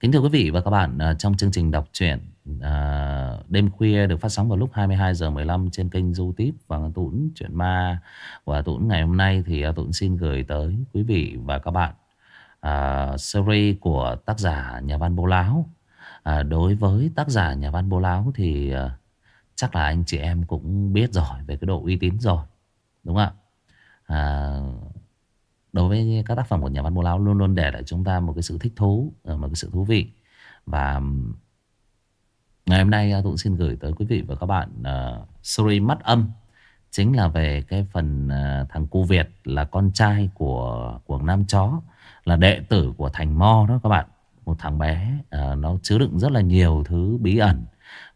Kính thưa quý vị và các bạn, à, trong chương trình đọc truyện à, đêm khuya được phát sóng vào lúc 22 giờ 15 trên kênh YouTube và Tũng truyện ma và Tũng ngày hôm nay thì à, Tũng xin gửi tới quý vị và các bạn à, series của tác giả nhà văn Bố Láo. À, đối với tác giả nhà văn Bố Láo thì à, chắc là anh chị em cũng biết rồi về cái độ uy tín rồi, đúng không ạ? À, đối với các tác phẩm của nhà văn Bố Lão luôn luôn để lại chúng ta một cái sự thích thú, ờ, một cái sự thú vị. Và ngày hôm nay ờ, tụng xin gửi tới quý vị và các bạn ờ, uh, story mắt âm. Chính là về cái phần uh, thằng cu Việt là con trai của của Nam Chó, là đệ tử của Thành Mo đó các bạn. Một thằng bé uh, nó chứa đựng rất là nhiều thứ bí ẩn.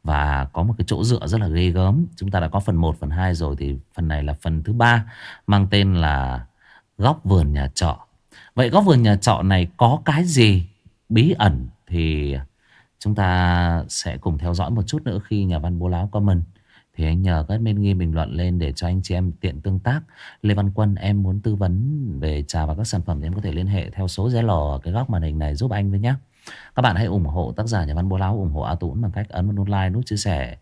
Và có một cái chỗ dựa rất là ghê gớm Chúng ta đã có phần 1, phần 2 rồi Thì phần này là phần thứ ba Mang tên là góc vườn nhà trọ. Vậy góc vườn nhà trọ này có cái gì bí ẩn thì chúng ta sẽ cùng theo dõi một chút nữa khi nhà văn bố láo comment. Thì anh nhờ các admin ghi bình luận lên để cho anh chị em tiện tương tác. Lê Văn Quân em muốn tư vấn về trà và các sản phẩm thì em có thể liên hệ theo số Zalo ở cái góc màn hình này giúp anh với nhé. Các bạn hãy ủng hộ tác giả nhà văn bố láo, ủng hộ A Tũng bằng cách ấn vào nút like, nút chia sẻ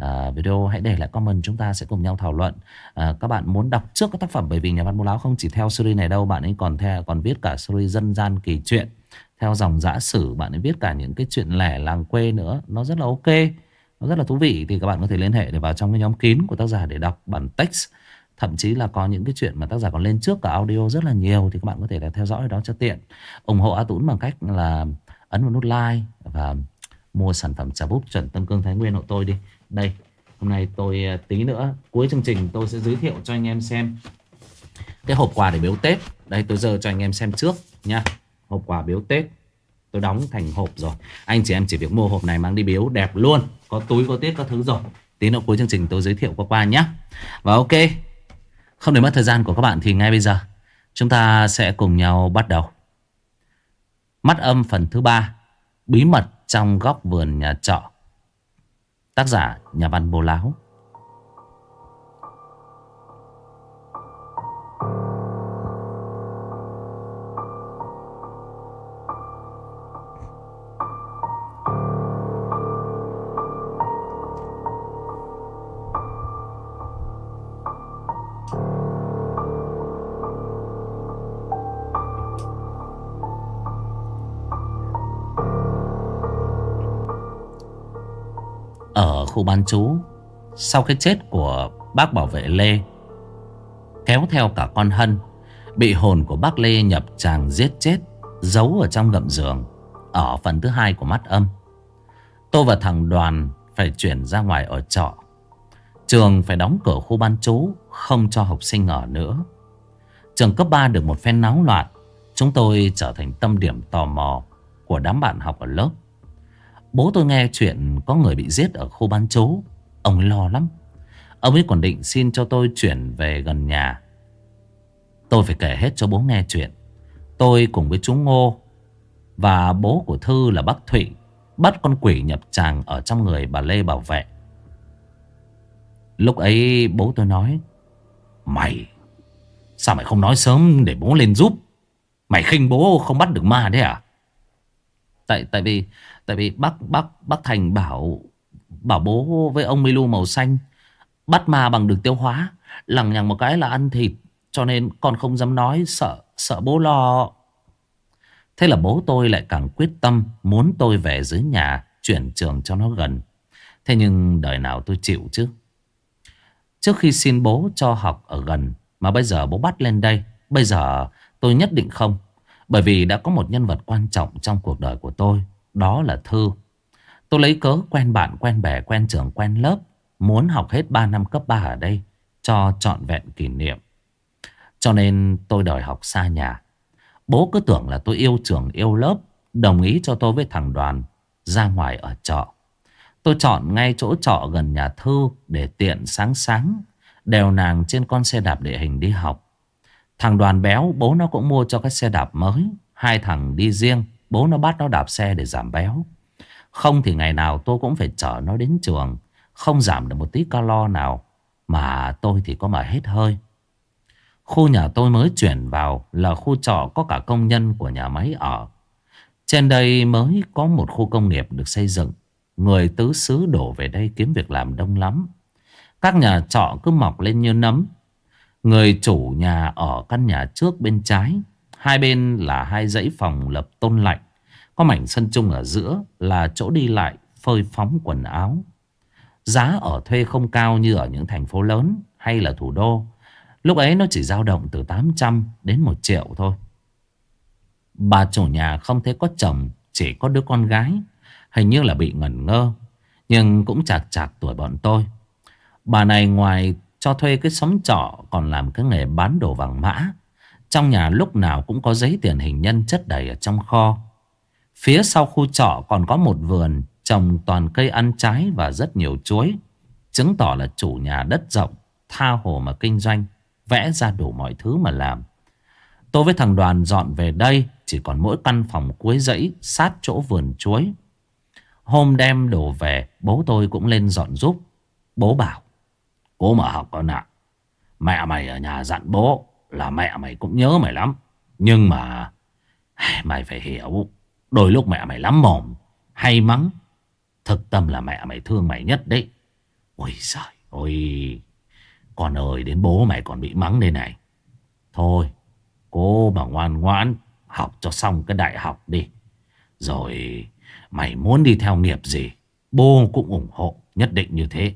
à, video hãy để lại comment chúng ta sẽ cùng nhau thảo luận. À, các bạn muốn đọc trước các tác phẩm bởi vì nhà văn bố láo không chỉ theo series này đâu bạn ấy còn theo còn viết cả series dân gian kỳ truyện. Theo dòng giã sử bạn ấy viết cả những cái chuyện lẻ làng quê nữa. Nó rất là ok nó rất là thú vị. Thì các bạn có thể liên hệ để vào trong cái nhóm kín của tác giả để đọc bản text. Thậm chí là có những cái chuyện mà tác giả còn lên trước cả audio rất là nhiều thì các bạn có thể là theo dõi đó cho tiện. Ủng hộ A Tún bằng cách là ấn vào nút like và mua sản phẩm trà búp chuẩn Tân Cương Thái Nguyên hộ tôi đi đây, hôm nay tôi à, tí nữa, cuối chương trình tôi sẽ giới thiệu cho anh em xem cái hộp quà để biếu Tết. Đây, tôi giờ cho anh em xem trước nha hộp quà biếu Tết, tôi đóng thành hộp rồi. Anh chị em chỉ việc mua hộp này mang đi biếu, đẹp luôn. Có túi, có tiết, có thứ rồi. Tí nữa cuối chương trình tôi giới thiệu qua qua nhé và ok, không để mất thời gian của các bạn thì ngay bây giờ, chúng ta sẽ cùng nhau bắt đầu. Mắt âm phần thứ ba, bí mật trong góc vườn nhà trọ. Tác giả nhà văn Bồ Láo. Khu bán chú Sau cái chết của bác bảo vệ Lê, Kéo theo cả con Hân, Bị hồn của bác Lê nhập chàng giết chết, Giấu ở trong gầm giường, Ở phần thứ hai của mắt âm. Tôi và thằng đoàn Phải chuyển ra ngoài ở trọ. Trường phải đóng cửa khu bán chú, Không cho học sinh ở nữa. Trường cấp 3 được một phen náo loạn, Chúng tôi trở thành tâm điểm tò mò Của đám bạn học ở lớp. Bố tôi nghe chuyện có người bị giết ở khu bán chú. Ông ấy lo lắm. Ông ấy còn định xin cho tôi chuyển về gần nhà. Tôi phải kể hết cho bố nghe chuyện. Tôi cùng với chú Ngô Và bố của Thư là bác Thụy Bắt con quỷ nhập tràng ở trong người bà Lê bảo vệ. Lúc ấy bố tôi nói, Mày, Sao mày không nói sớm để bố lên giúp? Mày khinh bố không bắt được ma đấy à? Tại tại vì tại vì bác bác bác Thành bảo bảo bố với ông Milu màu xanh bắt ma bằng đường tiêu hóa, lằng nhằng một cái là ăn thịt, cho nên con không dám nói sợ sợ bố lo. Thế là bố tôi lại càng quyết tâm muốn tôi về dưới nhà chuyển trường cho nó gần. Thế nhưng đời nào tôi chịu chứ. Trước khi xin bố cho học ở gần mà bây giờ bố bắt lên đây, bây giờ tôi nhất định không. Bởi vì đã có một nhân vật quan trọng trong cuộc đời của tôi Đó là Thư. Tôi lấy cớ quen bạn, quen bè, quen trường, quen lớp Muốn học hết 3 năm cấp 3 ở đây Cho trọn vẹn kỷ niệm. Cho nên tôi đòi học xa nhà. Bố cứ tưởng là tôi yêu trường, yêu lớp Đồng ý cho tôi với thằng đoàn Ra ngoài ở trọ. Tôi chọn ngay chỗ trọ gần nhà Thư Để tiện sáng sáng Đèo nàng trên con xe đạp địa hình đi học. Thằng đoàn béo, bố nó cũng mua cho cái xe đạp mới Hai thằng đi riêng, Bố nó bắt nó đạp xe để giảm béo Không thì ngày nào tôi cũng phải chở nó đến trường Không giảm được một tí calo nào, Mà tôi thì có mà hết hơi Khu nhà tôi mới chuyển vào Là khu trọ có cả công nhân của nhà máy ở Trên đây mới có một khu công nghiệp được xây dựng. Người tứ xứ đổ về đây kiếm việc làm đông lắm. Các nhà trọ cứ mọc lên như nấm. Người chủ nhà ở căn nhà trước bên trái. Hai bên là hai dãy phòng lập tôn lạnh. Có mảnh sân chung ở giữa là chỗ đi lại phơi phóng quần áo. Giá ở thuê không cao như ở những thành phố lớn hay là thủ đô. Lúc ấy nó chỉ dao động từ 800 đến 1 triệu thôi. Bà chủ nhà không thấy có chồng, chỉ có đứa con gái. Hình như là bị ngẩn ngơ, nhưng cũng chạc chạc tuổi bọn tôi. Bà này ngoài cho thuê cái xóm trọ còn làm cái nghề bán đồ vàng mã. Trong nhà lúc nào cũng có giấy tiền hình nhân chất đầy ở trong kho. Phía sau khu trọ còn có một vườn trồng toàn cây ăn trái và rất nhiều chuối. Chứng tỏ là chủ nhà đất rộng, tha hồ mà kinh doanh, vẽ ra đủ mọi thứ mà làm. Tôi với thằng đoàn dọn về đây chỉ còn mỗi căn phòng cuối dãy sát chỗ vườn chuối. Hôm đem đồ về, bố tôi cũng lên dọn giúp. Bố bảo, cố mà học con ạ. Mẹ mày ở nhà dặn bố là mẹ mày cũng nhớ mày lắm. Nhưng mà mày phải hiểu, đôi lúc mẹ mày lắm mồm, hay mắng. Thực tâm là mẹ mày thương mày nhất đấy. Ôi giời ôi, con ơi đến bố mày còn bị mắng đây này. Thôi, cố mà ngoan ngoãn học cho xong cái đại học đi. Rồi mày muốn đi theo nghiệp gì, bố cũng ủng hộ nhất định như thế.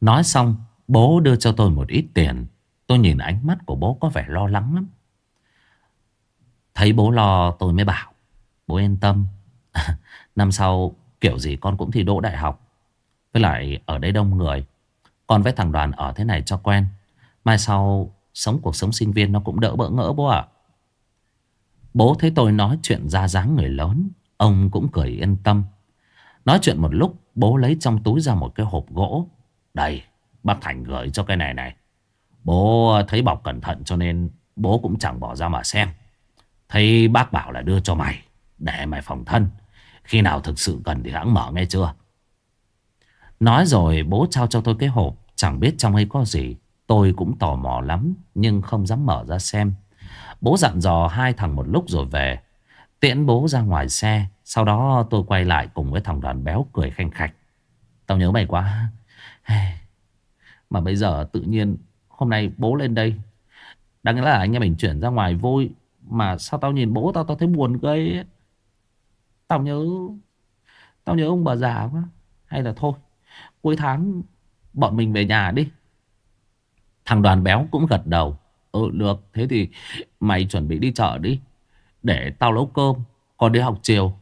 Nói xong, bố đưa cho tôi một ít tiền. Tôi nhìn ánh mắt của bố có vẻ lo lắng lắm. Thấy bố lo tôi mới bảo, bố yên tâm. Năm sau kiểu gì con cũng thi đỗ đại học. Với lại ở đây đông người. Con với thằng đoàn ở thế này cho quen. Mai sau sống cuộc sống sinh viên nó cũng đỡ bỡ ngỡ bố ạ. Bố thấy tôi nói chuyện ra dáng người lớn. Ông cũng cười yên tâm. Nói chuyện một lúc bố lấy trong túi ra một cái hộp gỗ. Đây, bác Thành gửi cho cái này này. Bố thấy bọc cẩn thận cho nên bố cũng chẳng bỏ ra mà xem. Thấy bác bảo là đưa cho mày, để mày phòng thân. Khi nào thực sự cần thì hãng mở nghe chưa? Nói rồi bố trao cho tôi cái hộp. Chẳng biết trong ấy có gì. Tôi cũng tò mò lắm, nhưng không dám mở ra xem. Bố dặn dò hai thằng một lúc rồi về. Tiễn bố ra ngoài xe. Sau đó tôi quay lại cùng với thằng đoàn béo cười khanh khạch. Tao nhớ mày quá. Mà bây giờ tự nhiên hôm nay bố lên đây. Đáng lẽ là anh em mình chuyển ra ngoài vui. Mà sao tao nhìn bố tao tao thấy buồn gây Tao nhớ Tao nhớ ông bà già quá. Hay là thôi, Cuối tháng bọn mình về nhà đi. Thằng đoàn béo cũng gật đầu. Ừ được, Thế thì mày chuẩn bị đi chợ đi, Để tao nấu cơm, Còn đi học chiều.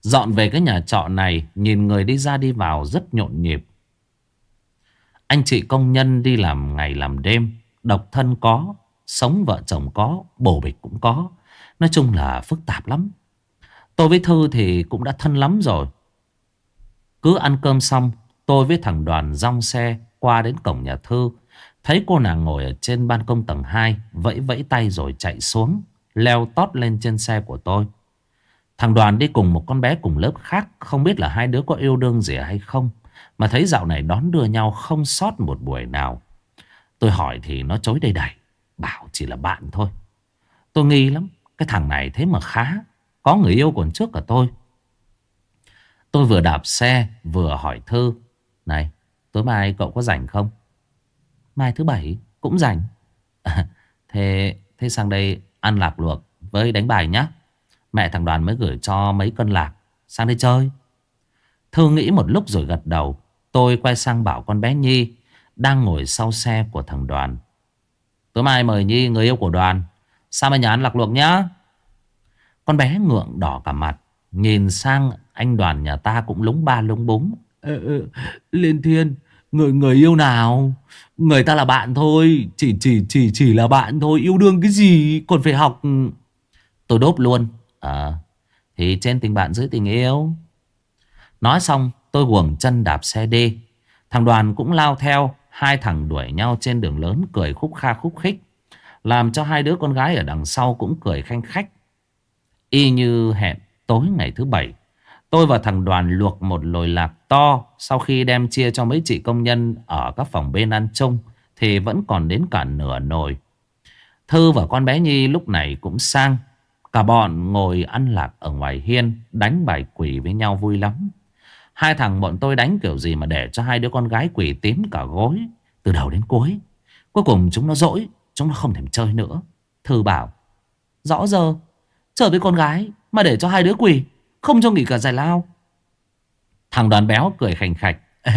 Dọn về cái nhà trọ này, Nhìn người đi ra đi vào rất nhộn nhịp. Anh chị công nhân đi làm ngày làm đêm, Độc thân có, Sống vợ chồng có, bồ bịch cũng có. Nói chung là phức tạp lắm. Tôi với Thư thì cũng đã thân lắm rồi. Cứ ăn cơm xong, Tôi với thằng đoàn rong xe Qua đến cổng nhà Thư. Thấy cô nàng ngồi ở trên ban công tầng 2 Vẫy vẫy tay rồi chạy xuống, Leo tót lên trên xe của tôi. Thằng đoàn đi cùng một con bé cùng lớp khác, Không biết là hai đứa có yêu đương gì hay không. Mà thấy dạo này đón đưa nhau Không sót một buổi nào. Tôi hỏi thì nó chối đầy đầy Bảo chỉ là bạn thôi. Tôi nghi lắm Cái thằng này thế mà khá Có người yêu còn trước cả tôi. Tôi vừa đạp xe Vừa hỏi Thư Này tối mai cậu có rảnh không? Mai thứ bảy cũng rảnh. À, Thế thế sang đây ăn lạc luộc với đánh bài nhá. Mẹ thằng đoàn mới gửi cho mấy cân lạc Sang đây chơi. Thư nghĩ một lúc rồi gật đầu. Tôi quay sang bảo con bé Nhi Đang ngồi sau xe của thằng đoàn. Tối mai mời Nhi người yêu của đoàn. Sang bên nhà ăn lạc luộc nhá? Con bé ngượng đỏ cả mặt Nhìn sang anh đoàn nhà ta cũng lúng ba lúng búng. Ờ, ờ, Liên Thiên Người người yêu nào? Người ta là bạn thôi Chỉ chỉ chỉ chỉ là bạn thôi. Yêu đương cái gì? Còn phải học. Tôi đốp luôn. À Thì trên tình bạn dưới tình yêu Nói xong, tôi guồng chân đạp xe đi Thằng đoàn cũng lao theo, Hai thằng đuổi nhau trên đường lớn Cười khúc kha khúc khích. Làm cho hai đứa con gái ở đằng sau cũng cười khanh khách. Y như hẹn tối ngày thứ bảy, Tôi và thằng đoàn luộc một lồi lạc to. Sau khi đem chia cho mấy chị công nhân Ở các phòng bên ăn chung Thì vẫn còn đến cả nửa nồi. Thư và con bé Nhi lúc này cũng sang. Cả bọn ngồi ăn lạc ở ngoài hiên, Đánh bài quỷ với nhau vui lắm. Hai thằng bọn tôi đánh kiểu gì mà để cho hai đứa con gái quỷ tím cả gối, Từ đầu đến cuối. Cuối cùng chúng nó dỗi, Chúng nó không thèm chơi nữa. Thư bảo, Rõ giờ trở với con gái Mà để cho hai đứa quỷ, Không cho nghỉ cả giải lao. Thằng đoàn béo cười khành khạch,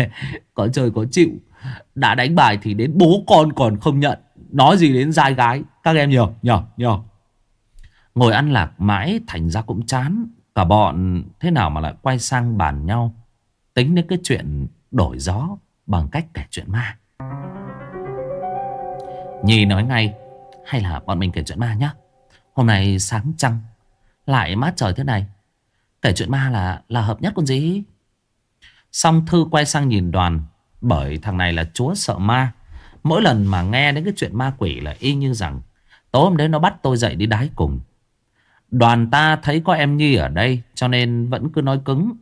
Có chơi có chịu. Đã đánh bài thì đến bố con còn không nhận. Nói gì đến giai gái, Các em nhờ nhờ nhờ. Ngồi ăn lạc mãi, thành ra cũng chán. Cả bọn thế nào mà lại quay sang bàn nhau. Tính đến cái chuyện đổi gió Bằng cách kể chuyện ma. Nhi nói ngay, Hay là bọn mình kể chuyện ma nhá. Hôm nay sáng trăng, Lại mát trời thế này. Kể chuyện ma là là hợp nhất con gì? Xong Thư quay sang nhìn đoàn, Bởi thằng này là chúa sợ ma. Mỗi lần mà nghe đến cái chuyện ma quỷ là y như rằng, Tối hôm đấy nó bắt tôi dậy đi đái cùng. Đoàn ta thấy có em Nhi ở đây, Cho nên vẫn cứ nói cứng.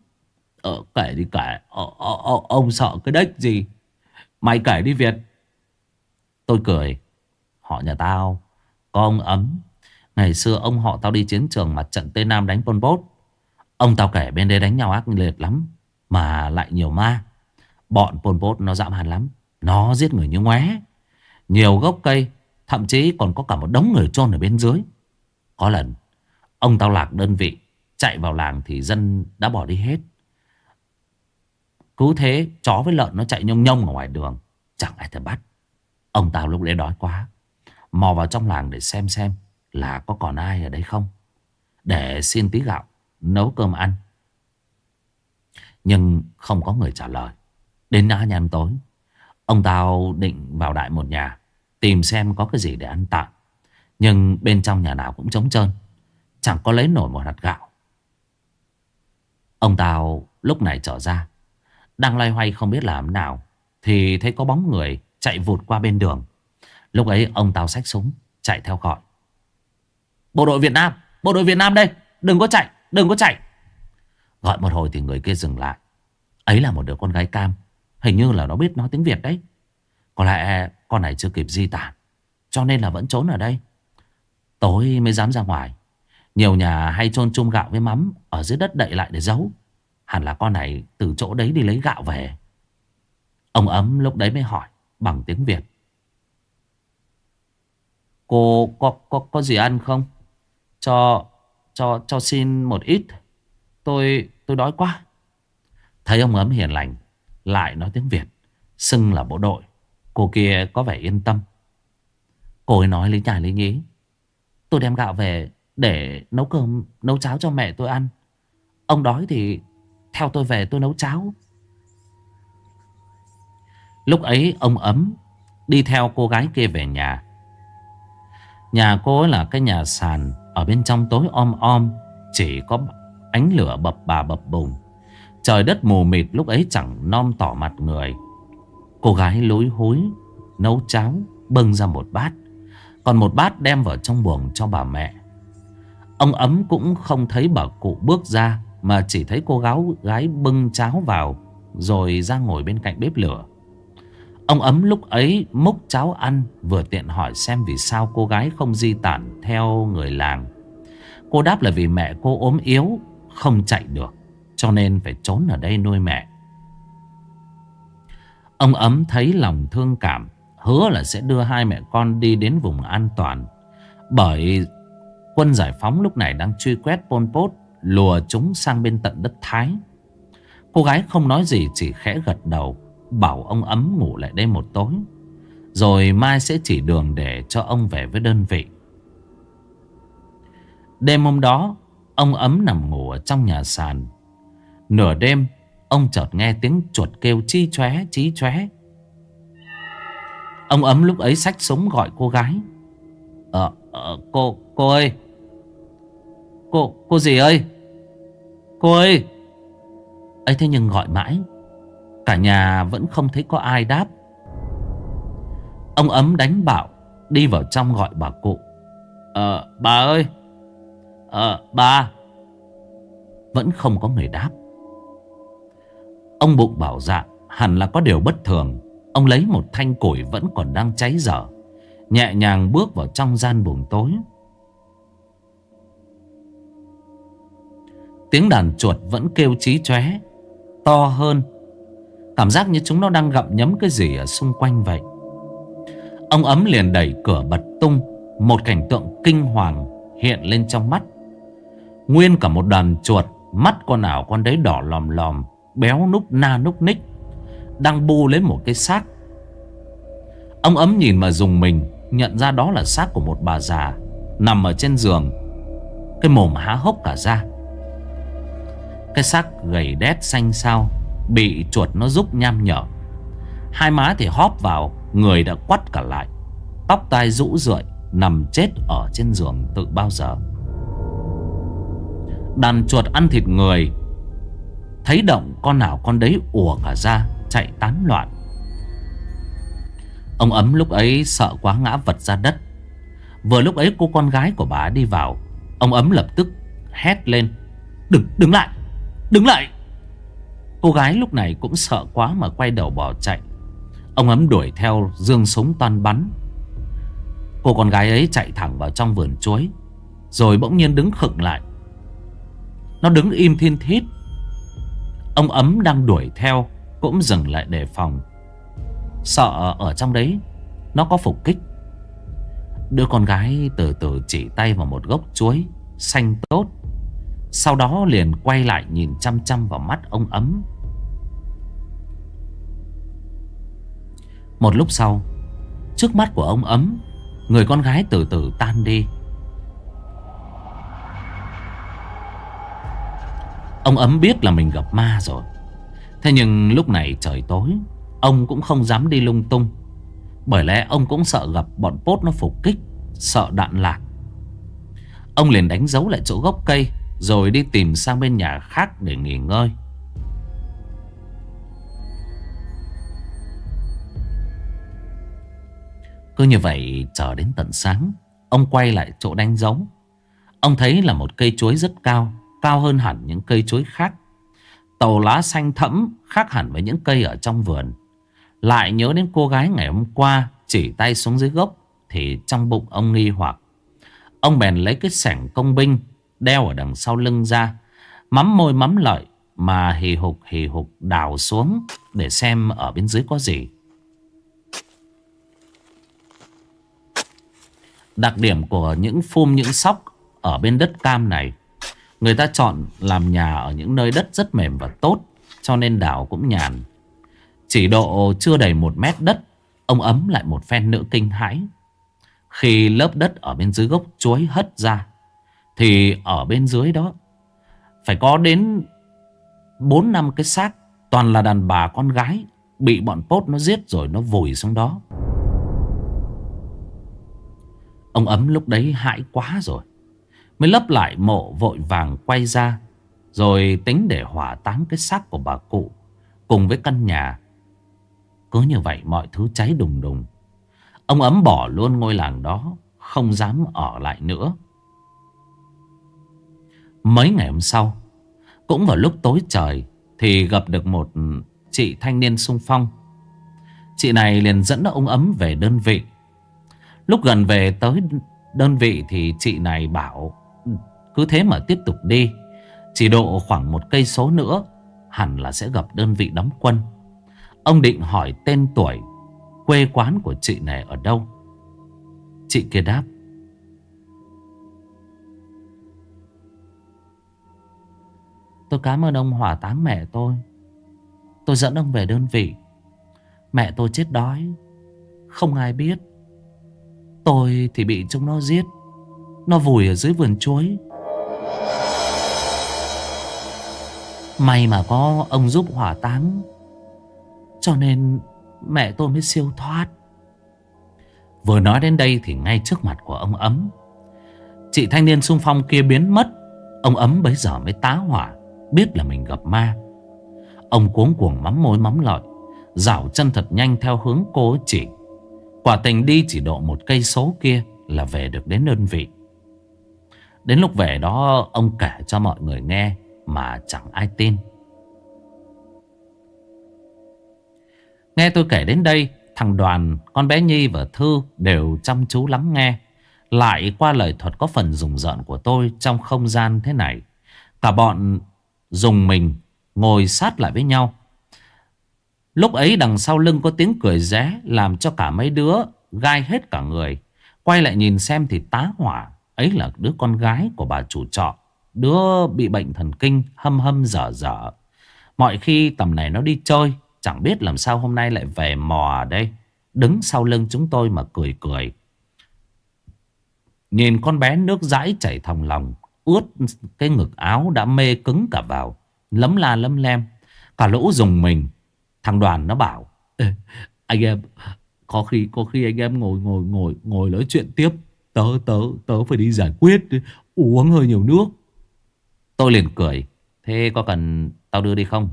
Ờ kể đi kể. Ờ, ờ, ờ, Ông sợ cái đếch gì? Mày kể đi Việt. Tôi cười. Họ nhà tao. Có ông ấm. Ngày xưa ông họ tao đi chiến trường mặt trận Tây Nam đánh Pol Pot. Ông tao kể bên đây đánh nhau ác liệt lắm Mà lại nhiều ma. Bọn Pol Pot nó dã man lắm. Nó giết người như ngoé. Nhiều gốc cây Thậm chí còn có cả một đống người chôn ở bên dưới. Có lần Ông tao lạc đơn vị Chạy vào làng thì dân đã bỏ đi hết. Cứ thế, chó với lợn nó chạy nhông nhông ở ngoài đường. Chẳng ai thể bắt. Ông tao lúc đấy đói quá. Mò vào trong làng để xem xem Là có còn ai ở đây không. Để xin tí gạo, Nấu cơm ăn. Nhưng không có người trả lời. Đến nhà ăn tối, Ông tao định vào đại một nhà, Tìm xem có cái gì để ăn tạm. Nhưng bên trong nhà nào cũng trống trơn, Chẳng có lấy nổi một hạt gạo. Ông tao lúc này trở ra đang loay hoay không biết làm nào, Thì thấy có bóng người chạy vụt qua bên đường. Lúc ấy, ông tào xách súng, Chạy theo gọi. Bộ đội Việt Nam, Bộ đội Việt Nam đây, Đừng có chạy, Đừng có chạy. Gọi một hồi thì người kia dừng lại. Ấy là một đứa con gái cam, Hình như là nó biết nói tiếng Việt đấy. Có lẽ con này chưa kịp di tản, Cho nên là vẫn trốn ở đây. Tối mới dám ra ngoài. Nhiều nhà hay chôn chung gạo với mắm Ở dưới đất đậy lại để giấu. Hẳn là con này từ chỗ đấy đi lấy gạo về. Ông ấm lúc đấy mới hỏi Bằng tiếng Việt. Cô có, có, có gì ăn không? Cho, cho, cho xin một ít. Tôi, tôi đói quá. Thấy ông ấm hiền lành Lại nói tiếng Việt Xưng là bộ đội. Cô kia có vẻ yên tâm. Cô ấy nói lý nhải lý nhí. Tôi đem gạo về để nấu cơm Nấu cháo cho mẹ tôi ăn. Ông đói thì theo tôi về tôi nấu cháo. Lúc ấy, ông ấm Đi theo cô gái kia về nhà. Nhà cô ấy là cái nhà sàn Ở bên trong tối om om, Chỉ có ánh lửa bập bà bập bùng. Trời đất mù mịt lúc ấy chẳng non tỏ mặt người. Cô gái lối hối Nấu cháo, Bưng ra một bát. Còn một bát đem vào trong buồng cho bà mẹ. Ông ấm cũng không thấy bà cụ bước ra mà chỉ thấy cô gái, gái bưng cháo vào Rồi ra ngồi bên cạnh bếp lửa. Ông ấm lúc ấy múc cháo ăn Vừa tiện hỏi xem vì sao cô gái không di tản theo người làng. Cô đáp là vì mẹ cô ốm yếu Không chạy được Cho nên phải trốn ở đây nuôi mẹ. Ông ấm thấy lòng thương cảm Hứa là sẽ đưa hai mẹ con đi đến vùng an toàn. Bởi quân giải phóng lúc này đang truy quét Pol Pot Lùa chúng sang bên tận đất Thái. Cô gái không nói gì chỉ khẽ gật đầu Bảo ông ấm ngủ lại đây một tối. Rồi mai sẽ chỉ đường để cho ông về với đơn vị. Đêm hôm đó Ông ấm nằm ngủ ở trong nhà sàn. Nửa đêm Ông chợt nghe tiếng chuột kêu chi chóe chí chóe. Ông ấm lúc ấy xách súng gọi cô gái. Ờ, ờ cô, cô ơi Cô, cô gì ơi? Cô ơi! Ấy, thế nhưng gọi mãi. Cả nhà vẫn không thấy có ai đáp. Ông ấm đánh bảo Đi vào trong gọi bà cụ. Ờ bà ơi! Ờ bà! Vẫn không có người đáp. Ông bụng bảo dạ Hẳn là có điều bất thường. Ông lấy một thanh củi vẫn còn đang cháy dở. Nhẹ nhàng bước vào trong gian buồng tối. Tiếng đàn chuột vẫn kêu chí chóe, To hơn. Cảm giác như chúng nó đang gặm nhấm cái gì ở xung quanh vậy. Ông ấm liền đẩy cửa bật tung, Một cảnh tượng kinh hoàng hiện lên trong mắt. Nguyên cả một đàn chuột, Mắt con nào con đấy đỏ lòm lòm, Béo núc na núc ních, Đang bu lấy một cái xác. Ông ấm nhìn mà dùng mình, Nhận ra đó là xác của một bà già, Nằm ở trên giường, Cái mồm há hốc cả ra. Cái xác gầy đét xanh sao Bị chuột nó giúp nham nhở. Hai má thì hóp vào Người đã quắt cả lại. Tóc tai rũ rượi Nằm chết ở trên giường từ bao giờ. Đàn chuột ăn thịt người Thấy động con nào con đấy ùa cả ra Chạy tán loạn. Ông ấm lúc ấy sợ quá ngã vật ra đất. Vừa lúc ấy cô con gái của bà đi vào Ông ấm lập tức hét lên Đừng, đứng lại! Đứng lại. Cô gái lúc này cũng sợ quá mà quay đầu bỏ chạy. Ông ấm đuổi theo dương súng toàn bắn. Cô con gái ấy chạy thẳng vào trong vườn chuối, Rồi bỗng nhiên đứng khựng lại. Nó đứng im thiên thít. Ông ấm đang đuổi theo, Cũng dừng lại đề phòng. Sợ ở trong đấy, Nó có phục kích. Đứa con gái từ từ chỉ tay vào một gốc chuối, Xanh tốt. Sau đó liền quay lại nhìn chăm chăm vào mắt ông ấm. Một lúc sau, Trước mắt của ông ấm, Người con gái từ từ tan đi. Ông ấm biết là mình gặp ma rồi. Thế nhưng lúc này trời tối, Ông cũng không dám đi lung tung. Bởi lẽ ông cũng sợ gặp bọn pốt nó phục kích, Sợ đạn lạc. Ông liền đánh dấu lại chỗ gốc cây. Rồi đi tìm sang bên nhà khác để nghỉ ngơi. Cứ như vậy chờ đến tận sáng, Ông quay lại chỗ đánh giống. Ông thấy là một cây chuối rất cao Cao hơn hẳn những cây chuối khác. Tàu lá xanh thẫm khác hẳn với những cây ở trong vườn. Lại nhớ đến cô gái ngày hôm qua Chỉ tay xuống dưới gốc Thì trong bụng ông nghi hoặc. Ông bèn lấy cái sẻng công binh Đeo ở đằng sau lưng ra, Mắm môi mắm lợi Mà hì hục hì hục đào xuống Để xem ở bên dưới có gì. Đặc điểm của những phum, những sóc Ở bên đất cam này, Người ta chọn làm nhà ở những nơi đất rất mềm và tốt, Cho nên đảo cũng nhàn. Chỉ độ chưa đầy một mét đất, Ông ấm lại một phen nữa kinh hãi. Khi lớp đất ở bên dưới gốc chuối hất ra thì ở bên dưới đó, Phải có đến 4 năm cái xác, Toàn là đàn bà con gái, Bị bọn pốt nó giết rồi nó vùi xuống đó. Ông ấm lúc đấy hãi quá rồi, Mới lấp lại mộ vội vàng quay ra, Rồi tính để hỏa táng cái xác của bà cụ Cùng với căn nhà. Cứ như vậy mọi thứ cháy đùng đùng. Ông ấm bỏ luôn ngôi làng đó, Không dám ở lại nữa. Mấy ngày hôm sau Cũng vào lúc tối trời Thì gặp được một chị thanh niên sung phong Chị này liền dẫn ông ấm về đơn vị Lúc gần về tới đơn vị thì chị này bảo cứ thế mà tiếp tục đi. Chỉ độ khoảng một cây số nữa hẳn là sẽ gặp đơn vị đóng quân. Ông định hỏi tên tuổi, quê quán của chị này ở đâu. Chị kia đáp. Tôi cảm ơn ông hỏa táng mẹ tôi. Tôi dẫn ông về đơn vị. Mẹ tôi chết đói. Không ai biết. Tôi thì bị chúng nó giết Nó vùi ở dưới vườn chuối May mà có ông giúp hỏa táng Cho nên mẹ tôi mới siêu thoát Vừa nói đến đây thì ngay trước mặt của ông Ấm, Chị thanh niên sung phong kia biến mất Ông Ấm bấy giờ mới tá hỏa Biết là mình gặp ma Ông cuống cuồng mắm môi mắm lợi Dảo chân thật nhanh theo hướng cô chỉ Quả tình đi chỉ độ một cây số kia là về được đến đơn vị. Đến lúc về đó ông kể cho mọi người nghe mà chẳng ai tin. Nghe tôi kể đến đây, thằng Đoàn, con bé Nhi và Thư đều chăm chú lắng nghe. Lại qua lời thuật có phần rùng rợn của tôi trong không gian thế này. Cả bọn dùng mình ngồi sát lại với nhau. Lúc ấy đằng sau lưng có tiếng cười ré làm cho cả mấy đứa gai hết cả người. Quay lại nhìn xem thì tá hỏa. Ấy là đứa con gái của bà chủ trọ. Đứa bị bệnh thần kinh, hâm hâm dở dở. Mọi khi tầm này nó đi chơi. Chẳng biết làm sao hôm nay lại về mò ở đây. Đứng sau lưng chúng tôi mà cười cười. Nhìn con bé nước dãi chảy thòng lòng. Ướt cái ngực áo đã mê cứng cả vào. Lấm la lấm lem. Cả lũ dùng mình. Thằng đoàn nó bảo. Anh em, có khi có khi anh em ngồi ngồi ngồi ngồi nói chuyện tiếp tớ tớ tớ phải đi giải quyết uống hơi nhiều nước tôi liền cười, thế có cần tao đưa đi không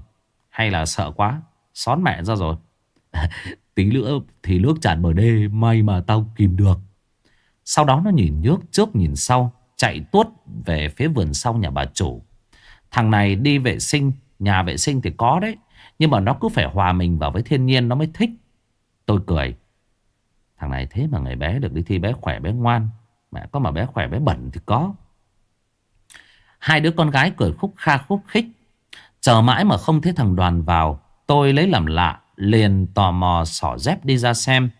hay là sợ quá, xón mẹ ra rồi tí nữa thì nước tràn bờ đê, may mà tao kìm được sau đó nó nhìn nước trước nhìn sau chạy tuốt về phía vườn sau nhà bà chủ. Thằng này đi vệ sinh, nhà vệ sinh thì có đấy, nhưng mà nó cứ phải hòa mình vào với thiên nhiên, nó mới thích. Tôi cười. Thằng này thế mà ngày bé được đi thi bé khỏe bé ngoan. Mẹ có mà bé khỏe bé bẩn thì có. Hai đứa con gái cười khúc kha khúc khích. Chờ mãi mà không thấy thằng đoàn vào, Tôi lấy làm lạ, Liền tò mò xỏ dép đi ra xem.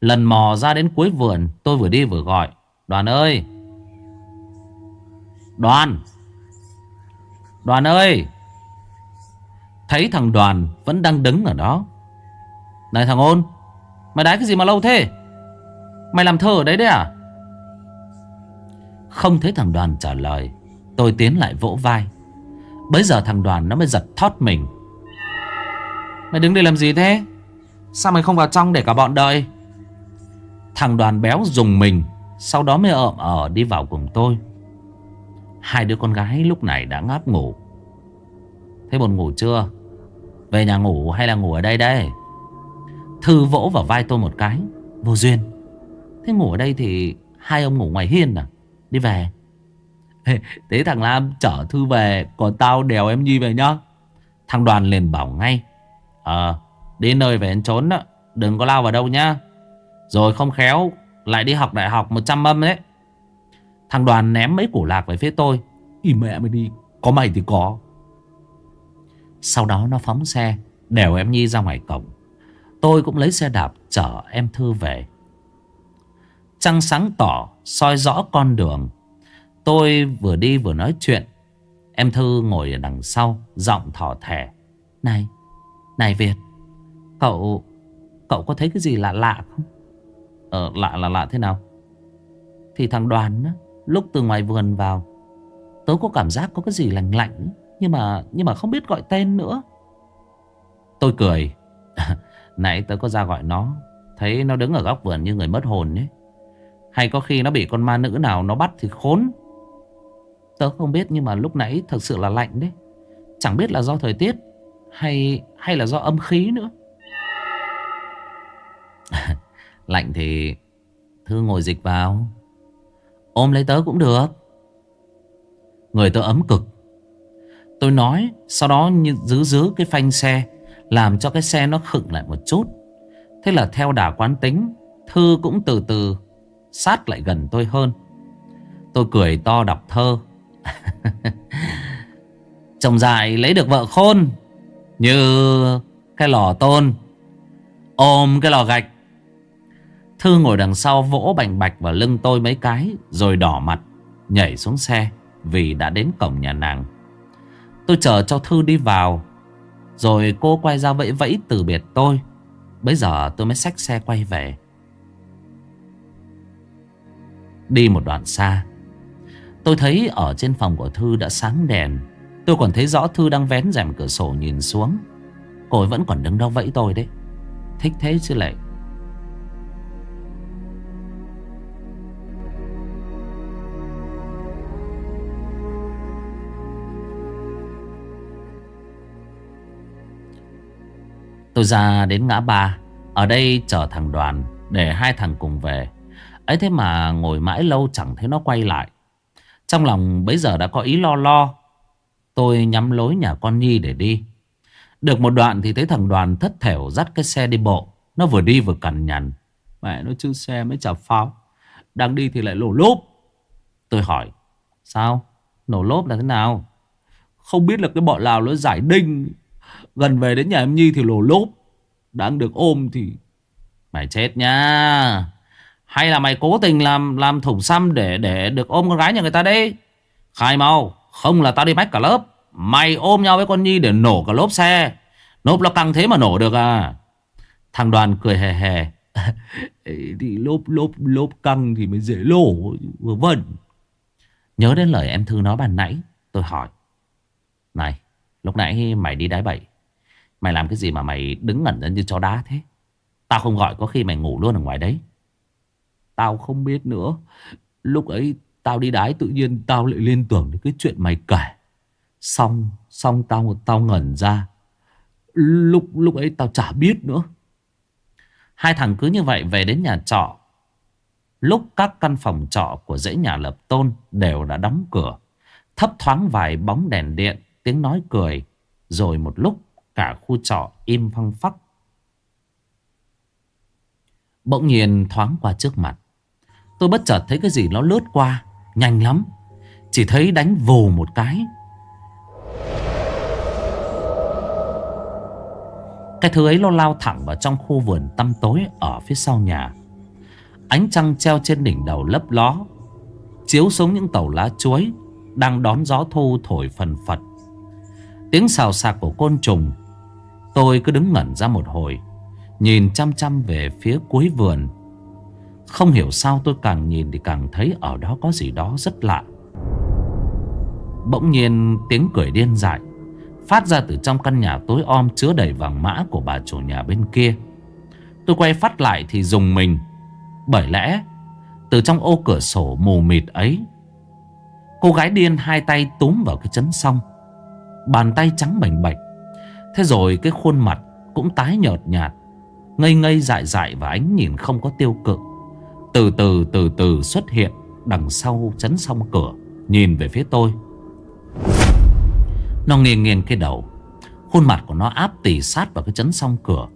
Lần mò ra đến cuối vườn, Tôi vừa đi vừa gọi, Đoàn ơi Đoàn. Đoàn ơi! Thấy thằng đoàn vẫn đang đứng ở đó. Này thằng ôn, Mày đái cái gì mà lâu thế? Mày làm thơ ở đấy đấy à? Không thấy thằng đoàn trả lời, Tôi tiến lại vỗ vai. Bây giờ thằng đoàn nó mới giật thót mình. Mày đứng đây làm gì thế? Sao mày không vào trong để cả bọn đợi? Thằng đoàn béo dùng mình, Sau đó mới ợm ở đi vào cùng tôi. Hai đứa con gái lúc này đã ngáp ngủ. Thế buồn ngủ chưa? Về nhà ngủ hay là ngủ ở đây đây? Thư vỗ vào vai tôi một cái. Vô duyên. Thế ngủ ở đây thì hai ông ngủ ngoài hiên à? Đi về. Thế thằng Lam chở Thư về, Còn tao đèo em Nhi về nhá. Thằng đoàn liền bảo ngay. Ờ Đến nơi về ăn trốn đó. Đừng có lao vào đâu nhá. Rồi không khéo, Lại đi học đại học 100 âm đấy Thằng đoàn ném mấy củ lạc về phía tôi Ý mẹ mày đi Có mày thì có Sau đó nó phóng xe Đèo em Nhi ra ngoài cổng Tôi cũng lấy xe đạp chở em Thư về. Trăng sáng tỏ, soi rõ con đường. Tôi vừa đi vừa nói chuyện. Em Thư ngồi ở đằng sau, giọng thỏ thẻ. Này, này Việt, cậu, cậu có thấy cái gì lạ lạ không? Ờ, lạ là lạ thế nào? Thì thằng đoàn á, lúc từ ngoài vườn vào, tớ có cảm giác có cái gì lạnh lạnh, nhưng mà nhưng mà không biết gọi tên nữa. Tôi cười. Nãy tớ có ra gọi nó. Thấy nó đứng ở góc vườn như người mất hồn ấy. Hay có khi nó bị con ma nữ nào nó bắt thì khốn. Tớ không biết nhưng mà lúc nãy thật sự là lạnh đấy. Chẳng biết là do thời tiết Hay hay là do âm khí nữa. Lạnh thì Thư ngồi dịch vào. Ôm lấy tớ cũng được. Người tớ ấm cực. Tôi nói, Sau đó như giữ giữ cái phanh xe, làm cho cái xe nó khựng lại một chút. Thế là theo đà quán tính, Thư cũng từ từ sát lại gần tôi hơn. Tôi cười to đọc thơ. Chồng dài lấy được vợ khôn, Như cái lò tôn. Ôm cái lò gạch. Thư ngồi đằng sau vỗ bành bạch vào lưng tôi mấy cái, Rồi đỏ mặt, Nhảy xuống xe Vì đã đến cổng nhà nàng. Tôi chờ cho Thư đi vào, rồi cô quay ra vẫy vẫy từ biệt tôi. Bây giờ tôi mới xách xe quay về. Đi một đoạn xa, Tôi thấy ở trên phòng của Thư đã sáng đèn. Tôi còn thấy rõ Thư đang vén rèm cửa sổ nhìn xuống. Cô ấy vẫn còn đứng đó vẫy tôi đấy. Thích thế chứ lại Tôi ra đến ngã ba. Ở đây chờ thằng đoàn Để hai thằng cùng về. Ấy thế mà ngồi mãi lâu chẳng thấy nó quay lại. Trong lòng bấy giờ đã có ý lo lo. Tôi nhắm lối nhà con Nhi để đi. Được một đoạn thì thấy thằng đoàn thất thểu dắt cái xe đi bộ. Nó vừa đi vừa cằn nhằn. Mẹ, nó chứ xe mới chả pháo. Đang đi thì lại nổ lốp. Tôi hỏi, Sao? Nổ lốp là thế nào? Không biết là cái bọn nào nó giải đinh. Gần về đến nhà em Nhi thì lổ lốp. Đang được ôm thì Mày chết nha. Hay là mày cố tình làm làm thủng xăm để để được ôm con gái nhà người ta đấy. Khai mau, Không là tao đi mách cả lớp. Mày ôm nhau với con Nhi để nổ cả lốp xe. Lốp nó căng thế mà nổ được à. Thằng đoàn cười hề hề Thì lốp lốp lốp căng thì mới dễ lổ vân Nhớ đến lời em Thư nói ban nãy, Tôi hỏi. Này, lúc nãy mày đi đái bậy. Mày làm cái gì mà mày đứng ngẩn ra như chó đá thế? Tao không gọi có khi mày ngủ luôn ở ngoài đấy. Tao không biết nữa. Lúc ấy tao đi đái tự nhiên tao lại liên tưởng đến cái chuyện mày kể. Xong Xong tao tao ngẩn ra. Lúc lúc ấy tao chả biết nữa. Hai thằng cứ như vậy về đến nhà trọ. Lúc các căn phòng trọ của dãy nhà lập tôn đều đã đóng cửa, Thấp thoáng vài bóng đèn điện, Tiếng nói cười. Rồi một lúc cả khu trọ im phăng phắc. Bỗng nhiên thoáng qua trước mặt, Tôi bất chợt thấy cái gì nó lướt qua, Nhanh lắm. Chỉ thấy đánh vù một cái. Cái thứ ấy nó lao thẳng vào trong khu vườn tăm tối Ở phía sau nhà. Ánh trăng treo trên đỉnh đầu lấp ló, Chiếu xuống những tàu lá chuối Đang đón gió thu thổi phần phật. Tiếng xào xạc của côn trùng Tôi cứ đứng ngẩn ra một hồi, Nhìn chăm chăm về phía cuối vườn. Không hiểu sao tôi càng nhìn thì càng thấy ở đó có gì đó rất lạ. Bỗng nhiên tiếng cười điên dại, Phát ra từ trong căn nhà tối om chứa đầy vàng mã của bà chủ nhà bên kia. Tôi quay phát lại thì dùng mình, Bởi lẽ Từ trong ô cửa sổ mù mịt ấy, Cô gái điên hai tay túm vào cái chấn song, Bàn tay trắng bảnh bạch Thế rồi cái khuôn mặt cũng tái nhợt nhạt, Ngây ngây dại dại và ánh nhìn không có tiêu cực. Từ từ từ từ xuất hiện Đằng sau chấn song cửa, Nhìn về phía tôi. Nó nghiêng nghiêng cái đầu. Khuôn mặt của nó áp tỉ sát vào cái chấn song cửa.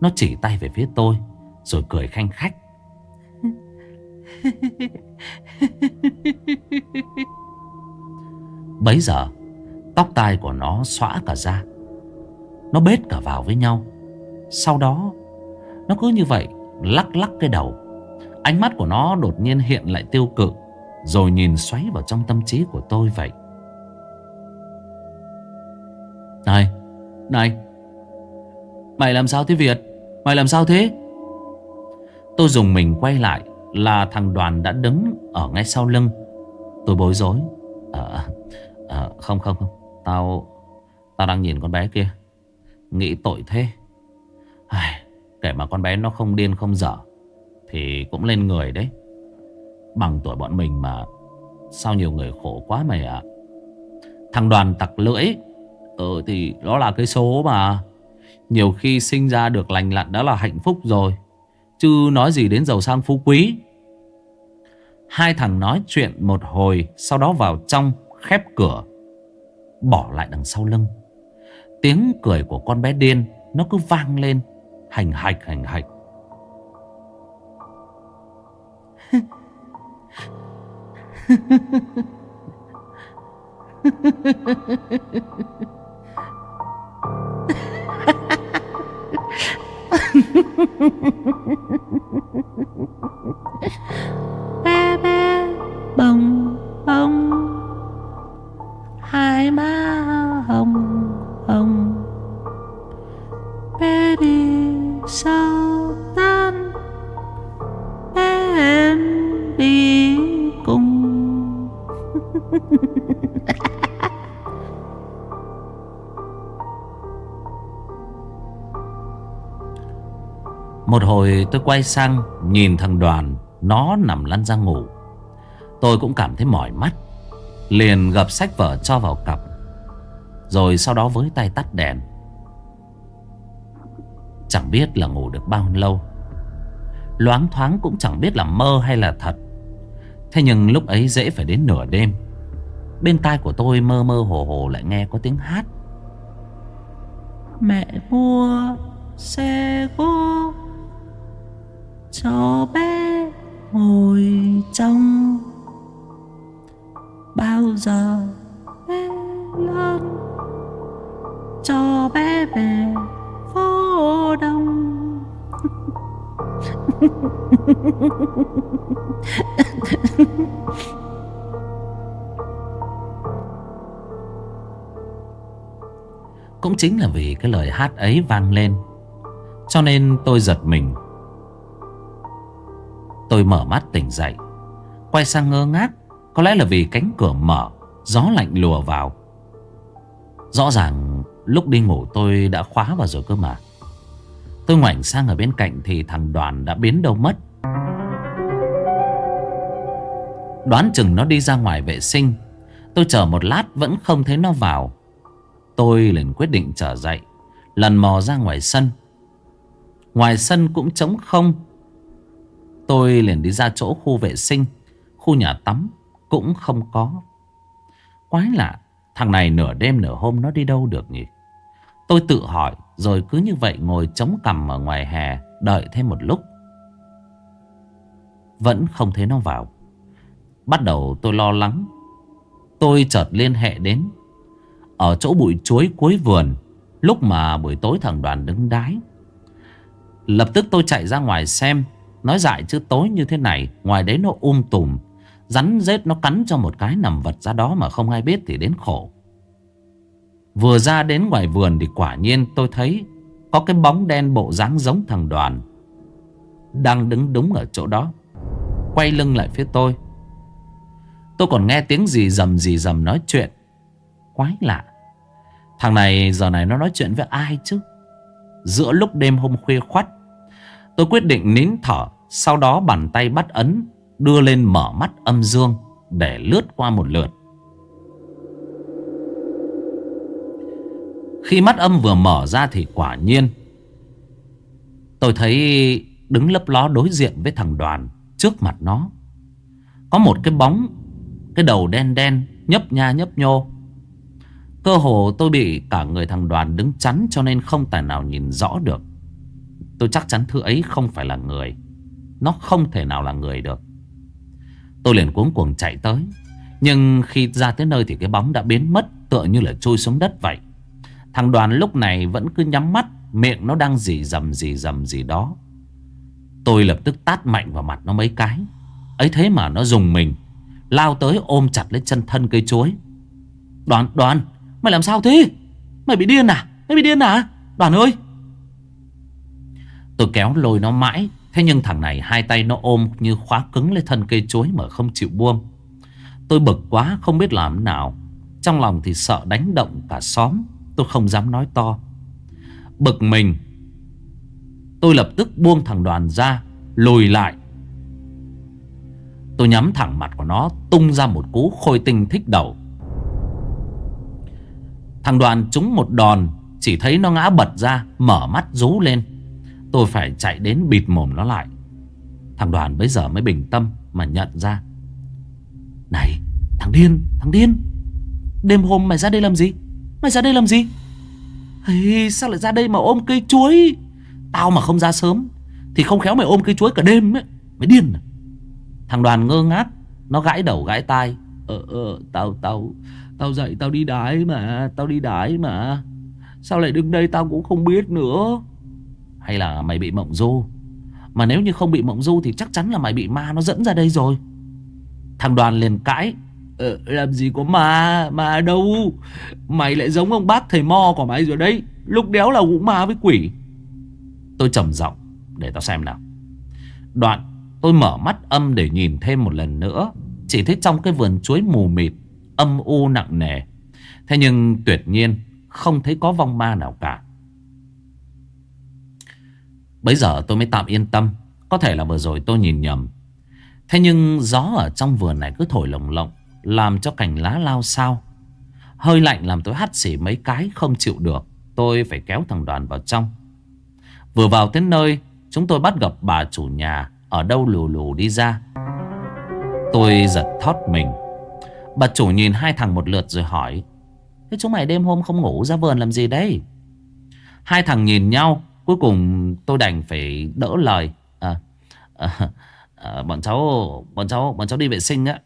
Nó chỉ tay về phía tôi, Rồi cười khanh khách. Bấy giờ, Tóc tai của nó xõa cả ra. Nó bết cả vào với nhau. Sau đó Nó cứ như vậy lắc lắc cái đầu. Ánh mắt của nó đột nhiên hiện lại tiêu cực Rồi nhìn xoáy vào trong tâm trí của tôi vậy. Này Này Mày làm sao thế Việt? Mày làm sao thế? Tôi dùng mình quay lại Là thằng đoàn đã đứng ở ngay sau lưng. Tôi bối rối. À, à, Không không không. Tao Tao đang nhìn con bé kia. Nghĩ tội thế. Ai, Kể mà con bé nó không điên không dở Thì cũng lên người đấy. Bằng tuổi bọn mình mà Sao nhiều người khổ quá mày ạ? Thằng đoàn tặc lưỡi Ừ thì đó là cái số mà. Nhiều khi sinh ra được lành lặn đã là hạnh phúc rồi Chứ nói gì đến giàu sang phú quý. Hai thằng nói chuyện một hồi Sau đó vào trong khép cửa Bỏ lại đằng sau lưng. Tiếng cười của con bé điên, Nó cứ vang lên, Hành hạch hành hạch. Ba ba, bồng bông hai má hồng ông. Bé đi sao tan, bé em đi cùng. Một hồi tôi quay sang Nhìn thằng đoàn, Nó nằm lăn ra ngủ. Tôi cũng cảm thấy mỏi mắt, Liền gập sách vở cho vào cặp rồi sau đó với tay tắt đèn. Chẳng biết là ngủ được bao lâu. Loáng thoáng cũng chẳng biết là mơ hay là thật. Thế nhưng lúc ấy dễ phải đến nửa đêm. Bên tai của tôi mơ mơ hồ hồ lại nghe có tiếng hát. Mẹ mua xe gỗ cho bé ngồi trong. Bao giờ cho bé về phố đông. Cũng chính là vì cái lời hát ấy vang lên, Cho nên tôi giật mình. Tôi mở mắt tỉnh dậy, Quay sang ngơ ngác, Có lẽ là vì cánh cửa mở, Gió lạnh lùa vào. Rõ ràng lúc đi ngủ tôi đã khóa vào rồi cơ mà. Tôi ngoảnh sang ở bên cạnh Thì thằng đoàn đã biến đâu mất. Đoán chừng nó đi ra ngoài vệ sinh. Tôi chờ một lát vẫn không thấy nó vào. Tôi liền quyết định trở dậy, Lần mò ra ngoài sân. Ngoài sân cũng trống không. Tôi liền đi ra chỗ khu vệ sinh, Khu nhà tắm Cũng không có. Quái lạ, Thằng này nửa đêm nửa hôm nó đi đâu được nhỉ? Tôi tự hỏi, Rồi cứ như vậy ngồi chống cằm ở ngoài hè, Đợi thêm một lúc. Vẫn không thấy nó vào. Bắt đầu tôi lo lắng. Tôi chợt liên hệ đến. Ở chỗ bụi chuối cuối vườn, Lúc mà buổi tối thằng đoàn đứng đái. Lập tức tôi chạy ra ngoài xem, Nói dại chứ tối như thế này, Ngoài đấy nó um tùm. Rắn rết nó cắn cho một cái nằm vật ra đó Mà không ai biết thì đến khổ. Vừa ra đến ngoài vườn Thì quả nhiên tôi thấy Có cái bóng đen bộ dáng giống thằng đoàn. Đang đứng đúng ở chỗ đó, Quay lưng lại phía tôi. Tôi còn nghe tiếng gì dầm gì dầm nói chuyện. Quái lạ, Thằng này, giờ này nó nói chuyện với ai chứ? Giữa lúc đêm hôm khuya khoắt, Tôi quyết định nín thở, Sau đó bàn tay bắt ấn, Đưa lên mở mắt âm dương Để lướt qua một lượt. Khi mắt âm vừa mở ra thì quả nhiên, Tôi thấy đứng lấp ló đối diện với thằng đoàn Trước mặt nó. Có một cái bóng, Cái đầu đen đen, nhấp nha nhấp nhô. Cơ hồ tôi bị cả người thằng đoàn đứng chắn Cho nên không tài nào nhìn rõ được. Tôi chắc chắn thứ ấy không phải là người. Nó không thể nào là người được. Tôi liền cuống cuồng chạy tới. Nhưng khi ra tới nơi thì cái bóng đã biến mất Tựa như là trôi xuống đất vậy. Thằng đoàn lúc này vẫn cứ nhắm mắt Miệng nó đang dì dầm dì dầm gì đó. Tôi lập tức tát mạnh vào mặt nó mấy cái. Ấy thế mà nó dùng mình Lao tới ôm chặt lấy chân thân cây chuối. Đoàn, đoàn Mày làm sao thế? Mày bị điên à? Mày bị điên à? Đoàn ơi! Tôi kéo lôi nó mãi Thế nhưng thằng này hai tay nó ôm như khóa cứng lên thân cây chuối mà không chịu buông. Tôi bực quá không biết làm nào. Trong lòng thì sợ đánh động cả xóm. Tôi không dám nói to. Bực mình. Tôi lập tức buông thằng đoàn ra, Lùi lại. Tôi nhắm thẳng mặt của nó, Tung ra một cú khôi tinh thích đầu. Thằng đoàn trúng một đòn, Chỉ thấy nó ngã bật ra, Mở mắt rú lên. Tôi phải chạy đến bịt mồm nó lại. Thằng đoàn bây giờ mới bình tâm Mà nhận ra. Này, thằng điên Thằng điên, Đêm hôm mày ra đây làm gì? Mày ra đây làm gì? Ê, Sao lại ra đây mà ôm cây chuối? Tao mà không ra sớm Thì không khéo mày ôm cây chuối cả đêm ấy. Mày điên à? Thằng đoàn ngơ ngác Nó gãi đầu gãi tai. Ờ ờ tao tao Tao dậy tao đi đái mà Tao đi đái mà. Sao lại đứng đây tao cũng không biết nữa? Hay là mày bị mộng du? Mà nếu như không bị mộng du Thì chắc chắn là mày bị ma nó dẫn ra đây rồi. Thằng đoàn liền cãi ờ, Làm gì có ma mà đâu. Mày lại giống ông bác thầy mo của mày rồi đấy. Lúc đéo là cũng ma với quỷ. Tôi trầm giọng Để tao xem nào. Đoạn tôi mở mắt âm để nhìn thêm một lần nữa. Chỉ thấy trong cái vườn chuối mù mịt Âm u nặng nề. Thế nhưng tuyệt nhiên Không thấy có vong ma nào cả. Bây giờ tôi mới tạm yên tâm. Có thể là vừa rồi tôi nhìn nhầm. Thế nhưng gió ở trong vườn này cứ thổi lồng lộng. Làm cho cành lá lao sao? Hơi lạnh làm tôi hắt xỉ mấy cái không chịu được. Tôi phải kéo thằng đoàn vào trong. Vừa vào tới nơi Chúng tôi bắt gặp bà chủ nhà Ở đâu lù lù đi ra. Tôi giật thót mình. Bà chủ nhìn hai thằng một lượt rồi hỏi Thế chúng mày đêm hôm không ngủ ra vườn làm gì đấy? Hai thằng nhìn nhau Cuối cùng tôi đành phải đỡ lời à, à, à, Bọn cháu Bọn cháu bọn cháu đi vệ sinh á.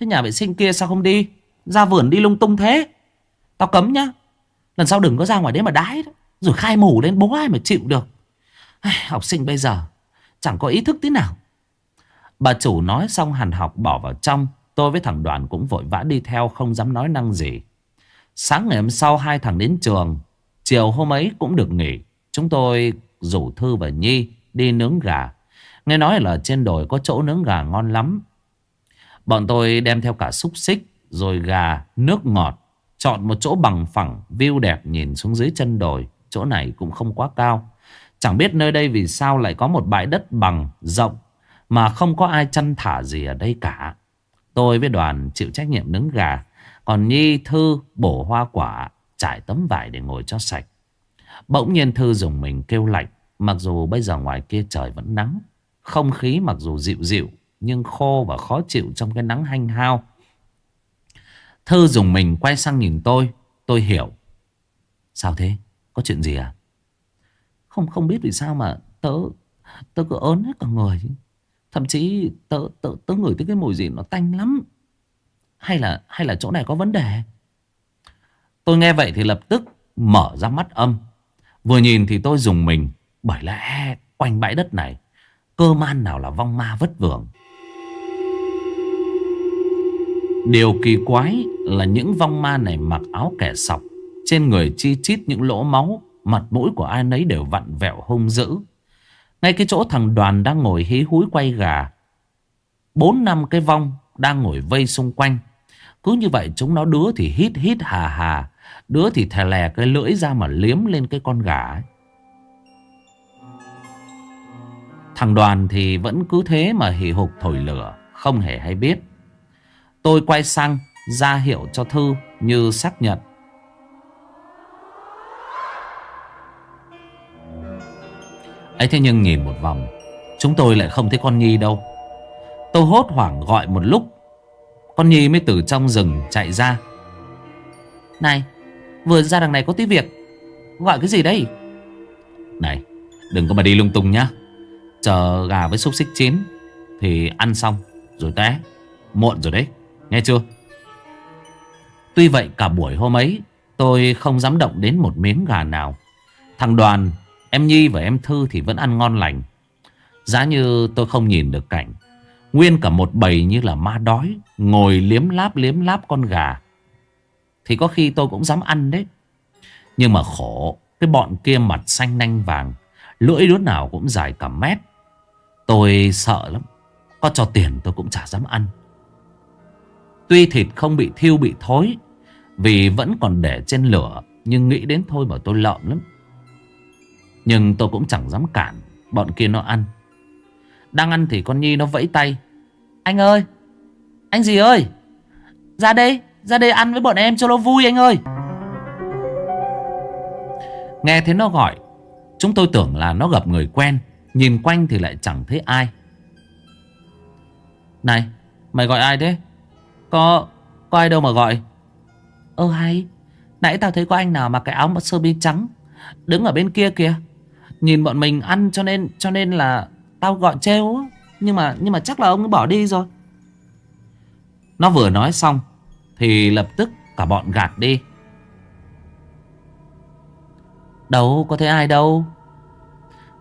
Thế nhà vệ sinh kia sao không đi? Ra vườn đi lung tung thế. Tao cấm nhá. Lần sau đừng có ra ngoài đấy mà đái đó. Rồi khai mù lên, bố ai mà chịu được. Học sinh bây giờ, Chẳng có ý thức tí nào. Bà chủ nói xong hàn học bỏ vào trong. Tôi với thằng đoàn cũng vội vã đi theo, Không dám nói năng gì. Sáng ngày hôm sau, hai thằng đến trường. Chiều hôm ấy cũng được nghỉ. Chúng tôi rủ Thư và Nhi đi nướng gà. Nghe nói là trên đồi có chỗ nướng gà ngon lắm. Bọn tôi đem theo cả xúc xích Rồi gà, nước ngọt Chọn một chỗ bằng phẳng View đẹp nhìn xuống dưới chân đồi. Chỗ này cũng không quá cao. Chẳng biết nơi đây vì sao lại có một bãi đất bằng rộng Mà không có ai chăn thả gì ở đây cả. Tôi với đoàn chịu trách nhiệm nướng gà Còn Nhi Thư bổ hoa quả Trải tấm vải để ngồi cho sạch. Bỗng nhiên Thư dùng mình kêu lạnh Mặc dù bây giờ ngoài kia trời vẫn nắng. Không khí mặc dù dịu dịu nhưng khô và khó chịu trong cái nắng hanh hao. Thư dùng mình quay sang nhìn tôi Tôi hiểu. Sao thế? Có chuyện gì à? Không không biết vì sao mà tớ Tớ cứ ớn hết cả người. Thậm chí tớ, tớ, tớ ngửi thấy cái mùi gì nó tanh lắm. Hay là hay là chỗ này có vấn đề? Tôi nghe vậy thì lập tức mở ra mắt âm. Vừa nhìn thì tôi dùng mình. Bởi lẽ quanh bãi đất này Cơ man nào là vong ma vất vưởng. Điều kỳ quái là những vong ma này mặc áo kẻ sọc, Trên người chi chít những lỗ máu, Mặt mũi của ai nấy đều vặn vẹo hung dữ. Ngay cái chỗ thằng đoàn đang ngồi hí húi quay gà, Bốn năm cái vong đang ngồi vây xung quanh. Cứ như vậy chúng nó đứa thì hít hít hà hà, Đứa thì thè lè cái lưỡi ra mà liếm lên cái con gà ấy. Thằng đoàn thì vẫn cứ thế mà hì hục thổi lửa, Không hề hay biết. Tôi quay sang ra hiệu cho Thư như xác nhận. Ấy thế nhưng nhìn một vòng, Chúng tôi lại không thấy con Nhi đâu. Tôi hốt hoảng gọi một lúc, Con Nhi mới từ trong rừng chạy ra. Này, Vừa ra đằng này có tí việc, Gọi cái gì đây? Này, đừng có mà đi lung tung nhá. Chờ gà với xúc xích chín Thì ăn xong rồi té, Muộn rồi đấy. Nghe chưa? Tuy vậy cả buổi hôm ấy, Tôi không dám động đến một miếng gà nào. Thằng đoàn, Em Nhi và em Thư thì vẫn ăn ngon lành. Giá như tôi không nhìn được cảnh. Nguyên cả một bầy như là ma đói, Ngồi liếm láp liếm láp con gà. Thì có khi tôi cũng dám ăn đấy. Nhưng mà khổ, Cái bọn kia mặt xanh nanh vàng, Lưỡi đứa nào cũng dài cả mét. Tôi sợ lắm. Có cho tiền tôi cũng chả dám ăn. Tuy thịt không bị thiêu, bị thối, Vì vẫn còn để trên lửa, Nhưng nghĩ đến thôi mà tôi lợm lắm. Nhưng tôi cũng chẳng dám cản, Bọn kia nó ăn. Đang ăn thì con Nhi nó vẫy tay. Anh ơi, Anh gì ơi? Ra đây Ra đây ăn với bọn em cho nó vui anh ơi. Nghe thấy nó gọi, Chúng tôi tưởng là nó gặp người quen, Nhìn quanh thì lại chẳng thấy ai. Này, Mày gọi ai thế? Có Có ai đâu mà gọi. Ơ hay Nãy tao thấy có anh nào mặc cái áo sơ mi trắng Đứng ở bên kia kìa. Nhìn bọn mình ăn cho nên cho nên là Tao gọi trêu Nhưng mà nhưng mà chắc là ông ấy bỏ đi rồi. Nó vừa nói xong Thì lập tức cả bọn gạt đi. Đâu có thấy ai đâu.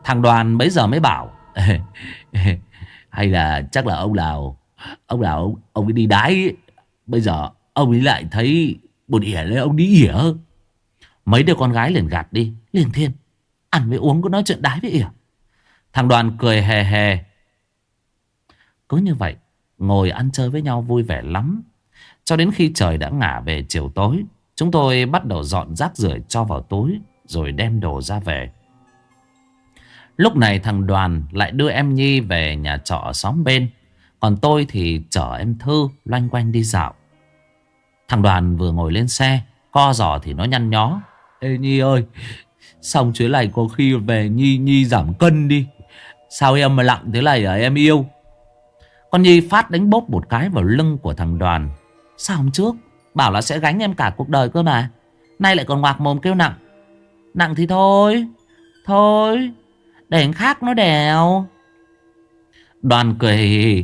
Thằng đoàn bấy giờ mới bảo Hay là chắc là ông nào Ông nào ông, ông ấy đi đái ấy. Bây giờ ông ấy lại thấy Bột ỉa lên ông đi ỉa. Mấy đứa con gái liền gạt đi Liền thiên Ăn với uống có nói chuyện đái với ỉa. Thằng đoàn cười hề hề Cứ như vậy Ngồi ăn chơi với nhau vui vẻ lắm. Cho đến khi trời đã ngả về chiều tối Chúng tôi bắt đầu dọn rác rưởi cho vào túi Rồi đem đồ ra về. Lúc này thằng đoàn lại đưa em Nhi về nhà trọ ở xóm bên. Còn tôi thì chở em Thư loanh quanh đi dạo. Thằng đoàn vừa ngồi lên xe, Co giò thì nó nhăn nhó. Ê, Nhi ơi Xong chuyến này có khi về Nhi Nhi giảm cân đi? Sao em mà lặng thế này à em yêu. Con Nhi phát đánh bốp một cái vào lưng của thằng đoàn. Sao hôm trước? Bảo là sẽ gánh em cả cuộc đời cơ mà. Nay lại còn ngoạc mồm kêu nặng. Nặng thì thôi Thôi, Để anh khác nó đèo. Đoàn cười hì hì.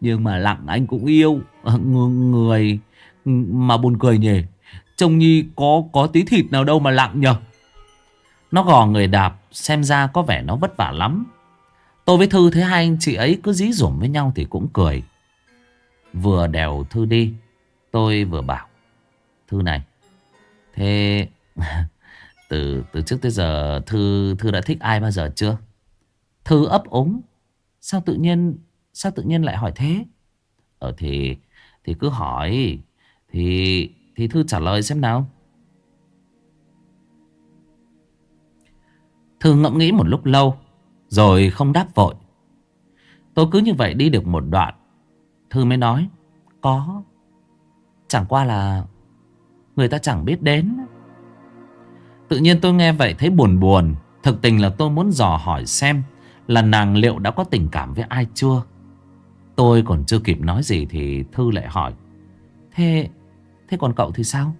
Nhưng mà lặng anh cũng yêu ờ, Người Mà buồn cười nhỉ. Trông Nhi có có tí thịt nào đâu mà lặng nhờ. Nó gò người đạp, Xem ra có vẻ nó vất vả lắm. Tôi với Thư thấy hai anh chị ấy cứ dí dủm với nhau thì cũng cười. Vừa đèo Thư đi, Tôi vừa bảo, Thư này, Thế từ từ trước tới giờ Thư Thư đã thích ai bao giờ chưa? Thư ấp ống Sao tự nhiên Sao tự nhiên lại hỏi thế? Ờ thì Thì cứ hỏi. Thì Thì Thư trả lời xem nào. Thư ngẫm nghĩ một lúc lâu, Rồi không đáp vội. Tôi cứ như vậy đi được một đoạn, Thư mới nói, Có. Chẳng qua là Người ta chẳng biết đến. Tự nhiên tôi nghe vậy thấy buồn buồn. Thực tình là tôi muốn dò hỏi xem Là nàng liệu đã có tình cảm với ai chưa? Tôi còn chưa kịp nói gì Thì Thư lại hỏi Thế Thế còn cậu thì sao?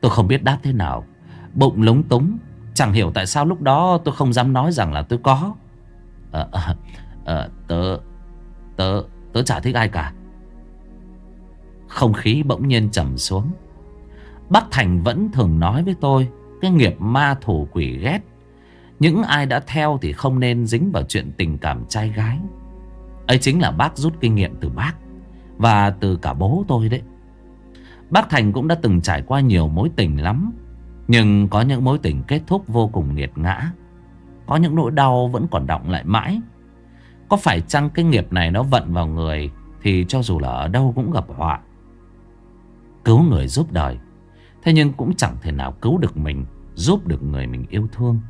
Tôi không biết đáp thế nào. Bụng lúng túng. Chẳng hiểu tại sao lúc đó tôi không dám nói rằng là tôi có. À, à, à, Tớ Tớ Tớ chả thích ai cả. Không khí bỗng nhiên trầm xuống. Bác Thành vẫn thường nói với tôi Cái nghiệp ma thủ quỷ ghét. Những ai đã theo thì không nên dính vào chuyện tình cảm trai gái ấy chính là bác rút kinh nghiệm từ bác Và từ cả bố tôi đấy. Bác Thành cũng đã từng trải qua nhiều mối tình lắm, Nhưng có những mối tình kết thúc vô cùng nghiệt ngã. Có những nỗi đau vẫn còn động lại mãi. Có phải chăng cái nghiệp này nó vận vào người Thì cho dù là ở đâu cũng gặp họa. Cứu người giúp đời, Thế nhưng cũng chẳng thể nào cứu được mình, Giúp được người mình yêu thương.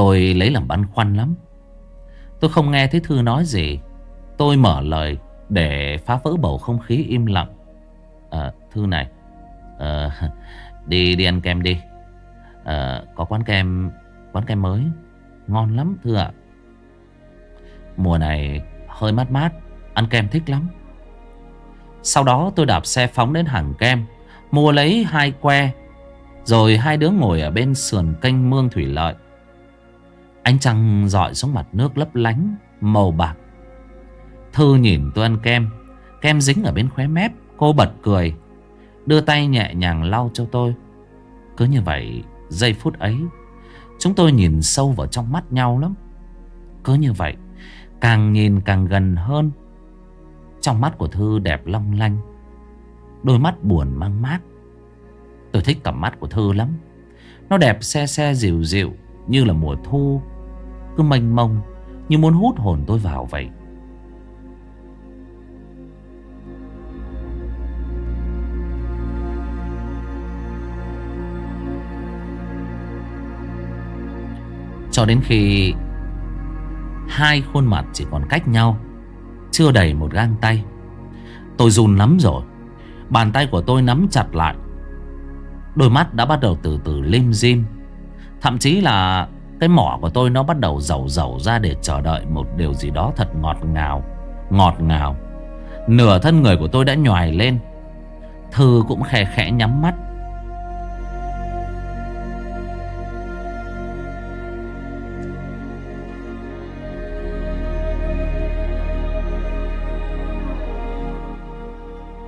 Tôi lấy làm băn khoăn lắm. Tôi không nghe thấy Thư nói gì. Tôi mở lời Để phá vỡ bầu không khí im lặng. À, Thư này à, Đi đi ăn kem đi. À, Có quán kem Quán kem mới. Ngon lắm Thư ạ. Mùa này hơi mát mát Ăn kem thích lắm. Sau đó tôi đạp xe phóng đến hàng kem Mua lấy hai que Rồi hai đứa ngồi ở bên sườn kênh mương thủy lợi. Ánh trăng dọi xuống mặt nước lấp lánh, Màu bạc. Thư nhìn tôi ăn kem. Kem dính ở bên khóe mép, Cô bật cười. Đưa tay nhẹ nhàng lau cho tôi. Cứ như vậy, giây phút ấy, Chúng tôi nhìn sâu vào trong mắt nhau lắm. Cứ như vậy, Càng nhìn càng gần hơn. Trong mắt của Thư đẹp long lanh, Đôi mắt buồn mang mát. Tôi thích cặp mắt của Thư lắm. Nó đẹp xe xe dịu dịu. Như là mùa thu. Cứ mênh mông, Như muốn hút hồn tôi vào vậy. Cho đến khi Hai khuôn mặt chỉ còn cách nhau, Chưa đầy một gang tay, Tôi run lắm rồi. Bàn tay của tôi nắm chặt lại. Đôi mắt đã bắt đầu từ từ lim dim. Thậm chí là Cái mỏ của tôi nó bắt đầu dầu dầu ra Để chờ đợi một điều gì đó thật ngọt ngào Ngọt ngào. Nửa thân người của tôi đã nhòi lên. Thư cũng khẽ khẽ nhắm mắt.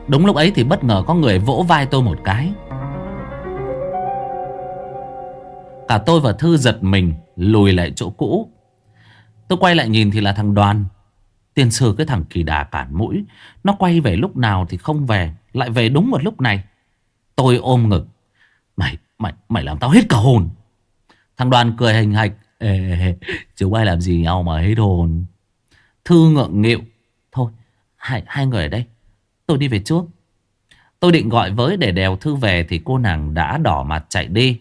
Đúng lúc ấy thì bất ngờ có người vỗ vai tôi một cái. Cả tôi và Thư giật mình Lùi lại chỗ cũ. Tôi quay lại nhìn thì là thằng Đoàn. Tiền sử cái thằng kỳ đà cản mũi Nó quay về lúc nào thì không về Lại về đúng một lúc này. Tôi ôm ngực. Mày, mày, mày làm tao hết cả hồn. Thằng Đoàn cười hình hạch. Ê, Chứ ai làm gì nhau mà hết hồn. Thư ngượng nghịu. Thôi hai, hai người ở đây. Tôi đi về trước. Tôi định gọi với để đèo Thư về Thì cô nàng đã đỏ mặt chạy đi.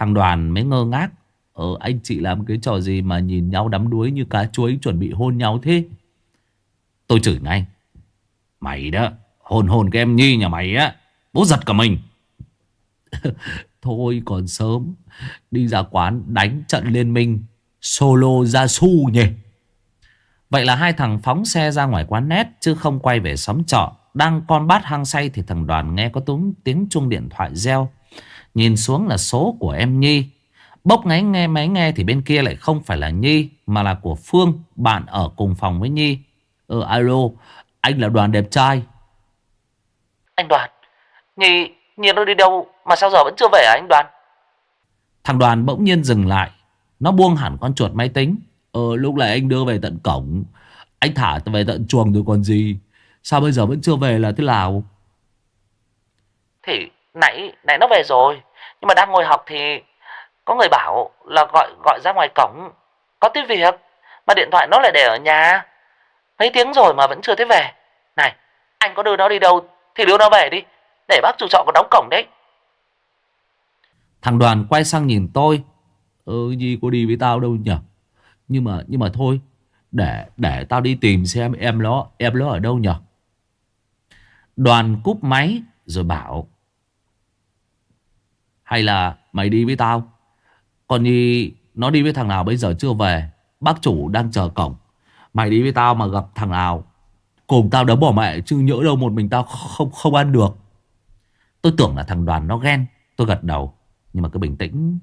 Thằng đoàn mới ngơ ngác. Ờ anh chị làm cái trò gì mà nhìn nhau đắm đuối Như cá chuối chuẩn bị hôn nhau thế? Tôi chửi ngay. Mày đó Hôn hôn cái em Nhi nhà mày á Bố giật cả mình. Thôi còn sớm Đi ra quán đánh trận liên minh Solo ra su nhỉ? Vậy là hai thằng phóng xe ra ngoài quán nét Chứ không quay về xóm trọ. Đang con bát hăng say thì thằng đoàn nghe có tiếng, tiếng chuông điện thoại reo. Nhìn xuống là số của em Nhi. Bốc ngáy nghe máy nghe thì bên kia lại không phải là Nhi mà là của Phương, bạn ở cùng phòng với Nhi. Ờ alo, Anh là đoàn đẹp trai. Anh Đoàn Nhi, Nhi nó đi đâu mà sao giờ vẫn chưa về à anh Đoàn? Thằng đoàn bỗng nhiên dừng lại. Nó buông hẳn con chuột máy tính. Ờ lúc này anh đưa về tận cổng. Anh thả về tận chuồng rồi còn gì? Sao bây giờ vẫn chưa về là thế nào? Thì nãy nãy nó về rồi. Nhưng mà đang ngồi học thì Có người bảo là gọi gọi ra ngoài cổng. Có tí việc, Mà điện thoại nó lại để ở nhà. Mấy tiếng rồi mà vẫn chưa thấy về. Này, anh có đưa nó đi đâu Thì đưa nó về đi. Để bác chủ trọ còn đóng cổng đấy. Thằng đoàn quay sang nhìn tôi. Ừ gì có đi với tao đâu nhỉ Nhưng mà nhưng mà thôi, Để để tao đi tìm xem em nó Em nó ở đâu nhỉ Đoàn cúp máy Rồi bảo hay là mày đi với tao? Còn Nhi, Nó đi với thằng nào bây giờ chưa về? Bác chủ đang chờ cổng. Mày đi với tao mà gặp thằng nào? Cùng tao đấm bỏ mẹ, Chứ nhỡ đâu một mình tao không không ăn được. Tôi tưởng là thằng đoàn nó ghen. Tôi gật đầu. Nhưng mà cứ bình tĩnh.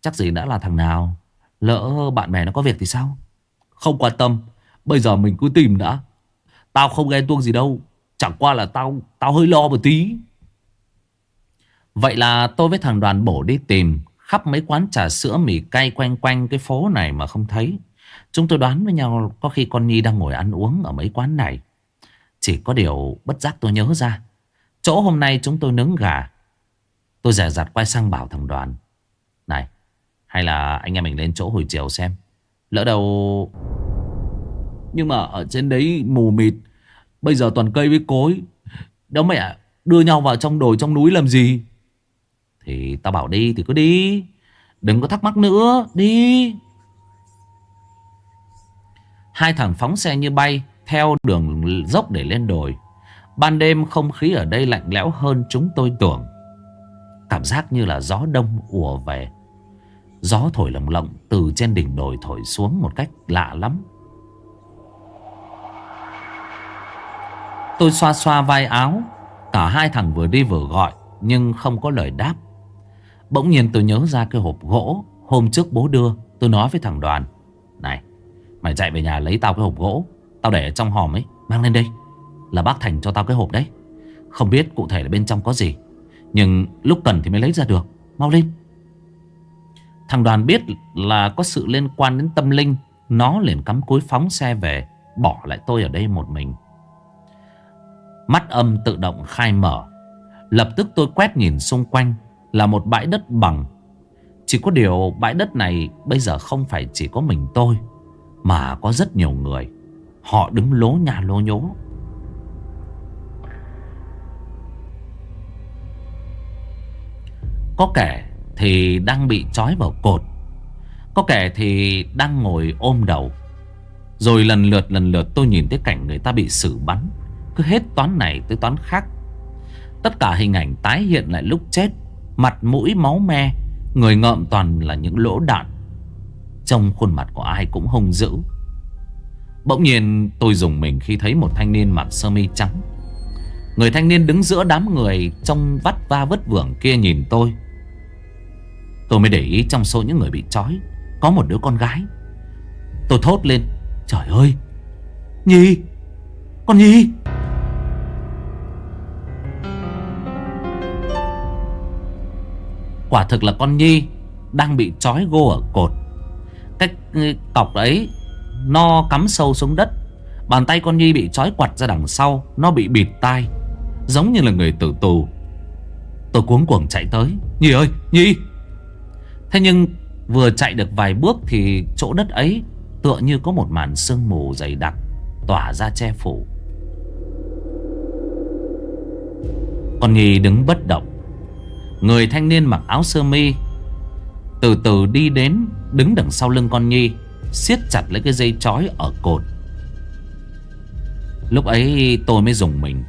Chắc gì đã là thằng nào? Lỡ bạn bè nó có việc thì sao? Không quan tâm. Bây giờ mình cứ tìm đã. Tao không ghen tuông gì đâu. Chẳng qua là tao tao hơi lo một tí. Vậy là tôi với thằng đoàn bổ đi tìm, Khắp mấy quán trà sữa, mì cay quanh quanh cái phố này mà không thấy. Chúng tôi đoán với nhau Có khi con Nhi đang ngồi ăn uống ở mấy quán này. Chỉ có điều bất giác tôi nhớ ra, Chỗ hôm nay chúng tôi nướng gà. Tôi rẻ rặt quay sang bảo thằng đoàn, Này, Hay là anh em mình lên chỗ hồi chiều xem. Lỡ đâu Nhưng mà ở trên đấy mù mịt, Bây giờ toàn cây với cối. Đâu mẹ, đưa nhau vào trong đồi, trong núi làm gì? Thì tao bảo đi, thì cứ đi. Đừng có thắc mắc nữa, Đi. Hai thằng phóng xe như bay Theo đường dốc để lên đồi. Ban đêm không khí ở đây lạnh lẽo hơn chúng tôi tưởng. Cảm giác như là gió đông ùa về. Gió thổi lồng lộng từ trên đỉnh đồi thổi xuống một cách lạ lắm. Tôi xoa xoa vai áo. Cả hai thằng vừa đi vừa gọi, Nhưng không có lời đáp. Bỗng nhiên tôi nhớ ra cái hộp gỗ Hôm trước bố đưa. Tôi nói với thằng đoàn, Này, mày chạy về nhà lấy tao cái hộp gỗ, Tao để ở trong hòm ấy, Mang lên đây. Là bác Thành cho tao cái hộp đấy. Không biết cụ thể là bên trong có gì, Nhưng lúc cần thì mới lấy ra được. Mau lên. Thằng đoàn biết là có sự liên quan đến tâm linh, Nó liền cắm cối phóng xe về, Bỏ lại tôi ở đây một mình. Mắt âm tự động khai mở. Lập tức tôi quét nhìn xung quanh là một bãi đất bằng. Chỉ có điều bãi đất này Bây giờ không phải chỉ có mình tôi, Mà có rất nhiều người. Họ đứng lố nhà lố nhố. Có kẻ thì đang bị trói vào cột. Có kẻ thì đang ngồi ôm đầu. Rồi lần lượt lần lượt tôi nhìn thấy cảnh người ta bị xử bắn. Cứ hết toán này tới toán khác. Tất cả hình ảnh tái hiện lại lúc chết. Mặt mũi máu me, Người ngợm toàn là những lỗ đạn. Trong khuôn mặt của ai cũng hung dữ. Bỗng nhiên, tôi dùng mình khi thấy một thanh niên mặc sơ mi trắng. Người thanh niên đứng giữa đám người Trong vắt va vất vưởng kia nhìn tôi. Tôi mới để ý trong số những người bị trói, Có một đứa con gái. Tôi thốt lên, Trời ơi! Nhi! Con Nhi! Quả thực là con Nhi Đang bị trói gô ở cột. Cái ừ, cọc ấy, Nó cắm sâu xuống đất. Bàn tay con Nhi bị trói quặt ra đằng sau, Nó bị bịt tai, Giống như là người tử tù. Tôi cuống cuồng chạy tới. Nhi ơi, Nhi! Thế nhưng vừa chạy được vài bước Thì chỗ đất ấy Tựa như có một màn sương mù dày đặc Tỏa ra che phủ. Con Nhi đứng bất động. Người thanh niên mặc áo sơ mi Từ từ đi đến Đứng đằng sau lưng con Nhi, siết chặt lấy cái dây chói ở cột. Lúc ấy tôi mới dùng mình,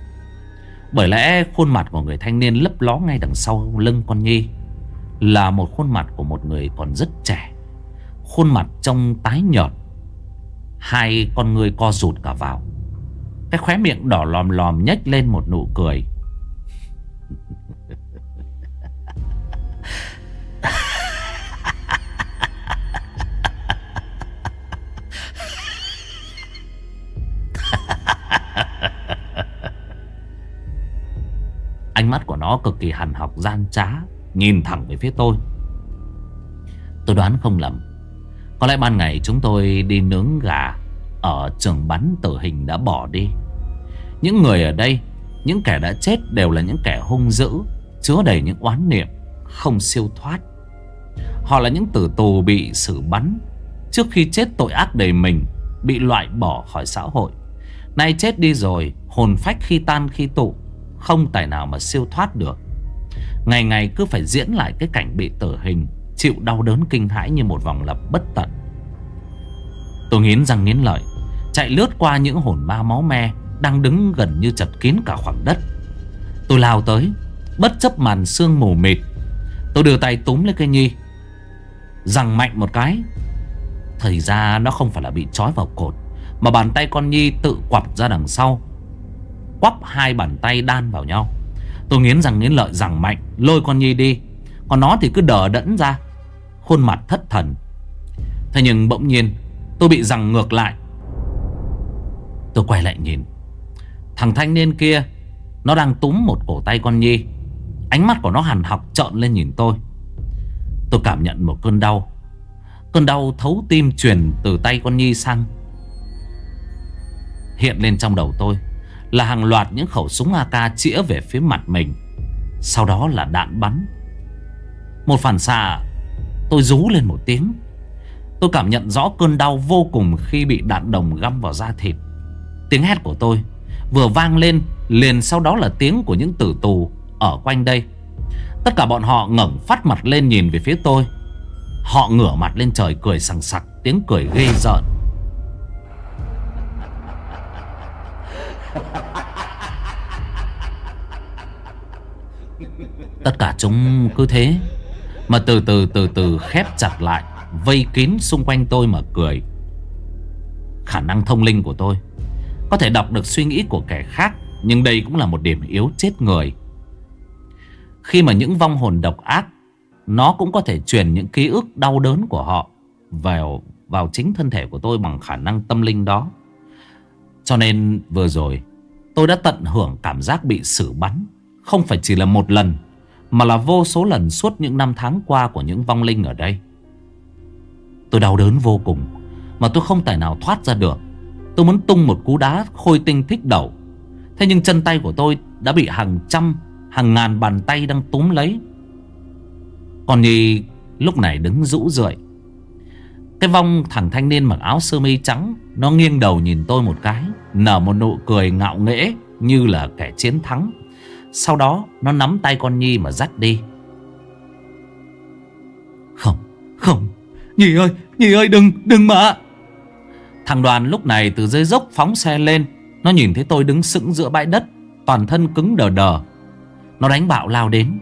Bởi lẽ khuôn mặt của người thanh niên lấp ló ngay đằng sau lưng con Nhi Là một khuôn mặt của một người còn rất trẻ, Khuôn mặt trông tái nhợt. Hai con người co rụt cả vào, Cái khóe miệng đỏ lòm lòm nhếch lên một nụ cười. Ánh mắt của nó cực kỳ hằn học, gian trá, Nhìn thẳng về phía tôi. Tôi đoán không lầm, Có lẽ ban ngày chúng tôi đi nướng gà Ở trường bắn tử hình đã bỏ đi. Những người ở đây, Những kẻ đã chết đều là những kẻ hung dữ, Chứa đầy những oán niệm, Không siêu thoát. Họ là những tử tù bị xử bắn Trước khi chết tội ác đầy mình, Bị loại bỏ khỏi xã hội. Nay chết đi rồi, Hồn phách khi tan khi tụ, Không tài nào mà siêu thoát được. Ngày ngày cứ phải diễn lại cái cảnh bị tử hình, Chịu đau đớn kinh hãi như một vòng lặp bất tận. Tôi nghiến răng nghiến lợi, Chạy lướt qua những hồn ma máu me Đang đứng gần như chật kín cả khoảng đất. Tôi lao tới, Bất chấp màn sương mù mịt. Tôi đưa tay túm lấy cây nhi Rằng mạnh một cái. Thời ra nó không phải là bị trói vào cột mà bàn tay con Nhi tự quặp ra đằng sau, Quắp hai bàn tay đan vào nhau. Tôi nghiến rằng nghiến lợi rằng mạnh, Lôi con Nhi đi. Còn nó thì cứ đờ đẫn ra, Khuôn mặt thất thần. Thế nhưng bỗng nhiên, tôi bị rằng ngược lại. Tôi quay lại nhìn, Thằng thanh niên kia, Nó đang túm một cổ tay con Nhi. Ánh mắt của nó hằn học trợn lên nhìn tôi. Tôi cảm nhận một cơn đau. Cơn đau thấu tim truyền từ tay con Nhi sang. Hiện lên trong đầu tôi Là hàng loạt những khẩu súng AK chĩa về phía mặt mình. Sau đó là đạn bắn. Một phản xạ, Tôi rú lên một tiếng. Tôi cảm nhận rõ cơn đau vô cùng khi bị đạn đồng găm vào da thịt. Tiếng hét của tôi vừa vang lên, liền sau đó là tiếng của những tử tù ở quanh đây. Tất cả bọn họ ngẩng phát mặt lên nhìn về phía tôi. Họ ngửa mặt lên trời cười sằng sặc, Tiếng cười ghê rợn. Tất cả chúng cứ thế, Mà từ từ từ từ khép chặt lại, Vây kín xung quanh tôi mà cười. Khả năng thông linh của tôi Có thể đọc được suy nghĩ của kẻ khác, Nhưng đây cũng là một điểm yếu chết người. Khi mà những vong hồn độc ác, Nó cũng có thể truyền những ký ức đau đớn của họ Vào vào chính thân thể của tôi bằng khả năng tâm linh đó. Cho nên vừa rồi, Tôi đã tận hưởng cảm giác bị xử bắn. Không phải chỉ là một lần, Mà là vô số lần suốt những năm tháng qua của những vong linh ở đây. Tôi đau đớn vô cùng, Mà tôi không thể nào thoát ra được. Tôi muốn tung một cú đá khôi tinh thích đầu. Thế nhưng chân tay của tôi đã bị hàng trăm, Hàng ngàn bàn tay đang túm lấy. Còn Nhi lúc này đứng rũ rượi. Cái vong thằng thanh niên mặc áo sơ mi trắng Nó nghiêng đầu nhìn tôi một cái Nở một nụ cười ngạo nghễ Như là kẻ chiến thắng. Sau đó nó nắm tay con Nhi mà dắt đi. Không, không Nhi ơi, Nhi ơi đừng, đừng mà. Thằng đoàn lúc này từ dưới dốc phóng xe lên Nó nhìn thấy tôi đứng sững giữa bãi đất Toàn thân cứng đờ đờ. Nó đánh bạo lao đến.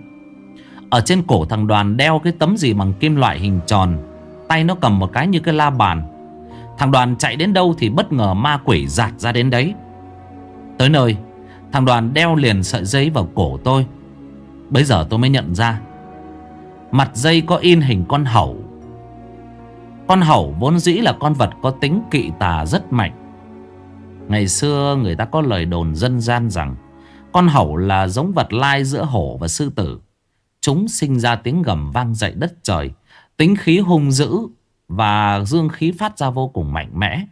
Ở trên cổ thằng đoàn đeo cái tấm gì bằng kim loại hình tròn Tay nó cầm một cái như cái la bàn. Thằng đoàn chạy đến đâu thì bất ngờ ma quỷ giạt ra đến đấy. Tới nơi, Thằng đoàn đeo liền sợi dây vào cổ tôi. Bây giờ tôi mới nhận ra, Mặt dây có in hình con hẩu Con hẩu vốn dĩ là con vật có tính kỵ tà rất mạnh. Ngày xưa người ta có lời đồn dân gian rằng, Con hẩu là giống vật lai giữa hổ và sư tử. Chúng sinh ra tiếng gầm vang dậy đất trời Tính khí hung dữ Và dương khí phát ra vô cùng mạnh mẽ.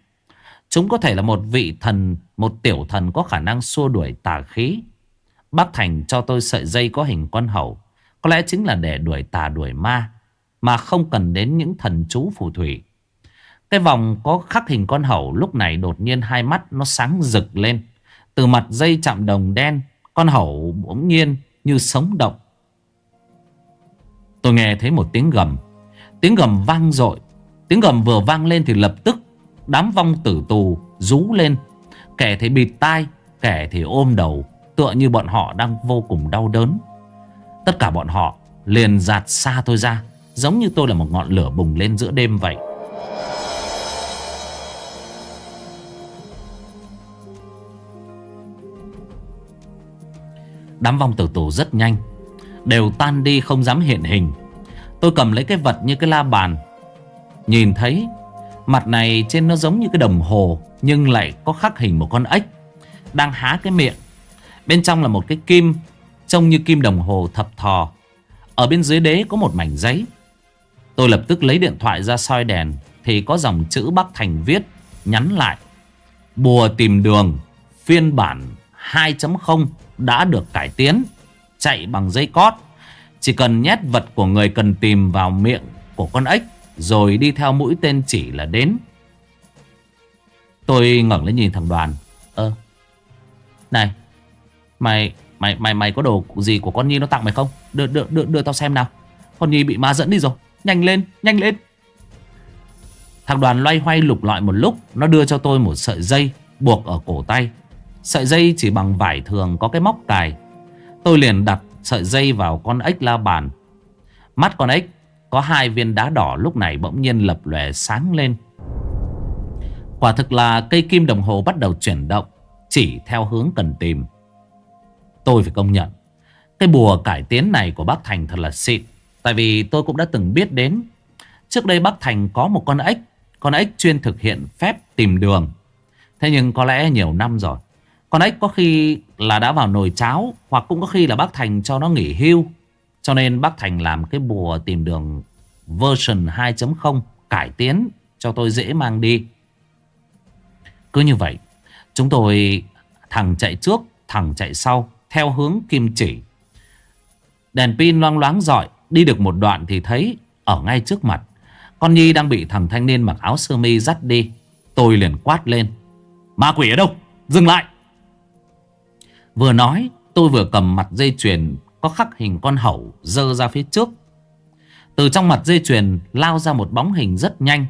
Chúng có thể là một vị thần, Một tiểu thần có khả năng xua đuổi tà khí. Bác Thành cho tôi sợi dây có hình con hầu. Có lẽ chính là để đuổi tà đuổi ma, Mà không cần đến những thần chú phù thủy. Cái vòng có khắc hình con hầu Lúc này đột nhiên hai mắt nó sáng rực lên. Từ mặt dây chạm đồng đen, Con hầu bỗng nhiên như sống động. Tôi nghe thấy một tiếng gầm. Tiếng gầm vang dội. Tiếng gầm vừa vang lên thì lập tức Đám vong tử tù rú lên. Kẻ thì bịt tai, Kẻ thì ôm đầu, Tựa như bọn họ đang vô cùng đau đớn. Tất cả bọn họ liền giạt xa tôi ra, Giống như tôi là một ngọn lửa bùng lên giữa đêm vậy. Đám vong tử tù rất nhanh, Đều tan đi không dám hiện hình. Tôi cầm lấy cái vật như cái la bàn. Nhìn thấy, Mặt này trên nó giống như cái đồng hồ, Nhưng lại có khắc hình một con ếch Đang há cái miệng. Bên trong là một cái kim, Trông như kim đồng hồ thập thò. Ở bên dưới đế có một mảnh giấy. Tôi lập tức lấy điện thoại ra soi đèn, Thì có dòng chữ Bắc Thành viết, Nhắn lại. Bùa tìm đường, Phiên bản 2.0 đã được cải tiến, Chạy bằng dây cót. Chỉ cần nhét vật của người cần tìm vào miệng của con ếch Rồi đi theo mũi tên chỉ là đến. Tôi ngẩng lên nhìn thằng đoàn. Ơ Này Mày Mày mày mày có đồ gì của con Nhi nó tặng mày không? Đưa đưa đưa, đưa tao xem nào. Con Nhi bị ma dẫn đi rồi. Nhanh lên nhanh lên. Thằng đoàn loay hoay lục lọi một lúc Nó đưa cho tôi một sợi dây Buộc ở cổ tay. Sợi dây chỉ bằng vải thường có cái móc cài. Tôi liền đặt sợi dây vào con ếch la bàn. Mắt con ếch Có hai viên đá đỏ lúc này bỗng nhiên lập lòe sáng lên. Quả thực là cây kim đồng hồ bắt đầu chuyển động, Chỉ theo hướng cần tìm. Tôi phải công nhận, Cái bùa cải tiến này của bác Thành thật là xịn, Tại vì tôi cũng đã từng biết đến. Trước đây bác Thành có một con ếch Con ếch chuyên thực hiện phép tìm đường. Thế nhưng có lẽ nhiều năm rồi, Con ếch có khi là đã vào nồi cháo Hoặc cũng có khi là bác Thành cho nó nghỉ hưu Cho nên bác Thành làm cái bùa tìm đường version 2.0 cải tiến cho tôi dễ mang đi. Cứ như vậy, chúng tôi thằng chạy trước, thằng chạy sau, theo hướng kim chỉ. Đèn pin loang loáng dọi, đi được một đoạn thì thấy ở ngay trước mặt. Con Nhi đang bị thằng thanh niên mặc áo sơ mi dắt đi. Tôi liền quát lên. Ma quỷ ở đâu? Dừng lại! Vừa nói, tôi vừa cầm mặt dây chuyền có khắc hình con hẩu dơ ra phía trước. Từ trong mặt dây chuyền lao ra một bóng hình rất nhanh.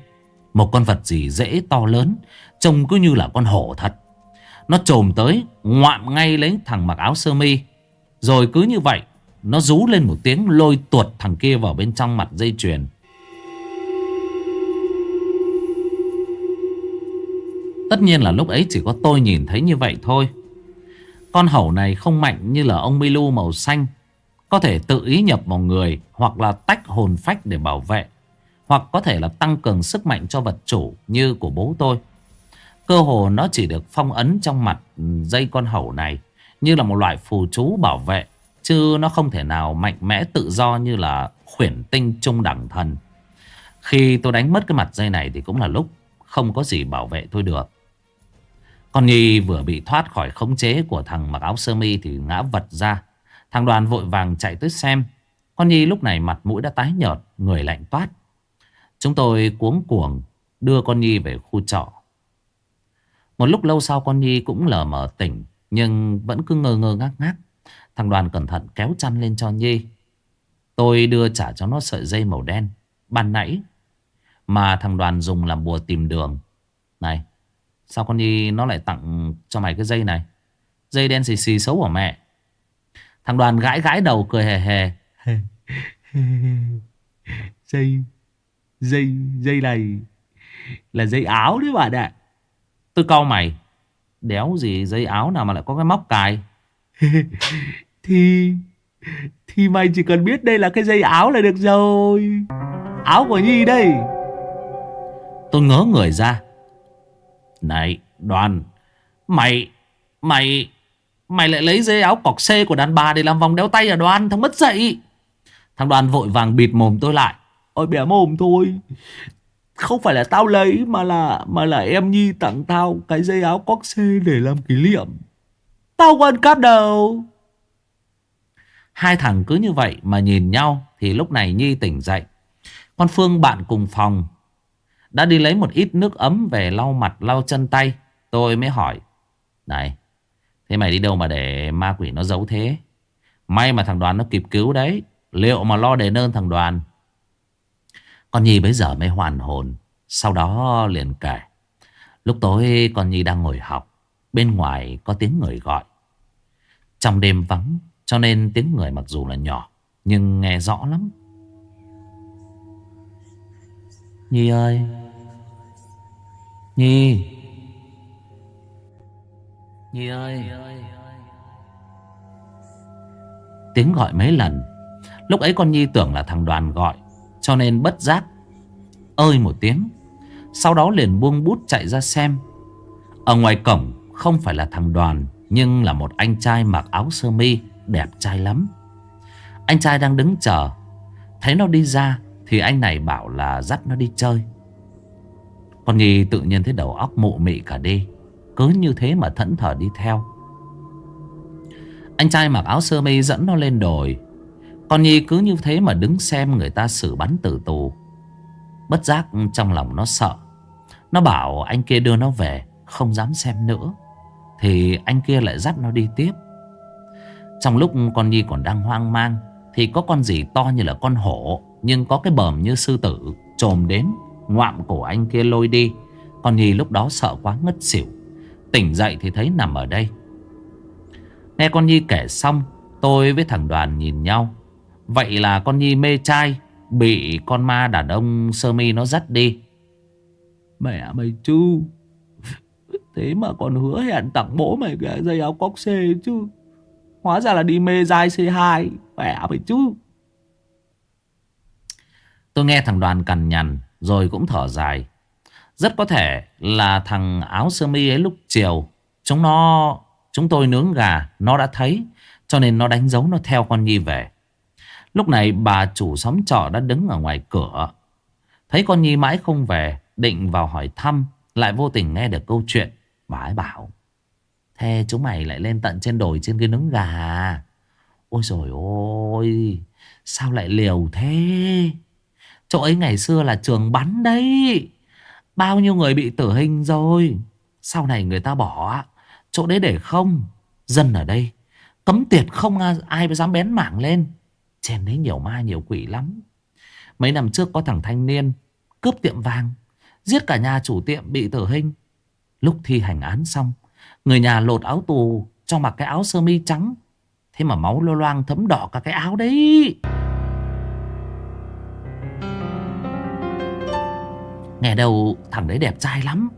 Một con vật gì dễ to lớn, trông cứ như là con hổ thật. Nó trồm tới, ngoạm ngay lấy thằng mặc áo sơ mi. Rồi cứ như vậy, nó rú lên một tiếng lôi tuột thằng kia vào bên trong mặt dây chuyền. Tất nhiên là lúc ấy chỉ có tôi nhìn thấy như vậy thôi. Con hổ này không mạnh như là ông Milu màu xanh. Có thể tự ý nhập vào người hoặc là tách hồn phách để bảo vệ. Hoặc có thể là tăng cường sức mạnh cho vật chủ như của bố tôi. Cơ hồ nó chỉ được phong ấn trong mặt dây con hổ này như là một loại phù chú bảo vệ. Chứ nó không thể nào mạnh mẽ tự do như là khuyển tinh trung đẳng thần. Khi tôi đánh mất cái mặt dây này thì cũng là lúc không có gì bảo vệ tôi được. Con Nhi vừa bị thoát khỏi khống chế của thằng mặc áo sơ mi thì ngã vật ra. Thằng đoàn vội vàng chạy tới xem. Con Nhi lúc này mặt mũi đã tái nhợt, người lạnh toát. Chúng tôi cuống cuồng đưa con Nhi về khu trọ. Một lúc lâu sau con Nhi cũng lờ mờ tỉnh nhưng vẫn cứ ngơ ngơ ngác ngác. Thằng đoàn cẩn thận kéo chăn lên cho Nhi. Tôi đưa trả cho nó sợi dây màu đen. Ban nãy mà thằng đoàn dùng làm bùa tìm đường. Này, sao con Nhi nó lại tặng cho mày cái dây này? Dây đen xì xì xấu của mẹ. Thằng đoàn gãi gãi đầu cười hề hề. dây, dây, dây này là dây áo đấy bạn ạ. Tôi cau mày. Đéo gì dây áo nào mà lại có cái móc cài. thì thì mày chỉ cần biết đây là cái dây áo là được rồi. Áo của Nhi đây. Tôi ngớ người ra. Này, đoàn, mày, mày, mày lại lấy dây áo cọc C của đàn bà để làm vòng đeo tay à đoàn, thằng mất dậy. Thằng đoàn vội vàng bịt mồm tôi lại. Ôi bẻ mồm thôi. Không phải là tao lấy mà là mà là em Nhi tặng tao cái dây áo cọc C để làm kỷ niệm. Tao quan cáp đâu. Hai thằng cứ như vậy mà nhìn nhau thì lúc này Nhi tỉnh dậy. Con Phương bạn cùng phòng đã đi lấy một ít nước ấm về lau mặt lau chân tay. Tôi mới hỏi. Này, thế mày đi đâu mà để ma quỷ nó giấu thế? May mà thằng đoàn nó kịp cứu đấy. Liệu mà lo đề nơn thằng đoàn? Con Nhi bây giờ mới hoàn hồn. Sau đó liền kể. Lúc tối con Nhi đang ngồi học. Bên ngoài có tiếng người gọi. Trong đêm vắng cho nên tiếng người mặc dù là nhỏ Nhưng nghe rõ lắm Nhi ơi. Nhi. Nhi ơi. Tiếng gọi mấy lần. Lúc ấy con Nhi tưởng là thằng đoàn gọi, Cho nên bất giác, Ơi một tiếng. Sau đó liền buông bút chạy ra xem. Ở ngoài cổng không phải là thằng đoàn, Nhưng là một anh trai mặc áo sơ mi, đẹp trai lắm. Anh trai đang đứng chờ, Thấy nó đi ra thì anh này bảo là dắt nó đi chơi. Con Nhi tự nhiên thấy đầu óc mụ mị cả đi. Cứ như thế mà thẫn thờ đi theo. Anh trai mặc áo sơ mi dẫn nó lên đồi. Con Nhi cứ như thế mà đứng xem người ta xử bắn tử tù. Bất giác trong lòng nó sợ. Nó bảo anh kia đưa nó về, Không dám xem nữa. Thì anh kia lại dắt nó đi tiếp. Trong lúc con Nhi còn đang hoang mang, Thì có con gì to như là con hổ. Nhưng có cái bờm như sư tử Trồm đến, Ngoạm cổ anh kia lôi đi. Con Nhi lúc đó sợ quá ngất xỉu, Tỉnh dậy thì thấy nằm ở đây. Nghe con Nhi kể xong, Tôi với thằng đoàn nhìn nhau. Vậy là con Nhi mê trai, Bị con ma đàn ông sơ mi nó dắt đi. Mẹ mày chú Thế mà còn hứa hẹn tặng bố mày cái dây áo cóc xê chứ. Hóa ra là đi mê dai C2 Mẹ mày chú Tôi nghe thằng đoàn cằn nhằn, Rồi cũng thở dài. Rất có thể là thằng áo sơ mi ấy lúc chiều, Chúng nó, Chúng tôi nướng gà, Nó đã thấy, Cho nên nó đánh dấu nó theo con Nhi về. Lúc này bà chủ xóm trọ đã đứng ở ngoài cửa. Thấy con Nhi mãi không về, Định vào hỏi thăm, Lại vô tình nghe được câu chuyện. Bà ấy bảo, Thế chúng mày lại lên tận trên đồi trên cái nướng gà? À? Ôi rồi ôi, Sao lại liều thế? Chỗ ấy ngày xưa là trường bắn đấy. Bao nhiêu người bị tử hình rồi. Sau này người ta bỏ Chỗ đấy để không. Dân ở đây, Cấm tiệt không ai dám bén mảng lên. Trên đấy nhiều ma nhiều quỷ lắm. Mấy năm trước có thằng thanh niên Cướp tiệm vàng, Giết cả nhà chủ tiệm bị tử hình. Lúc thi hành án xong, Người nhà lột áo tù Cho mặc cái áo sơ mi trắng. Thế mà máu lo loang thấm đỏ cả cái áo đấy. Nghe đâu thằng đấy đẹp trai lắm.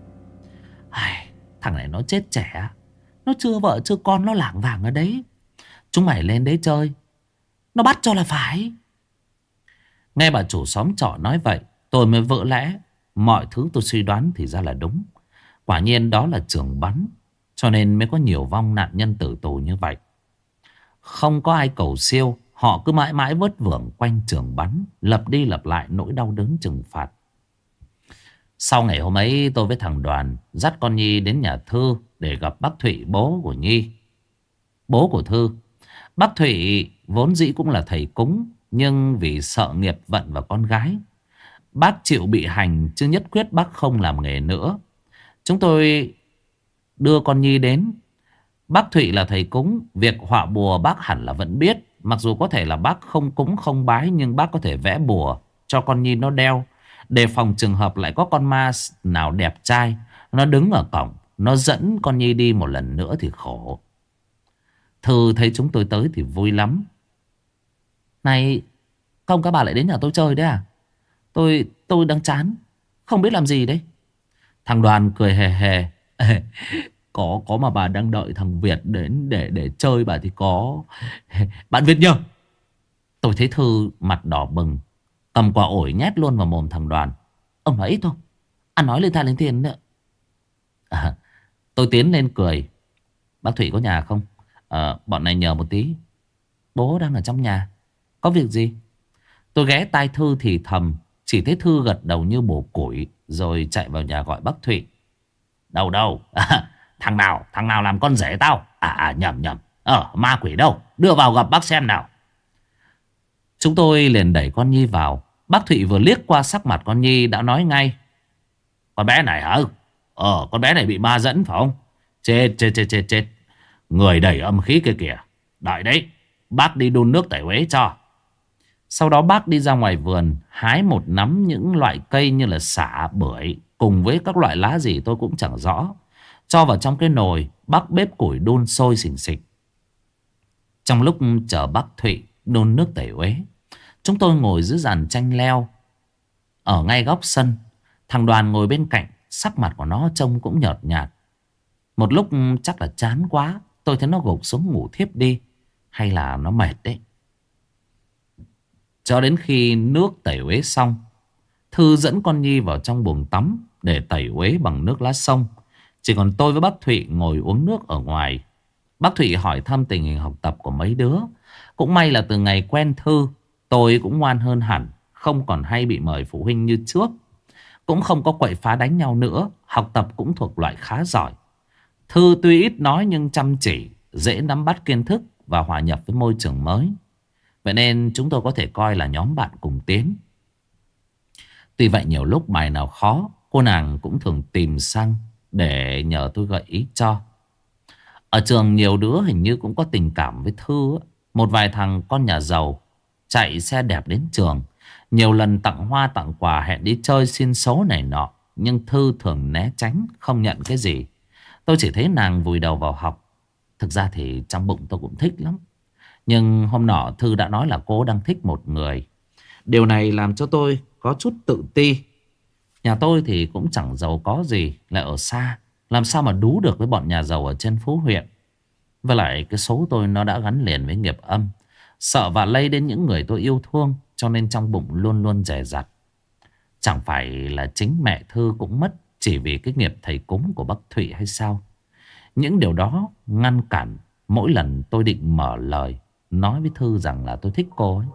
Ai, Thằng này nó chết trẻ. Nó chưa vợ chưa con nó lảng vàng ở đấy. Chúng mày lên đấy chơi. Nó bắt cho là phải. Nghe bà chủ xóm trọ nói vậy Tôi mới vỡ lẽ. Mọi thứ tôi suy đoán thì ra là đúng. Quả nhiên đó là trường bắn Cho nên mới có nhiều vong nạn nhân tử tù như vậy. Không có ai cầu siêu Họ cứ mãi mãi vớt vưởng quanh trường bắn Lập đi lập lại nỗi đau đớn trừng phạt. Sau ngày hôm ấy, tôi với thằng đoàn Dắt con Nhi đến nhà Thư Để gặp bác Thụy, bố của Nhi. Bố của Thư, Bác Thụy vốn dĩ cũng là thầy cúng, Nhưng vì sợ nghiệp vận và con gái. Bác chịu bị hành chứ nhất quyết bác không làm nghề nữa. Chúng tôi đưa con Nhi đến. Bác Thụy là thầy cúng, Việc họa bùa bác hẳn là vẫn biết. Mặc dù có thể là bác không cúng không bái, Nhưng bác có thể vẽ bùa cho con Nhi nó đeo. Đề phòng trường hợp lại có con ma nào đẹp trai Nó đứng ở cổng Nó dẫn con Nhi đi một lần nữa thì khổ Thư thấy chúng tôi tới thì vui lắm. Này, không các bà lại đến nhà tôi chơi đấy à? Tôi, tôi đang chán. Không biết làm gì đấy. Thằng đoàn cười hề hề. có, có mà bà đang đợi thằng Việt đến để để chơi bà thì có. Bạn Việt nhờ. Tôi thấy Thư mặt đỏ bừng. Cầm quả ổi nhét luôn vào mồm thằng đoàn. Ông nói ít thôi. Ăn nói lên tha lên tiền nữa. À, tôi tiến lên cười. Bác Thủy có nhà không? à, Bọn này nhờ một tí. Bố đang ở trong nhà. Có việc gì? Tôi ghé tai Thư thì thầm. Chỉ thấy Thư gật đầu như bổ củi Rồi chạy vào nhà gọi bác thủy. Đâu đâu? À, Thằng nào? Thằng nào làm con rể tao? À, à nhầm nhầm. Ờ ma quỷ đâu? Đưa vào gặp bác xem nào. Chúng tôi liền đẩy con Nhi vào. Bác Thụy vừa liếc qua sắc mặt con Nhi đã nói ngay Con bé này hả Ờ con bé này bị ma dẫn phải không Chết chết chết chết chết Người đầy âm khí kia kìa. Đợi đấy, bác đi đun nước tẩy uế cho. Sau đó bác đi ra ngoài vườn hái một nắm những loại cây như là xả, bưởi cùng với các loại lá gì tôi cũng chẳng rõ. Cho vào trong cái nồi, bác bếp củi đun sôi xình xịch. Trong lúc chờ bác Thụy đun nước tẩy uế, chúng tôi ngồi dưới dàn tranh leo. Ở ngay góc sân, thằng đoàn ngồi bên cạnh, sắc mặt của nó trông cũng nhợt nhạt. Một lúc ừ, chắc là chán quá, Tôi thấy nó gục xuống ngủ thiếp đi Hay là nó mệt đấy Cho đến khi nước tẩy uế xong Thư dẫn con Nhi vào trong buồng tắm Để tẩy uế bằng nước lá sông Chỉ còn tôi với bác Thụy ngồi uống nước ở ngoài Bác Thụy hỏi thăm tình hình học tập của mấy đứa. Cũng may là từ ngày quen Thư, tôi cũng ngoan hơn hẳn, không còn hay bị mời phụ huynh như trước. Cũng không có quậy phá đánh nhau nữa, học tập cũng thuộc loại khá giỏi. Thư tuy ít nói nhưng chăm chỉ, dễ nắm bắt kiến thức và hòa nhập với môi trường mới. Vậy nên chúng tôi có thể coi là nhóm bạn cùng tiến. Tuy vậy nhiều lúc bài nào khó, cô nàng cũng thường tìm sang để nhờ tôi gợi ý cho. Ở trường nhiều đứa hình như cũng có tình cảm với Thư. Một vài thằng con nhà giàu chạy xe đẹp đến trường. Nhiều lần tặng hoa tặng quà hẹn đi chơi xin số này nọ. Nhưng Thư thường né tránh, không nhận cái gì. Tôi chỉ thấy nàng vùi đầu vào học. Thực ra thì trong bụng tôi cũng thích lắm. Nhưng hôm nọ Thư đã nói là cô đang thích một người. Điều này làm cho tôi có chút tự ti. Nhà tôi thì cũng chẳng giàu có gì, lại ở xa. Làm sao mà đú được với bọn nhà giàu ở trên phố huyện. Và lại cái số tôi nó đã gắn liền với nghiệp âm. Sợ và lây đến những người tôi yêu thương. Cho nên trong bụng luôn luôn rẻ rặt. Chẳng phải là chính mẹ Thư cũng mất chỉ vì cái nghiệp thầy cúng của Bắc Thụy hay sao? Những điều đó ngăn cản mỗi lần tôi định mở lời, nói với Thư rằng là tôi thích cô ấy.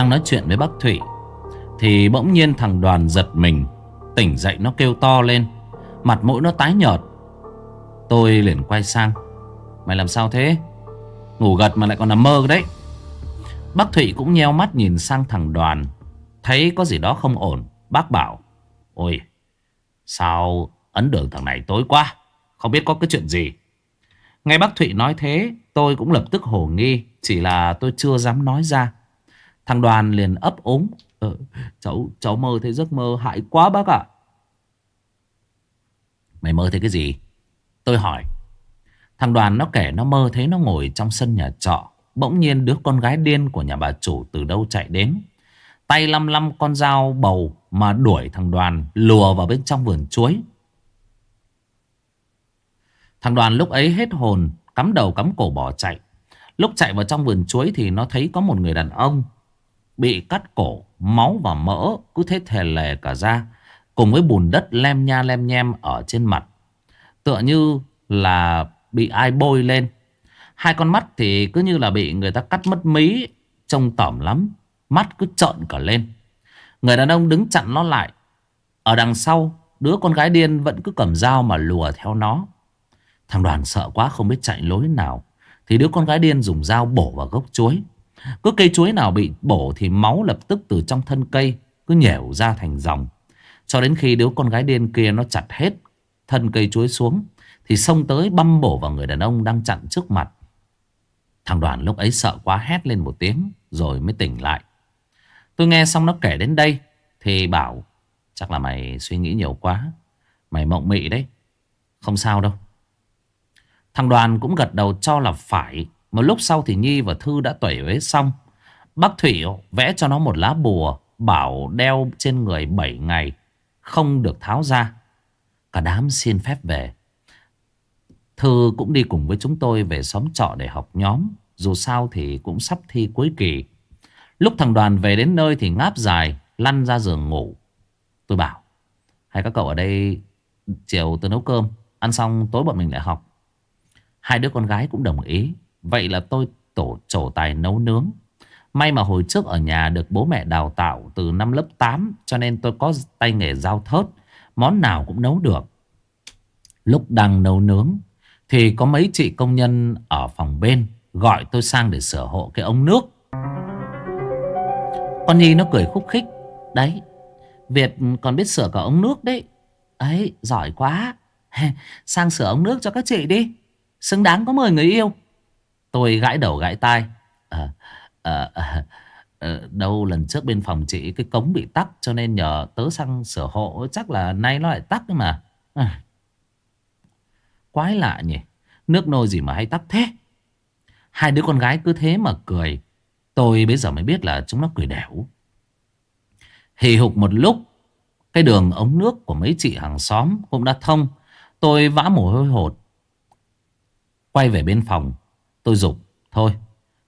Đang nói chuyện với bác Thủy Thì bỗng nhiên thằng đoàn giật mình, Tỉnh dậy nó kêu to lên, Mặt mũi nó tái nhợt. Tôi liền quay sang, Mày làm sao thế? Ngủ gật mà lại còn nằm mơ đấy. Bác Thụy cũng nheo mắt nhìn sang thằng đoàn, Thấy có gì đó không ổn. Bác bảo, Ôi, Sao ấn đường thằng này tối quá, Không biết có cái chuyện gì? Nghe bác Thụy nói thế, Tôi cũng lập tức hồ nghi, Chỉ là tôi chưa dám nói ra. Thằng đoàn liền ấp úng ờ, Cháu cháu mơ thấy giấc mơ hại quá bác ạ. Mày mơ thấy cái gì? Tôi hỏi. Thằng đoàn nó kể nó mơ thấy nó ngồi trong sân nhà trọ Bỗng nhiên đứa con gái điên của nhà bà chủ từ đâu chạy đến. Tay lăm lăm con dao bầu mà đuổi thằng đoàn lùa vào bên trong vườn chuối. Thằng đoàn lúc ấy hết hồn, cắm đầu cắm cổ bỏ chạy. Lúc chạy vào trong vườn chuối thì nó thấy có một người đàn ông bị cắt cổ, máu và mỡ cứ thế thề lè cả ra. Cùng với bùn đất lem nha lem nhem ở trên mặt. Tựa như là bị ai bôi lên. Hai con mắt thì cứ như là bị người ta cắt mất mí, trông tỏm lắm. Mắt cứ trợn cả lên Người đàn ông đứng chặn nó lại Ở đằng sau Đứa con gái điên vẫn cứ cầm dao mà lùa theo nó Thằng đoàn sợ quá không biết chạy lối nào Thì đứa con gái điên dùng dao bổ vào gốc chuối cứ cây chuối nào bị bổ Thì máu lập tức từ trong thân cây Cứ nhẻo ra thành dòng. Cho đến khi đứa con gái điên kia nó chặt hết Thân cây chuối xuống, Thì xông tới băm bổ vào người đàn ông đang chặn trước mặt. Thằng đoàn lúc ấy sợ quá hét lên một tiếng Rồi mới tỉnh lại. Tôi nghe xong nó kể đến đây Thì bảo, Chắc là mày suy nghĩ nhiều quá, Mày mộng mị đấy, Không sao đâu. Thằng đoàn cũng gật đầu cho là phải. Một lúc sau thì Nhi và Thư đã tẩy uế xong. Bác Thủy vẽ cho nó một lá bùa, Bảo đeo trên người 7 ngày, Không được tháo ra. Cả đám xin phép về. Thư cũng đi cùng với chúng tôi về xóm trọ để học nhóm. Dù sao thì cũng sắp thi cuối kỳ. Lúc thằng đoàn về đến nơi thì ngáp dài, Lăn ra giường ngủ. Tôi bảo hai các cậu ở đây Chiều tôi nấu cơm, Ăn xong tối bọn mình lại học. Hai đứa con gái cũng đồng ý. Vậy là tôi tổ trổ tài nấu nướng. May mà hồi trước ở nhà được bố mẹ đào tạo từ năm lớp 8 Cho nên tôi có tay nghề giao thớt, Món nào cũng nấu được. Lúc đang nấu nướng, Thì có mấy chị công nhân ở phòng bên Gọi tôi sang để sửa hộ cái ống nước. Con Nhi nó cười khúc khích. Đấy, Việt còn biết sửa cả ống nước đấy. Ấy, giỏi quá. Sang sửa ống nước cho các chị đi. Xứng đáng có mời người yêu. Tôi gãi đầu gãi tai. À, à, à, à, Đâu lần trước bên phòng chị Cái cống bị tắc cho nên nhờ tớ sang sửa hộ Chắc là nay nó lại tắc mà. À. Quái lạ nhỉ Nước nôi gì mà hay tắc thế? Hai đứa con gái cứ thế mà cười. Tôi bây giờ mới biết là chúng nó cười đẻo. Hì hục một lúc Cái đường ống nước của mấy chị hàng xóm cũng đã thông. Tôi vã mồ hôi hột. Quay về bên phòng. Tôi dục Thôi,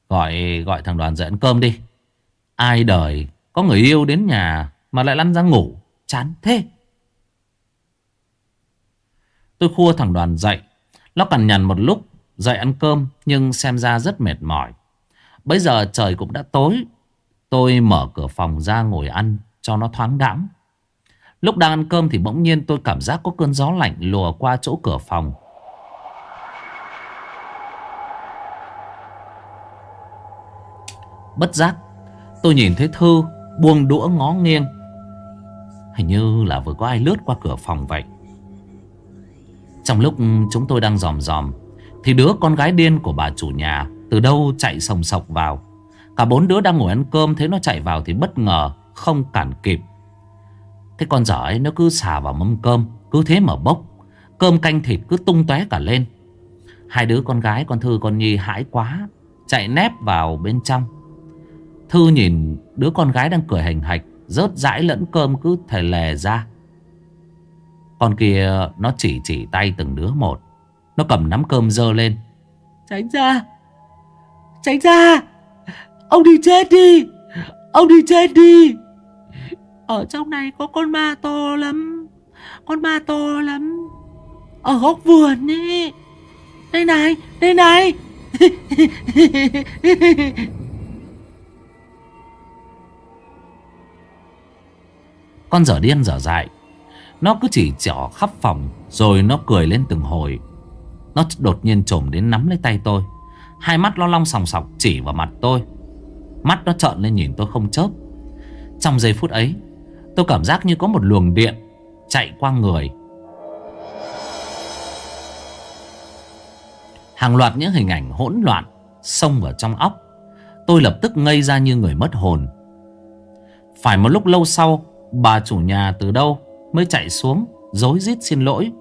gọi gọi thằng đoàn dậy ăn cơm đi. Ai đời Có người yêu đến nhà Mà lại lăn ra ngủ, Chán thế. Tôi khua thằng đoàn dậy. Nó cằn nhằn một lúc, Dậy ăn cơm, Nhưng xem ra rất mệt mỏi. Bây giờ trời cũng đã tối. Tôi mở cửa phòng ra ngồi ăn, Cho nó thoáng đãng. Lúc đang ăn cơm thì bỗng nhiên tôi cảm giác có cơn gió lạnh lùa qua chỗ cửa phòng. Bất giác. Tôi nhìn thấy Thư buông đũa ngó nghiêng. Hình như là vừa có ai lướt qua cửa phòng vậy. Trong lúc chúng tôi đang dòm dòm, Thì đứa con gái điên của bà chủ nhà Từ đâu chạy sồng sọc vào. Cả bốn đứa đang ngồi ăn cơm Thấy nó chạy vào thì bất ngờ, Không cản kịp. Thế con dở ấy nó cứ xà vào mâm cơm, Cứ thế mà bốc. Cơm canh thịt cứ tung tóe cả lên. Hai đứa con gái, con Thư, con Nhi hãi quá, Chạy nép vào bên trong. Thư nhìn đứa con gái đang cười hành hạch, Rớt rãi lẫn cơm cứ thề lè ra. Con kia, nó chỉ chỉ tay từng đứa một. Nó cầm nắm cơm dơ lên. Tránh ra! Tránh ra! Ông đi chết đi! Ông đi chết đi! Ở trong này có con ma to lắm. Con ma to lắm. Ở góc vườn ấy Đây này Đây này! Con dở điên dở dại. Nó cứ chỉ trỏ khắp phòng, Rồi nó cười lên từng hồi. Nó đột nhiên trồm đến nắm lấy tay tôi. Hai mắt lo long sòng sọc chỉ vào mặt tôi. Mắt nó trợn lên nhìn tôi không chớp. Trong giây phút ấy, Tôi cảm giác như có một luồng điện Chạy qua người. Hàng loạt những hình ảnh hỗn loạn Xông vào trong óc. Tôi lập tức ngây ra như người mất hồn. Phải một lúc lâu sau Bà chủ nhà từ đâu mới chạy xuống Dối rít xin lỗi.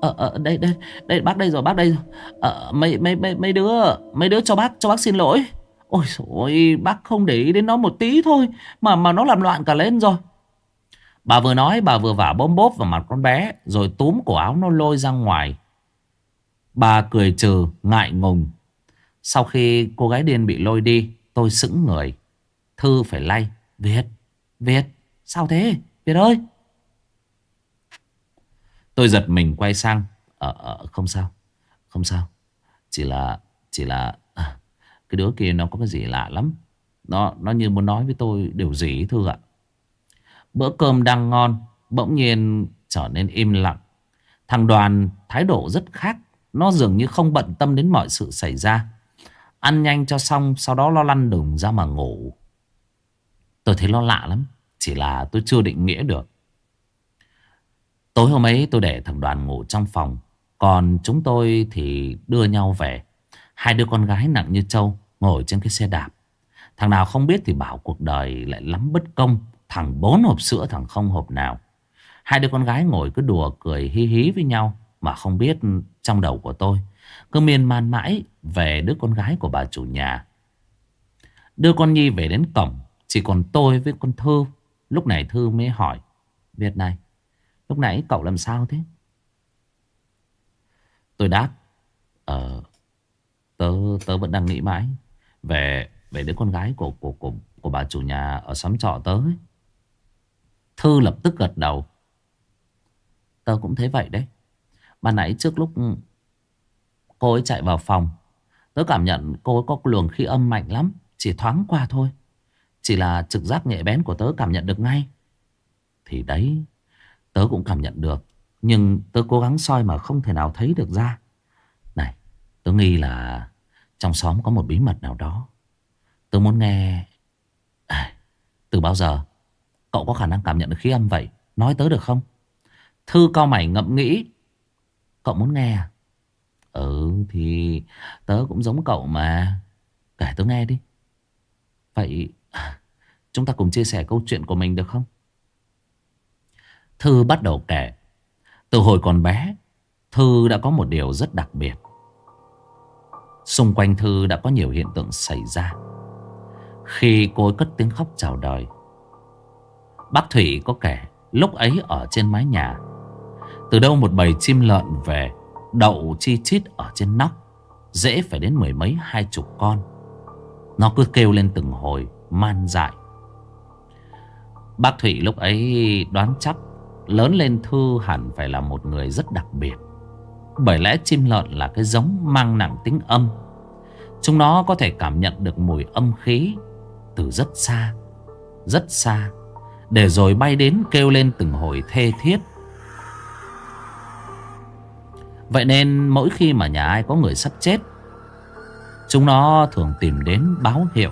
Ờ, ờ đây đây đây bác đây rồi bác đây rồi. Ờ, mấy mấy mấy mấy đứa mấy đứa cho bác cho bác xin lỗi. Ôi ôi bác không để ý đến nó một tí thôi mà mà nó làm loạn cả lên rồi. Bà vừa nói bà vừa vả bôm bốp vào mặt con bé rồi túm cổ áo nó lôi ra ngoài. Bà cười trừ ngại ngùng. Sau khi cô gái điên bị lôi đi tôi sững người. Thư phải lay viết viết. Sao thế? Việt ơi! Tôi giật mình quay sang. Ờ, à, không sao. Không sao. Chỉ là Chỉ là à, Cái đứa kia nó có cái gì lạ lắm. Nó nó như muốn nói với tôi điều gì thưa ạ. Bữa cơm đang ngon Bỗng nhiên trở nên im lặng. Thằng đoàn thái độ rất khác. Nó dường như không bận tâm đến mọi sự xảy ra. Ăn nhanh cho xong Sau đó lo lăn đùng ra mà ngủ. Tôi thấy nó lạ lắm chỉ là tôi chưa định nghĩa được. Tối hôm ấy tôi để thằng đoàn ngủ trong phòng. Còn chúng tôi thì đưa nhau về. Hai đứa con gái nặng như trâu Ngồi trên cái xe đạp. Thằng nào không biết thì bảo cuộc đời lại lắm bất công. Thằng bốn hộp sữa, thằng không hộp nào. Hai đứa con gái ngồi cứ đùa cười hí hí với nhau Mà không biết trong đầu của tôi. Cứ miên man mãi về đứa con gái của bà chủ nhà. Đưa con Nhi về đến cổng, Chỉ còn tôi với con Thư. Lúc này Thư mới hỏi Việt này Lúc nãy cậu làm sao thế? Tôi đáp Ờ Tớ, tớ vẫn đang nghĩ mãi Về về đứa con gái của, của, của, của bà chủ nhà Ở xóm trọ tớ ấy. Thư lập tức gật đầu. Tớ cũng thấy vậy đấy. Ban nãy trước lúc Cô ấy chạy vào phòng Tớ cảm nhận cô ấy có luồng khí âm mạnh lắm Chỉ thoáng qua thôi chỉ là trực giác nhạy bén của tớ cảm nhận được ngay. Thì đấy Tớ cũng cảm nhận được Nhưng tớ cố gắng soi mà không thể nào thấy được ra. Này Tớ nghi là Trong xóm có một bí mật nào đó. Tớ muốn nghe. À, Từ bao giờ Cậu có khả năng cảm nhận được khí âm vậy? Nói tớ được không? Thư cao mày ngậm nghĩ. Cậu muốn nghe à? Ừ thì tớ cũng giống cậu mà. Kể tớ nghe đi. Vậy Chúng ta cùng chia sẻ câu chuyện của mình được không? Thư bắt đầu kể. Từ hồi còn bé, Thư đã có một điều rất đặc biệt. Xung quanh Thư đã có nhiều hiện tượng xảy ra. Khi cô ấy cất tiếng khóc chào đời, Bác Thủy có kể lúc ấy ở trên mái nhà. Từ đâu một bầy chim lợn về, đậu chi chít ở trên nóc, dễ phải đến mười mấy hai chục con. Nó cứ kêu lên từng hồi, man dại. Bác Thủy lúc ấy đoán chắc lớn lên Thư hẳn phải là một người rất đặc biệt. Bởi lẽ chim lợn là cái giống mang nặng tính âm. Chúng nó có thể cảm nhận được mùi âm khí từ rất xa, rất xa. Để rồi bay đến kêu lên từng hồi thê thiết. Vậy nên mỗi khi mà nhà ai có người sắp chết, chúng nó thường tìm đến báo hiệu.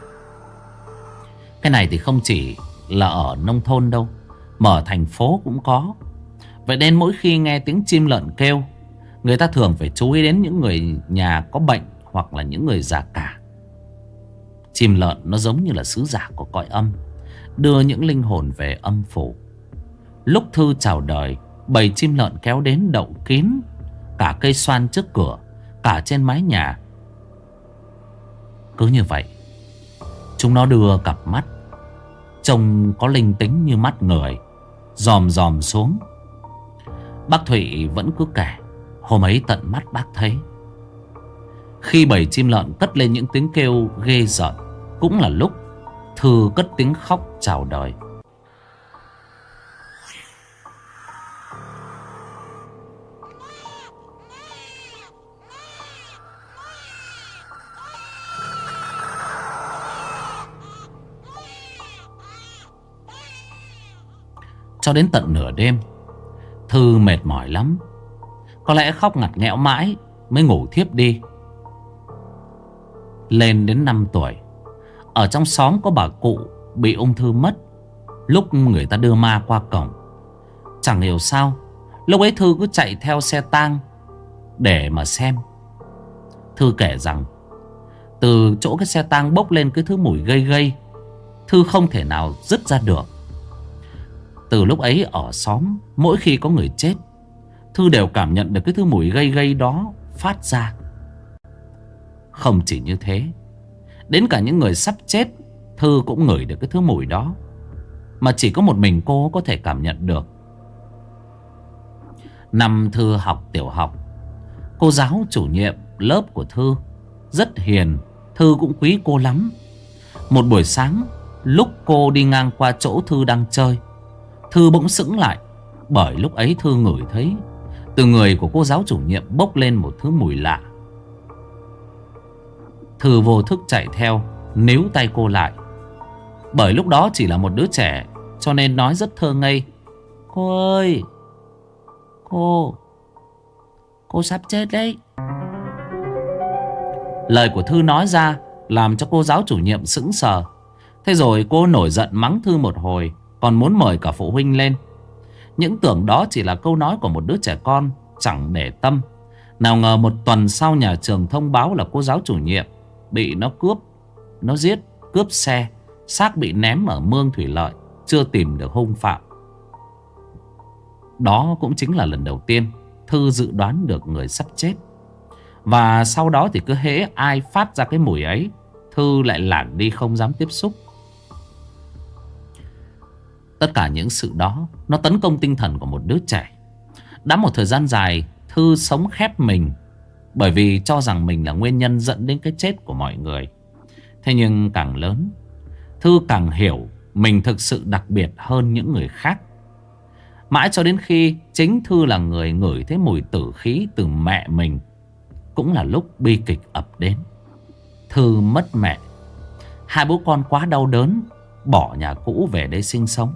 Cái này thì không chỉ là ở nông thôn đâu, Mà ở thành phố cũng có. Vậy nên mỗi khi nghe tiếng chim lợn kêu, Người ta thường phải chú ý đến những người nhà có bệnh Hoặc là những người già cả. Chim lợn nó giống như là sứ giả của cõi âm, Đưa những linh hồn về âm phủ. Lúc Thư chào đời, Bầy chim lợn kéo đến đậu kín, Cả cây xoan trước cửa, Cả trên mái nhà. Cứ như vậy, Chúng nó đưa cặp mắt Trông có linh tính như mắt người. Dòm dòm xuống. Bác Thụy vẫn cứ kể. Hôm ấy tận mắt bác thấy. Khi bầy chim lợn cất lên những tiếng kêu ghê giận Cũng là lúc Thư cất tiếng khóc chào đời. Cho đến tận nửa đêm. Thư mệt mỏi lắm. Có lẽ khóc ngặt nghẽo mãi Mới ngủ thiếp đi. Lên đến 5 tuổi, Ở trong xóm có bà cụ Bị ung thư mất. Lúc người ta đưa ma qua cổng, Chẳng hiểu sao, Lúc ấy Thư cứ chạy theo xe tang Để mà xem. Thư kể rằng, Từ chỗ cái xe tang bốc lên cái thứ mùi gây gây, Thư không thể nào dứt ra được từ lúc ấy ở xóm, Mỗi khi có người chết, Thư đều cảm nhận được cái thứ mùi gây gây đó Phát ra. Không chỉ như thế, Đến cả những người sắp chết, Thư cũng ngửi được cái thứ mùi đó. Mà chỉ có một mình cô có thể cảm nhận được. Năm Thư học tiểu học, Cô giáo chủ nhiệm lớp của Thư Rất hiền, Thư cũng quý cô lắm. Một buổi sáng, Lúc cô đi ngang qua chỗ Thư đang chơi Thư bỗng sững lại, Bởi lúc ấy Thư ngửi thấy, Từ người của cô giáo chủ nhiệm bốc lên một thứ mùi lạ. Thư vô thức chạy theo, Níu tay cô lại. Bởi lúc đó chỉ là một đứa trẻ, Cho nên nói rất thơ ngây. Cô ơi, Cô Cô sắp chết đấy. Lời của Thư nói ra Làm cho cô giáo chủ nhiệm sững sờ. Thế rồi cô nổi giận mắng Thư một hồi còn muốn mời cả phụ huynh lên. Những tưởng đó chỉ là câu nói của một đứa trẻ con, Chẳng để tâm. Nào ngờ một tuần sau nhà trường thông báo là cô giáo chủ nhiệm Bị nó cướp, Nó giết, cướp xe, xác bị ném ở mương thủy lợi, Chưa tìm được hung phạm. Đó cũng chính là lần đầu tiên Thư dự đoán được người sắp chết. Và sau đó thì cứ hễ ai phát ra cái mùi ấy, Thư lại lảng đi không dám tiếp xúc. Tất cả những sự đó, Nó tấn công tinh thần của một đứa trẻ. Đã một thời gian dài, Thư sống khép mình, Bởi vì cho rằng mình là nguyên nhân dẫn đến cái chết của mọi người. Thế nhưng càng lớn, Thư càng hiểu Mình thực sự đặc biệt hơn những người khác. Mãi cho đến khi Chính Thư là người ngửi thấy mùi tử khí Từ mẹ mình, Cũng là lúc bi kịch ập đến. Thư mất mẹ. Hai bố con quá đau đớn, Bỏ nhà cũ về đây sinh sống.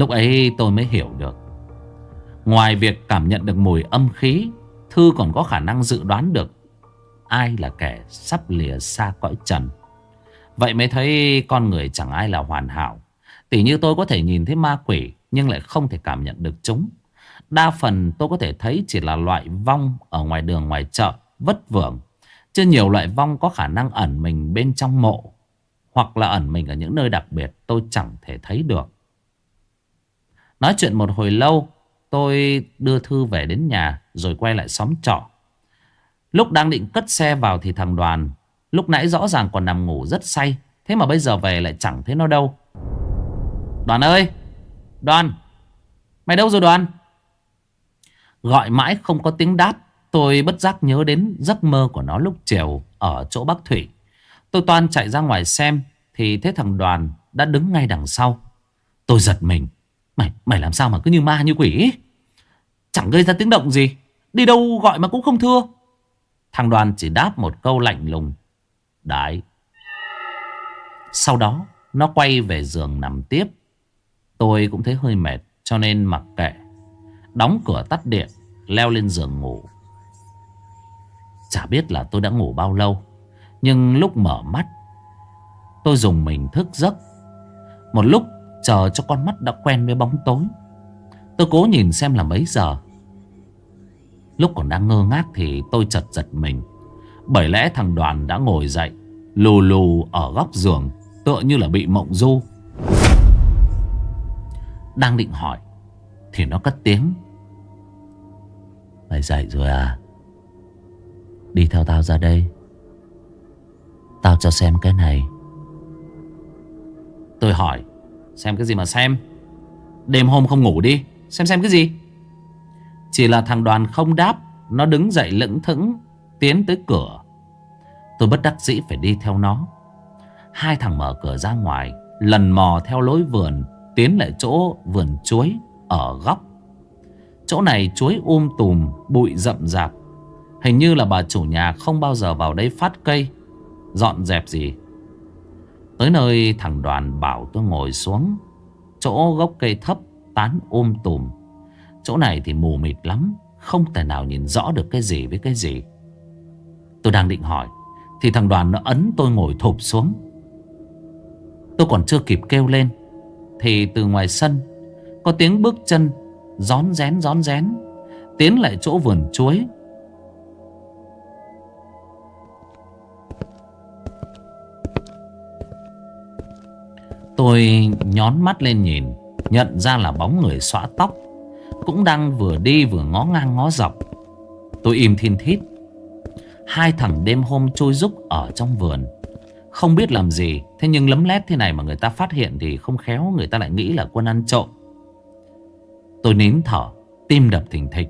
Lúc ấy tôi mới hiểu được. Ngoài việc cảm nhận được mùi âm khí, Thư còn có khả năng dự đoán được Ai là kẻ sắp lìa xa cõi trần. Vậy mới thấy con người chẳng ai là hoàn hảo. Tỉ như tôi có thể nhìn thấy ma quỷ, Nhưng lại không thể cảm nhận được chúng. Đa phần tôi có thể thấy chỉ là loại vong Ở ngoài đường ngoài chợ, Vất vưởng. Chứ nhiều loại vong có khả năng ẩn mình bên trong mộ, Hoặc là ẩn mình ở những nơi đặc biệt tôi chẳng thể thấy được. Nói chuyện một hồi lâu, Tôi đưa Thư về đến nhà Rồi quay lại xóm trọ. Lúc đang định cất xe vào thì thằng Đoàn, Lúc nãy rõ ràng còn nằm ngủ rất say, Thế mà bây giờ về lại chẳng thấy nó đâu. Đoàn ơi! Đoàn! Mày đâu rồi Đoàn? Gọi mãi không có tiếng đáp, Tôi bất giác nhớ đến giấc mơ của nó lúc chiều Ở chỗ Bắc Thủy Tôi toan chạy ra ngoài xem, Thì thấy thằng Đoàn đã đứng ngay đằng sau. Tôi giật mình. Mày mày làm sao mà cứ như ma như quỷ? Ấy? Chẳng gây ra tiếng động gì. Đi đâu gọi mà cũng không thưa. Thằng Đoàn chỉ đáp một câu lạnh lùng. Đấy. Sau đó, Nó quay về giường nằm tiếp. Tôi cũng thấy hơi mệt, Cho nên mặc kệ. Đóng cửa tắt điện, Leo lên giường ngủ. Chả biết là tôi đã ngủ bao lâu, Nhưng lúc mở mắt, Tôi dùng mình thức giấc. Một lúc chờ cho con mắt đã quen với bóng tối. Tôi cố nhìn xem là mấy giờ. Lúc còn đang ngơ ngác thì tôi chật giật mình. Bởi lẽ thằng đoàn đã ngồi dậy, Lù lù ở góc giường, Tựa như là bị mộng du. Đang định hỏi, Thì nó cất tiếng. Mày dậy rồi à? Đi theo tao ra đây. Tao cho xem cái này. Tôi hỏi Xem cái gì mà xem. Đêm hôm không ngủ đi, Xem xem cái gì. Chỉ là thằng đoàn không đáp, Nó đứng dậy lững thững, Tiến tới cửa. Tôi bất đắc dĩ phải đi theo nó. Hai thằng mở cửa ra ngoài, Lần mò theo lối vườn, Tiến lại chỗ vườn chuối Ở góc. Chỗ này chuối um tùm, Bụi rậm rạp. Hình như là bà chủ nhà không bao giờ vào đây phát cây, Dọn dẹp gì. Tới nơi thằng đoàn bảo tôi ngồi xuống. Chỗ gốc cây thấp Tán ôm tùm. Chỗ này thì mù mịt lắm, Không thể nào nhìn rõ được cái gì với cái gì. Tôi đang định hỏi, Thì thằng đoàn nó ấn tôi ngồi thụp xuống. Tôi còn chưa kịp kêu lên, Thì từ ngoài sân, Có tiếng bước chân Gión rén gión rén, Tiến lại chỗ vườn chuối. Tôi nhón mắt lên nhìn, Nhận ra là bóng người xõa tóc, Cũng đang vừa đi vừa ngó ngang ngó dọc. Tôi im thiên thít. Hai thằng đêm hôm trôi rúc ở trong vườn. Không biết làm gì, Thế nhưng lấm lét thế này mà người ta phát hiện Thì không khéo người ta lại nghĩ là quân ăn trộm. Tôi nín thở, Tim đập thình thịch.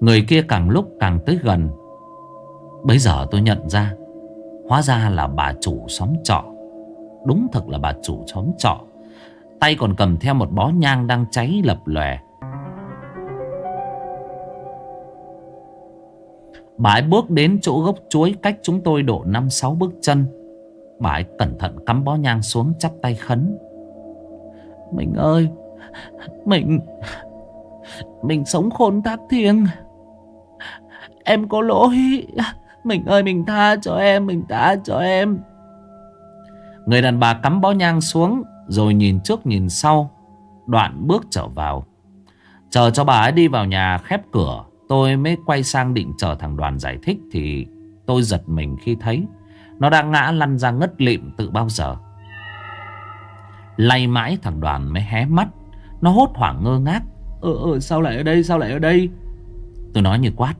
Người kia càng lúc càng tới gần. Bây giờ tôi nhận ra, Hóa ra là bà chủ xóm trọ. Đúng thật là bà chủ xóm trọ Tay còn cầm theo một bó nhang đang cháy lập lòe Bà ấy bước đến chỗ gốc chuối cách chúng tôi độ 5-6 bước chân. Bà ấy cẩn thận cắm bó nhang xuống chắp tay khấn. Mình ơi, mình... Mình sống khôn thác thiêng. Em có lỗi. Mình ơi, mình tha cho em, mình tha cho em. Người đàn bà cắm bó nhang xuống Rồi nhìn trước nhìn sau Đoạn bước trở vào. Chờ cho bà ấy đi vào nhà khép cửa Tôi mới quay sang định chờ thằng đoàn giải thích Thì tôi giật mình khi thấy Nó đã ngã lăn ra ngất lịm từ bao giờ. Lay mãi thằng đoàn mới hé mắt Nó hốt hoảng ngơ ngác. Ờ, ờ sao lại ở đây sao lại ở đây? Tôi nói như quát.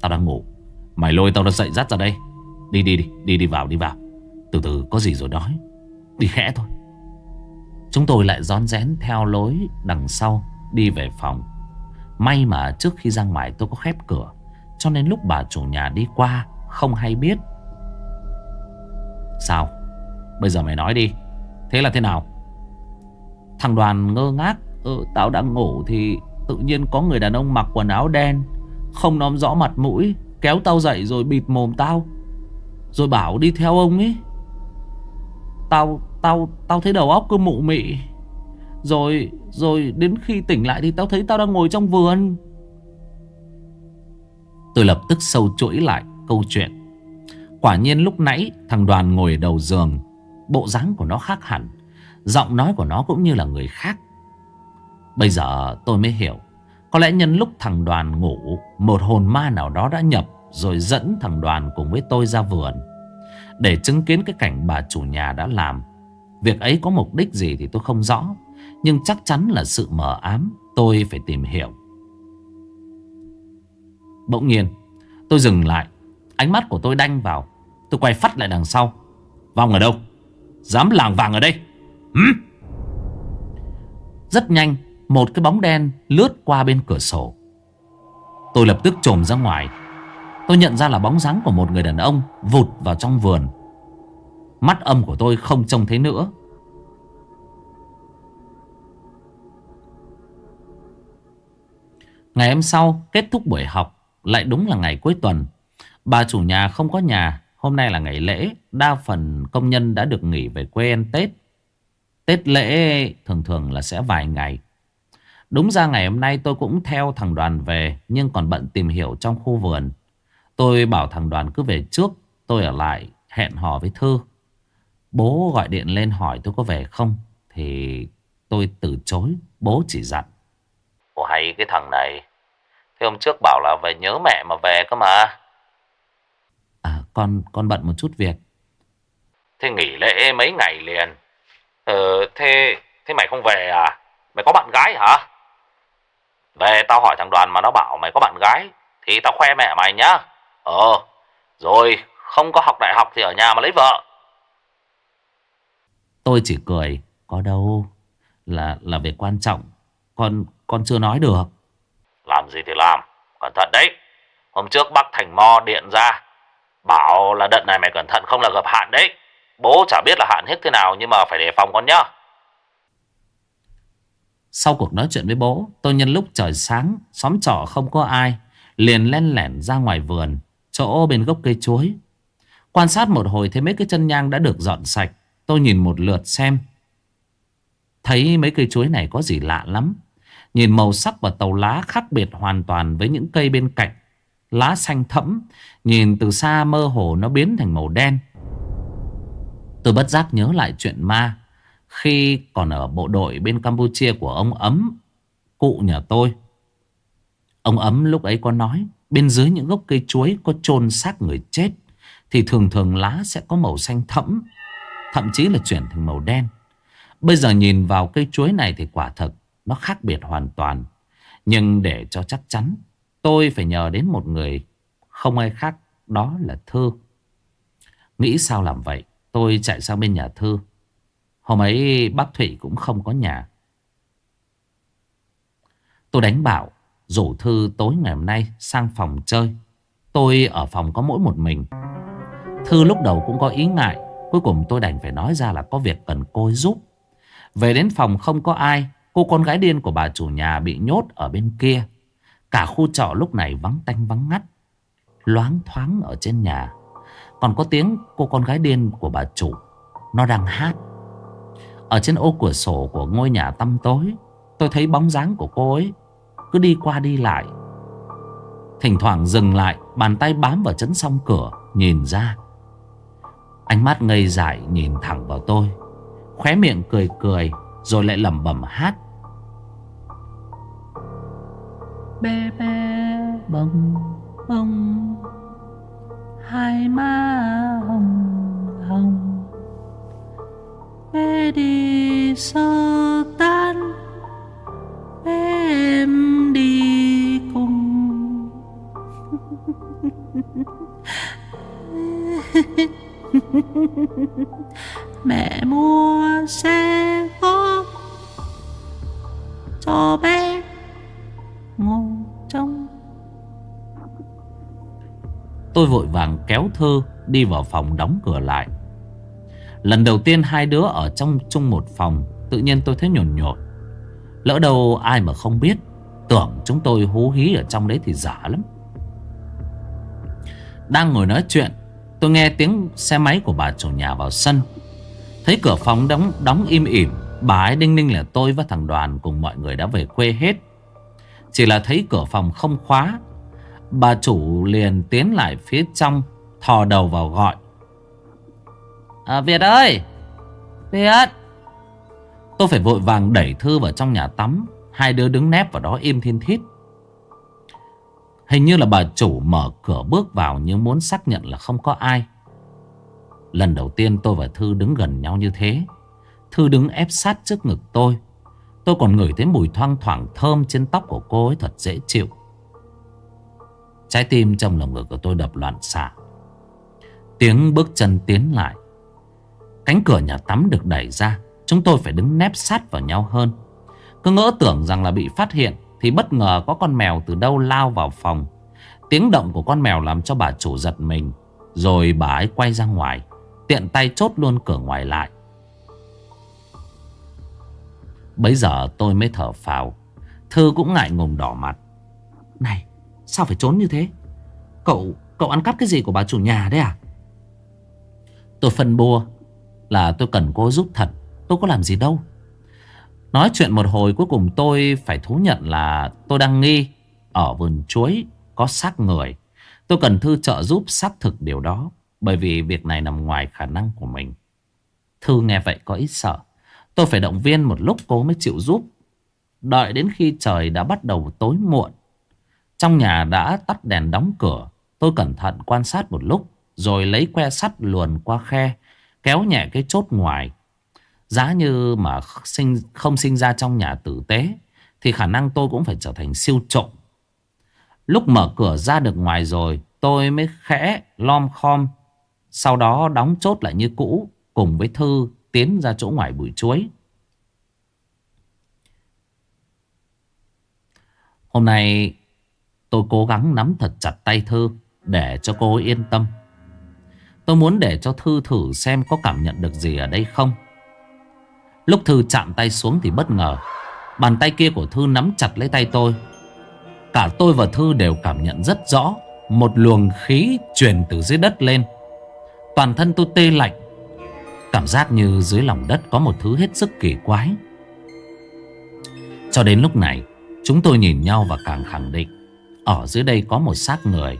Tao đang ngủ. Mày lôi tao ra dậy dắt ra đây. Đi đi đi đi đi vào đi vào từ từ có gì rồi nói. Đi khẽ thôi. Chúng tôi lại rón rén theo lối đằng sau Đi về phòng. May mà trước khi ra ngoài tôi có khép cửa Cho nên lúc bà chủ nhà đi qua Không hay biết. Sao? Bây giờ mày nói đi. Thế là thế nào? Thằng đoàn ngơ ngác ừ, Tao đang ngủ thì tự nhiên có người đàn ông mặc quần áo đen Không nóm rõ mặt mũi Kéo tao dậy rồi bịt mồm tao. Rồi bảo đi theo ông ấy. Tao Tao Tao thấy đầu óc cứ mụ mị. Rồi Rồi đến khi tỉnh lại thì tao thấy tao đang ngồi trong vườn. Tôi lập tức sâu chuỗi lại câu chuyện. Quả nhiên lúc nãy, Thằng đoàn ngồi đầu giường. Bộ dáng của nó khác hẳn, Giọng nói của nó cũng như là người khác. Bây giờ tôi mới hiểu, Có lẽ nhân lúc thằng đoàn ngủ, Một hồn ma nào đó đã nhập Rồi dẫn thằng đoàn cùng với tôi ra vườn. Để chứng kiến cái cảnh bà chủ nhà đã làm. Việc ấy có mục đích gì thì tôi không rõ, Nhưng chắc chắn là sự mờ ám Tôi phải tìm hiểu. Bỗng nhiên, Tôi dừng lại, Ánh mắt của tôi đanh vào. Tôi quay phát lại đằng sau. Vòng ở đâu? Dám làng vàng ở đây. Hử? Rất nhanh, Một cái bóng đen lướt qua bên cửa sổ. Tôi lập tức trồm ra ngoài. Tôi nhận ra là bóng dáng của một người đàn ông Vụt vào trong vườn. Mắt âm của tôi không trông thấy nữa. Ngày hôm sau, kết thúc buổi học, Lại đúng là ngày cuối tuần. Bà chủ nhà không có nhà, Hôm nay là ngày lễ, Đa phần công nhân đã được nghỉ về quê ăn Tết. Tết lễ thường thường là sẽ vài ngày. Đúng ra ngày hôm nay tôi cũng theo thằng đoàn về, Nhưng còn bận tìm hiểu trong khu vườn. Tôi bảo thằng đoàn cứ về trước Tôi ở lại hẹn hò với Thư Bố gọi điện lên hỏi tôi có về không Thì tôi từ chối Bố chỉ dặn. Ồ hay cái thằng này. Thế hôm trước bảo là về nhớ mẹ mà về cơ mà. À con con bận một chút việc. Thế nghỉ lễ mấy ngày liền. Ờ thế Thế mày không về à? Mày có bạn gái hả? Về tao hỏi thằng đoàn mà nó bảo mày có bạn gái Thì tao khoe mẹ mày nhá Ờ Rồi không có học đại học thì ở nhà mà lấy vợ. Tôi chỉ cười Có đâu Là là việc quan trọng Con con chưa nói được. Làm gì thì làm Cẩn thận đấy. Hôm trước bác Thành Mo điện ra Bảo là đợt này mày cẩn thận không là gặp hạn đấy. Bố chả biết là hạn hết thế nào Nhưng mà phải đề phòng con nhá. Sau cuộc nói chuyện với bố Tôi nhân lúc trời sáng Xóm trọ không có ai Liền len lẻn ra ngoài vườn Chỗ bên gốc cây chuối. Quan sát một hồi thấy mấy cái chân nhang đã được dọn sạch. Tôi nhìn một lượt xem. Thấy mấy cây chuối này có gì lạ lắm. Nhìn màu sắc và tàu lá khác biệt hoàn toàn với những cây bên cạnh. Lá xanh thẫm, Nhìn từ xa mơ hồ nó biến thành màu đen. Tôi bất giác nhớ lại chuyện ma. Khi còn ở bộ đội bên Campuchia của ông Ấm, Cụ nhà tôi. Ông Ấm lúc ấy có nói Bên dưới những gốc cây chuối có chôn xác người chết, Thì thường thường lá sẽ có màu xanh thẫm, Thậm chí là chuyển thành màu đen. Bây giờ nhìn vào cây chuối này thì quả thật Nó khác biệt hoàn toàn, Nhưng để cho chắc chắn, Tôi phải nhờ đến một người Không ai khác, Đó là Thư. Nghĩ sao làm vậy? Tôi chạy sang bên nhà Thư. Hôm ấy bác Thủy cũng không có nhà. Tôi đánh bảo Rủ Thư tối ngày hôm nay sang phòng chơi. Tôi ở phòng có mỗi một mình. Thư lúc đầu cũng có ý ngại, Cuối cùng tôi đành phải nói ra là có việc cần cô ấy giúp. Về đến phòng không có ai, Cô con gái điên của bà chủ nhà bị nhốt ở bên kia. Cả khu trọ lúc này vắng tanh vắng ngắt, Loáng thoáng ở trên nhà. Còn có tiếng cô con gái điên của bà chủ, Nó đang hát. Ở trên ô cửa sổ của ngôi nhà tăm tối, Tôi thấy bóng dáng của cô ấy cứ đi qua đi lại. Thỉnh thoảng dừng lại Bàn tay bám vào chấn song cửa Nhìn ra. Ánh mắt ngây dại nhìn thẳng vào tôi Khóe miệng cười cười Rồi lại lẩm bẩm hát. Bê bê bông bông, hai má hồng hồng. Bê đi sơ tan em đi cùng. Mẹ mua xe có cho bé ngồi trong. Tôi vội vàng kéo Thư đi vào phòng đóng cửa lại. Lần đầu tiên hai đứa ở trong chung một phòng, Tự nhiên tôi thấy nhồn nhột. Lỡ đâu ai mà không biết Tưởng chúng tôi hú hí ở trong đấy thì giả lắm. Đang ngồi nói chuyện Tôi nghe tiếng xe máy của bà chủ nhà vào sân. Thấy cửa phòng đóng đóng im ỉm Bà ấy đinh ninh là tôi và thằng đoàn cùng mọi người đã về quê hết. Chỉ là thấy cửa phòng không khóa Bà chủ liền tiến lại phía trong Thò đầu vào gọi. À, Việt ơi! Việt! Tôi phải vội vàng đẩy Thư vào trong nhà tắm. Hai đứa đứng nép vào đó im thiên thít. Hình như là bà chủ mở cửa bước vào Nhưng muốn xác nhận là không có ai. Lần đầu tiên tôi và Thư đứng gần nhau như thế. Thư đứng ép sát trước ngực tôi. Tôi còn ngửi thấy mùi thoang thoảng thơm trên tóc của cô ấy thật dễ chịu. Trái tim trong lồng ngực của tôi đập loạn xạ. Tiếng bước chân tiến lại. Cánh cửa nhà tắm được đẩy ra. Chúng tôi phải đứng nép sát vào nhau hơn. Cứ ngỡ tưởng rằng là bị phát hiện, Thì bất ngờ có con mèo từ đâu lao vào phòng. Tiếng động của con mèo làm cho bà chủ giật mình, Rồi bà ấy quay ra ngoài, Tiện tay chốt luôn cửa ngoài lại. Bấy giờ tôi mới thở phào, Thư cũng ngại ngùng đỏ mặt. Này, sao phải trốn như thế? Cậu cậu ăn cắp cái gì của bà chủ nhà đấy à? Tôi phân bua Là tôi cần cô giúp thật. Tôi có làm gì đâu. Nói chuyện một hồi cuối cùng tôi phải thú nhận là tôi đang nghi Ở vườn chuối có xác người. Tôi cần Thư trợ giúp xác thực điều đó, Bởi vì việc này nằm ngoài khả năng của mình. Thư nghe vậy có ít sợ. Tôi phải động viên một lúc cô mới chịu giúp. Đợi đến khi trời đã bắt đầu tối muộn, Trong nhà đã tắt đèn đóng cửa, Tôi cẩn thận quan sát một lúc, Rồi lấy que sắt luồn qua khe, Kéo nhẹ cái chốt ngoài. Giá như mà sinh, không sinh ra trong nhà tử tế Thì khả năng tôi cũng phải trở thành siêu trộm. Lúc mở cửa ra được ngoài rồi Tôi mới khẽ lom khom Sau đó đóng chốt lại như cũ Cùng với Thư tiến ra chỗ ngoài bụi chuối. Hôm nay tôi cố gắng nắm thật chặt tay Thư Để cho cô yên tâm. Tôi muốn để cho Thư thử xem có cảm nhận được gì ở đây không. Lúc Thư chạm tay xuống thì bất ngờ, Bàn tay kia của Thư nắm chặt lấy tay tôi. Cả tôi và Thư đều cảm nhận rất rõ Một luồng khí truyền từ dưới đất lên. Toàn thân tôi tê lạnh, Cảm giác như dưới lòng đất có một thứ hết sức kỳ quái. Cho đến lúc này, Chúng tôi nhìn nhau và càng khẳng định, Ở dưới đây có một xác người.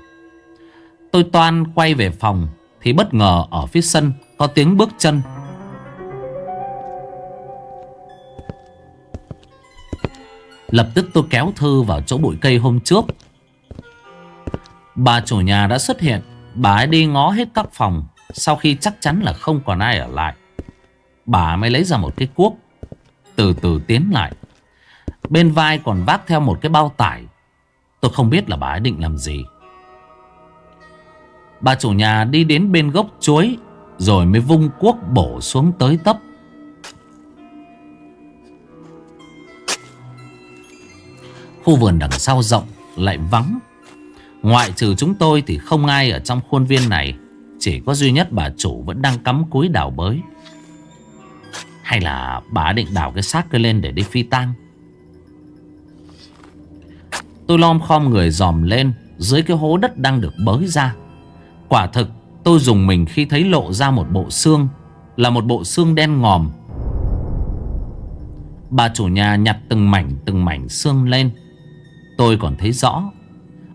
Tôi toan quay về phòng Thì bất ngờ ở phía sân Có tiếng bước chân. Lập tức tôi kéo Thư vào chỗ bụi cây hôm trước. Bà chủ nhà đã xuất hiện. Bà ấy đi ngó hết các phòng, Sau khi chắc chắn là không còn ai ở lại. Bà mới lấy ra một cái cuốc, Từ từ tiến lại. Bên vai còn vác theo một cái bao tải. Tôi không biết là bà ấy định làm gì. Bà chủ nhà đi đến bên gốc chuối, Rồi mới vung cuốc bổ xuống tới tấp. Khu vườn đằng sau rộng lại vắng. Ngoại trừ chúng tôi thì không ai ở trong khuôn viên này. Chỉ có duy nhất bà chủ vẫn đang cắm cúi đào bới. Hay là bà định đào cái xác kia lên để đi phi tang? Tôi lom khom người dòm lên Dưới cái hố đất đang được bới ra. Quả thực, tôi dùng mình khi thấy lộ ra một bộ xương, Là một bộ xương đen ngòm. Bà chủ nhà nhặt từng mảnh từng mảnh xương lên. Tôi còn thấy rõ.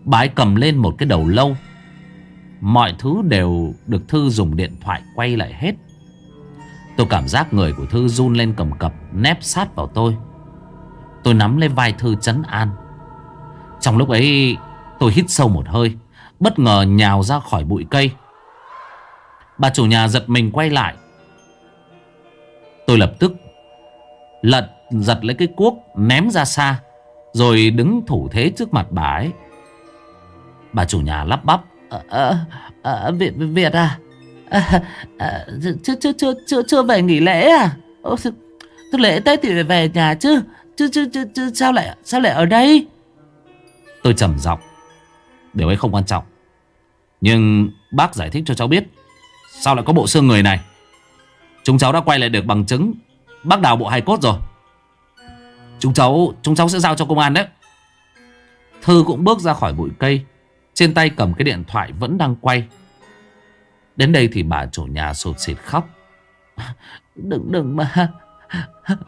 Bà ấy cầm lên một cái đầu lâu. Mọi thứ đều được Thư dùng điện thoại quay lại hết. Tôi cảm giác người của Thư run lên cầm cập, Nép sát vào tôi. Tôi nắm lên vai Thư chấn an. Trong lúc ấy, tôi hít sâu một hơi, Bất ngờ nhào ra khỏi bụi cây. Bà chủ nhà giật mình quay lại. Tôi lập tức Lật giật lấy cái cuốc Ném ra xa rồi đứng thủ thế trước mặt bà ấy. Bà chủ nhà lắp bắp à, à, à, Việt, Việt à, à, à chưa, chưa, chưa, chưa, chưa về nghỉ lễ à? Ô, Lễ Tết thì về nhà chứ? Chứ, chứ, chứ, chứ sao lại sao lại ở đây? Tôi trầm giọng. Điều ấy không quan trọng. Nhưng bác giải thích cho cháu biết Sao lại có bộ xương người này? Chúng cháu đã quay lại được bằng chứng. Bác đào bộ hài cốt rồi. Chúng cháu Chúng cháu sẽ giao cho công an đấy. Thư cũng bước ra khỏi bụi cây. Trên tay cầm cái điện thoại vẫn đang quay. Đến đây thì bà chủ nhà sụt xịt khóc. Đừng đừng mà.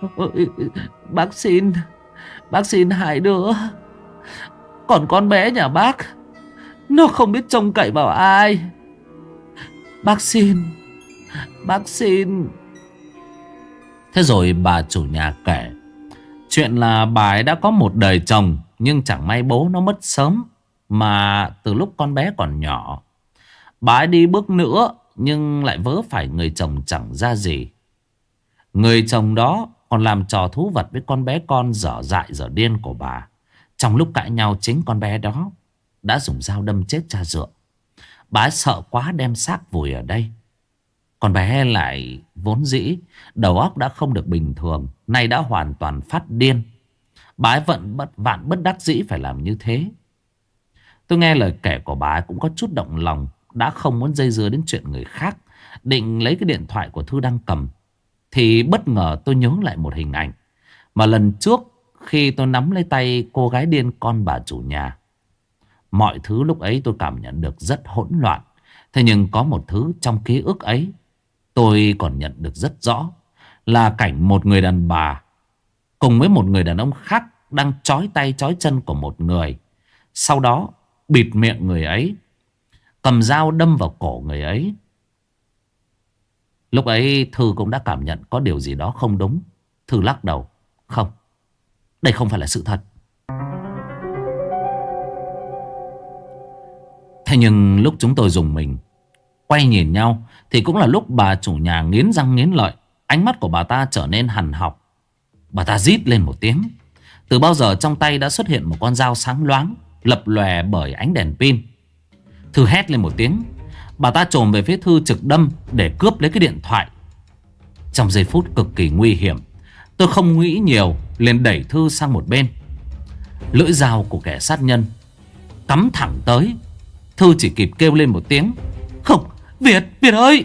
Bác xin Bác xin hai đứa. Còn con bé nhà bác, Nó không biết trông cậy vào ai. Bác xin Bác xin. Thế rồi bà chủ nhà kể. Chuyện là bà ấy đã có một đời chồng, Nhưng chẳng may bố nó mất sớm, Mà từ lúc con bé còn nhỏ. Bà ấy đi bước nữa, Nhưng lại vớ phải người chồng chẳng ra gì. Người chồng đó còn làm trò thú vật với con bé con dở dại dở điên của bà. Trong lúc cãi nhau chính con bé đó Đã dùng dao đâm chết cha dượng Bà sợ quá đem xác vùi ở đây. Con bé lại vốn dĩ, Đầu óc đã không được bình thường, Nay đã hoàn toàn phát điên. Bà ấy vẫn bất vạn bất đắc dĩ phải làm như thế. Tôi nghe lời kể của bà ấy cũng có chút động lòng, Đã không muốn dây dưa đến chuyện người khác, Định lấy cái điện thoại của Thư đang cầm. Thì bất ngờ tôi nhớ lại một hình ảnh, Mà lần trước khi tôi nắm lấy tay cô gái điên con bà chủ nhà, Mọi thứ lúc ấy tôi cảm nhận được rất hỗn loạn. Thế nhưng có một thứ trong ký ức ấy Tôi còn nhận được rất rõ Là cảnh một người đàn bà Cùng với một người đàn ông khác Đang trói tay trói chân của một người. Sau đó, bịt miệng người ấy, Cầm dao đâm vào cổ người ấy. Lúc ấy, Thư cũng đã cảm nhận có điều gì đó không đúng. Thư lắc đầu, Không, Đây không phải là sự thật. Thế nhưng lúc chúng tôi dùng mình Quay nhìn nhau Thì cũng là lúc bà chủ nhà nghiến răng nghiến lợi Ánh mắt của bà ta trở nên hằn học. Bà ta rít lên một tiếng. Từ bao giờ trong tay đã xuất hiện một con dao sáng loáng Lập lòe bởi ánh đèn pin. Thư hét lên một tiếng. Bà ta trồm về phía Thư trực đâm Để cướp lấy cái điện thoại. Trong giây phút cực kỳ nguy hiểm Tôi không nghĩ nhiều liền đẩy Thư sang một bên. Lưỡi dao của kẻ sát nhân Cắm thẳng tới. Thư chỉ kịp kêu lên một tiếng. Không, Việt, Việt ơi!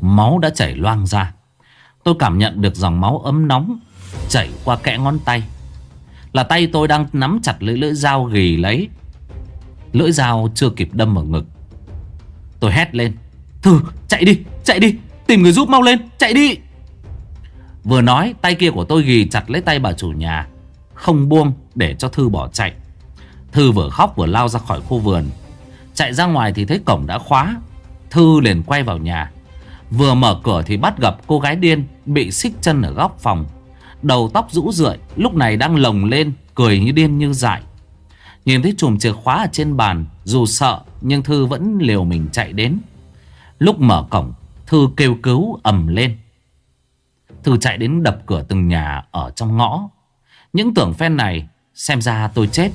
Máu đã chảy loang ra. Tôi cảm nhận được dòng máu ấm nóng Chảy qua kẽ ngón tay. Là tay tôi đang nắm chặt lưỡi lưỡi dao ghì lấy. Lưỡi dao chưa kịp đâm vào ngực. Tôi hét lên. Thư chạy đi chạy đi. Tìm người giúp mau lên chạy đi. Vừa nói, tay kia của tôi ghi chặt lấy tay bà chủ nhà. Không buông, để cho Thư bỏ chạy. Thư vừa khóc vừa lao ra khỏi khu vườn. Chạy ra ngoài thì thấy cổng đã khóa. Thư liền quay vào nhà. Vừa mở cửa thì bắt gặp cô gái điên Bị xích chân ở góc phòng. Đầu tóc rũ rượi, Lúc này đang lồng lên, Cười như điên như dại. Nhìn thấy chùm chìa khóa ở trên bàn, Dù sợ, nhưng Thư vẫn liều mình chạy đến. Lúc mở cổng, Thư kêu cứu ầm lên. Thư chạy đến đập cửa từng nhà Ở trong ngõ. Những tưởng phen này, Xem ra tôi chết.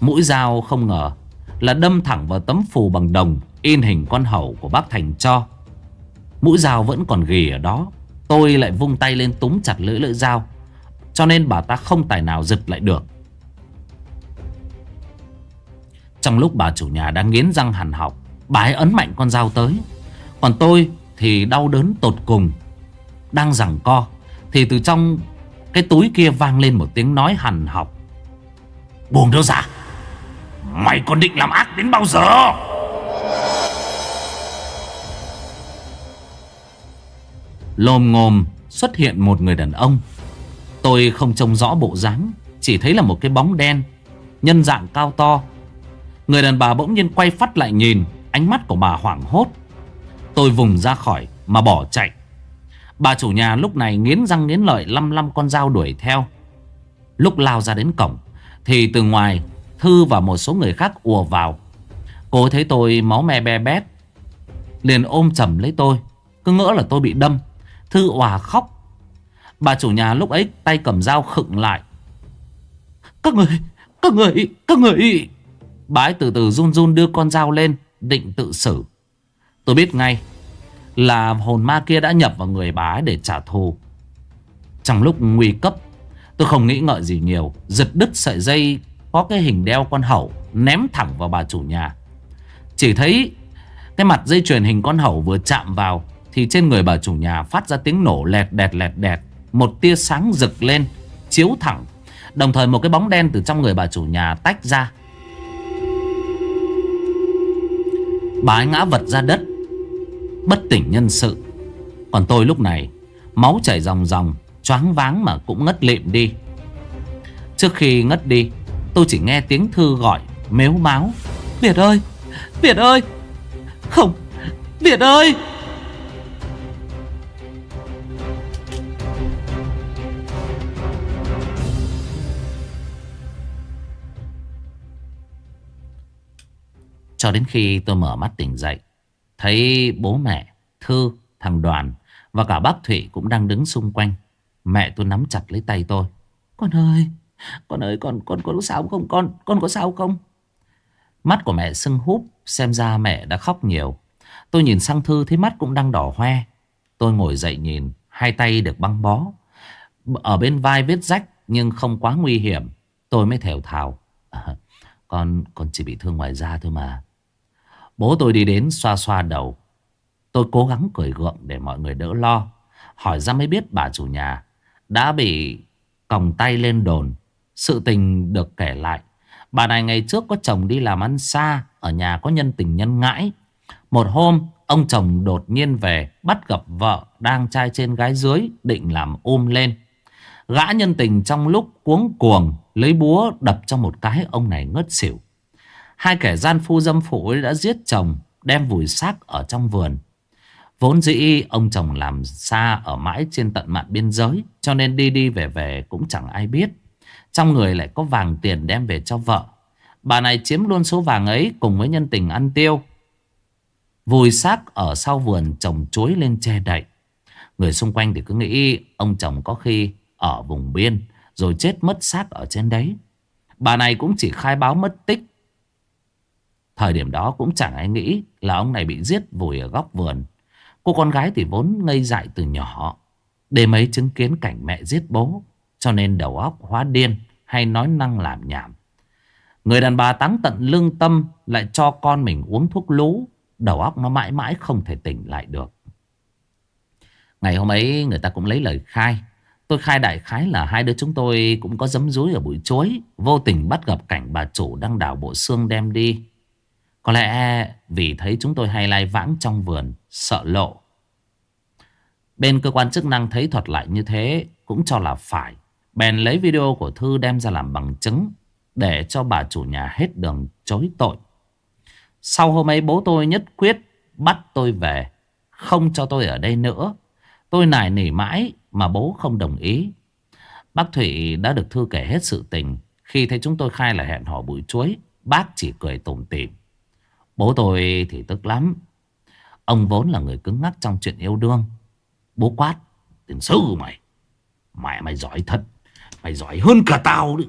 Mũi dao không ngờ Là đâm thẳng vào tấm phù bằng đồng In hình con hầu của bác Thành cho. Mũi dao vẫn còn ghì ở đó. Tôi lại vung tay lên túm chặt lưỡi lưỡi dao, Cho nên bà ta không tài nào giật lại được. Trong lúc bà chủ nhà đang nghiến răng hằn học, Bà ấy ấn mạnh con dao tới. Còn tôi thì đau đớn tột cùng. Đang giằng co, Thì từ trong cái túi kia vang lên một tiếng nói hằn học. Buông đâu ra Mày còn định làm ác đến bao giờ? Lồm ngồm xuất hiện một người đàn ông. Tôi không trông rõ bộ dáng, Chỉ thấy là một cái bóng đen, Nhân dạng cao to. Người đàn bà bỗng nhiên quay phát lại nhìn, Ánh mắt của bà hoảng hốt. Tôi vùng ra khỏi mà bỏ chạy. Bà chủ nhà lúc này nghiến răng nghiến lợi Lăm lăm con dao đuổi theo. Lúc lao ra đến cổng, Thì từ ngoài Thư và một số người khác ùa vào. Cô thấy tôi máu me be bét, Liền ôm chầm lấy tôi. Cứ ngỡ là tôi bị đâm. Thư òa khóc. Bà chủ nhà lúc ấy tay cầm dao khựng lại. Các người Các người Các người Bà ấy từ từ run run đưa con dao lên, Định tự xử. Tôi biết ngay là hồn ma kia đã nhập vào người bá để trả thù. Trong lúc nguy cấp, Tôi không nghĩ ngợi gì nhiều. Giật đứt sợi dây, Có cái hình đeo con hậu, Ném thẳng vào bà chủ nhà. Chỉ thấy Cái mặt dây chuyền hình con hậu vừa chạm vào, thì trên người bà chủ nhà phát ra tiếng nổ lẹt đẹt lẹt đẹt. Một tia sáng rực lên, Chiếu thẳng. Đồng thời một cái bóng đen từ trong người bà chủ nhà tách ra. Bà ấy ngã vật ra đất. Bất tỉnh nhân sự. Còn tôi lúc này, Máu chảy ròng ròng, Choáng váng mà cũng ngất lịm đi. Trước khi ngất đi, Tôi chỉ nghe tiếng Thư gọi, Mếu máu. Việt ơi Việt ơi! Không, Việt ơi! Cho đến khi tôi mở mắt tỉnh dậy Thấy bố mẹ, Thư, thằng Đoàn Và cả bác Thụy cũng đang đứng xung quanh. Mẹ tôi nắm chặt lấy tay tôi. Con ơi, con ơi, con con có sao không? Con con có sao không? Mắt của mẹ sưng húp Xem ra mẹ đã khóc nhiều. Tôi nhìn sang Thư thấy mắt cũng đang đỏ hoe. Tôi ngồi dậy nhìn Hai tay được băng bó. Ở bên vai vết rách Nhưng không quá nguy hiểm. Tôi mới thều thào. À, Con con chỉ bị thương ngoài da thôi mà. Bố tôi đi đến xoa xoa đầu. Tôi cố gắng cười gượng để mọi người đỡ lo. Hỏi ra mới biết bà chủ nhà Đã bị còng tay lên đồn. Sự tình được kể lại. Bà này ngày trước có chồng đi làm ăn xa, Ở nhà có nhân tình nhân ngãi. Một hôm, Ông chồng đột nhiên về, Bắt gặp vợ đang trai trên gái dưới, Định làm ôm lên. Gã nhân tình trong lúc cuống cuồng, Lấy búa đập cho một cái, Ông này ngất xỉu. Hai kẻ gian phu dâm phụ ấy đã giết chồng, Đem vùi xác ở trong vườn. Vốn dĩ, ông chồng làm xa Ở mãi trên tận mạn biên giới, Cho nên đi đi về về cũng chẳng ai biết. Trong người lại có vàng tiền đem về cho vợ. Bà này chiếm luôn số vàng ấy Cùng với nhân tình ăn tiêu. Vùi xác ở sau vườn trồng chuối lên che đậy. Người xung quanh thì cứ nghĩ Ông chồng có khi ở vùng biên, Rồi chết mất xác ở trên đấy. Bà này cũng chỉ khai báo mất tích Thời điểm đó cũng chẳng ai nghĩ Là ông này bị giết vùi ở góc vườn. Cô con gái thì vốn ngây dại từ nhỏ Đêm ấy chứng kiến cảnh mẹ giết bố, Cho nên đầu óc hóa điên Hay nói năng làm nhảm. Người đàn bà táng tận lương tâm Lại cho con mình uống thuốc lú, Đầu óc nó mãi mãi không thể tỉnh lại được. Ngày hôm ấy, người ta cũng lấy lời khai. Tôi khai đại khái là hai đứa chúng tôi cũng có giấm rúi ở bụi chuối Vô tình bắt gặp cảnh bà chủ đang đào bộ xương đem đi. Có lẽ vì thấy chúng tôi hay lai vãng trong vườn, Sợ lộ. Bên cơ quan chức năng thấy thuật lại như thế Cũng cho là phải. Bèn lấy video của Thư đem ra làm bằng chứng Để cho bà chủ nhà hết đường chối tội. Sau hôm ấy, bố tôi nhất quyết Bắt tôi về, Không cho tôi ở đây nữa. Tôi nài nỉ mãi mà bố không đồng ý. Bác thủy đã được Thư kể hết sự tình. Khi thấy chúng tôi khai là hẹn hò bụi chuối, Bác chỉ cười tủm tỉm. Bố tôi thì tức lắm. Ông vốn là người cứng ngắc trong chuyện yêu đương. Bố quát, Tiền sư mày, Mẹ mày giỏi thật, Mày giỏi hơn cả tao đấy.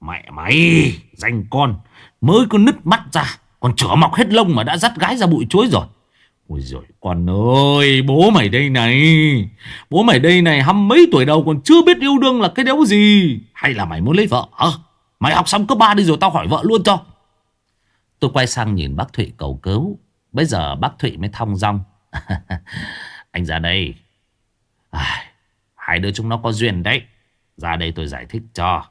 Mẹ mày, Danh con, Mới có nứt mắt ra, Còn chữa mọc hết lông mà đã dắt gái ra bụi chuối rồi. Ôi giời, con ơi, Bố mày đây này, Bố mày đây này hăm mấy tuổi đầu còn chưa biết yêu đương là cái đéo gì? Hay là mày muốn lấy vợ, hả? Mày học xong cấp 3 đi rồi tao hỏi vợ luôn cho. Tôi quay sang nhìn bác Thụy cầu cứu. Bây giờ bác Thụy mới thong dong. Anh ra đây. À, Hai đứa chúng nó có duyên đấy. Ra đây tôi giải thích cho.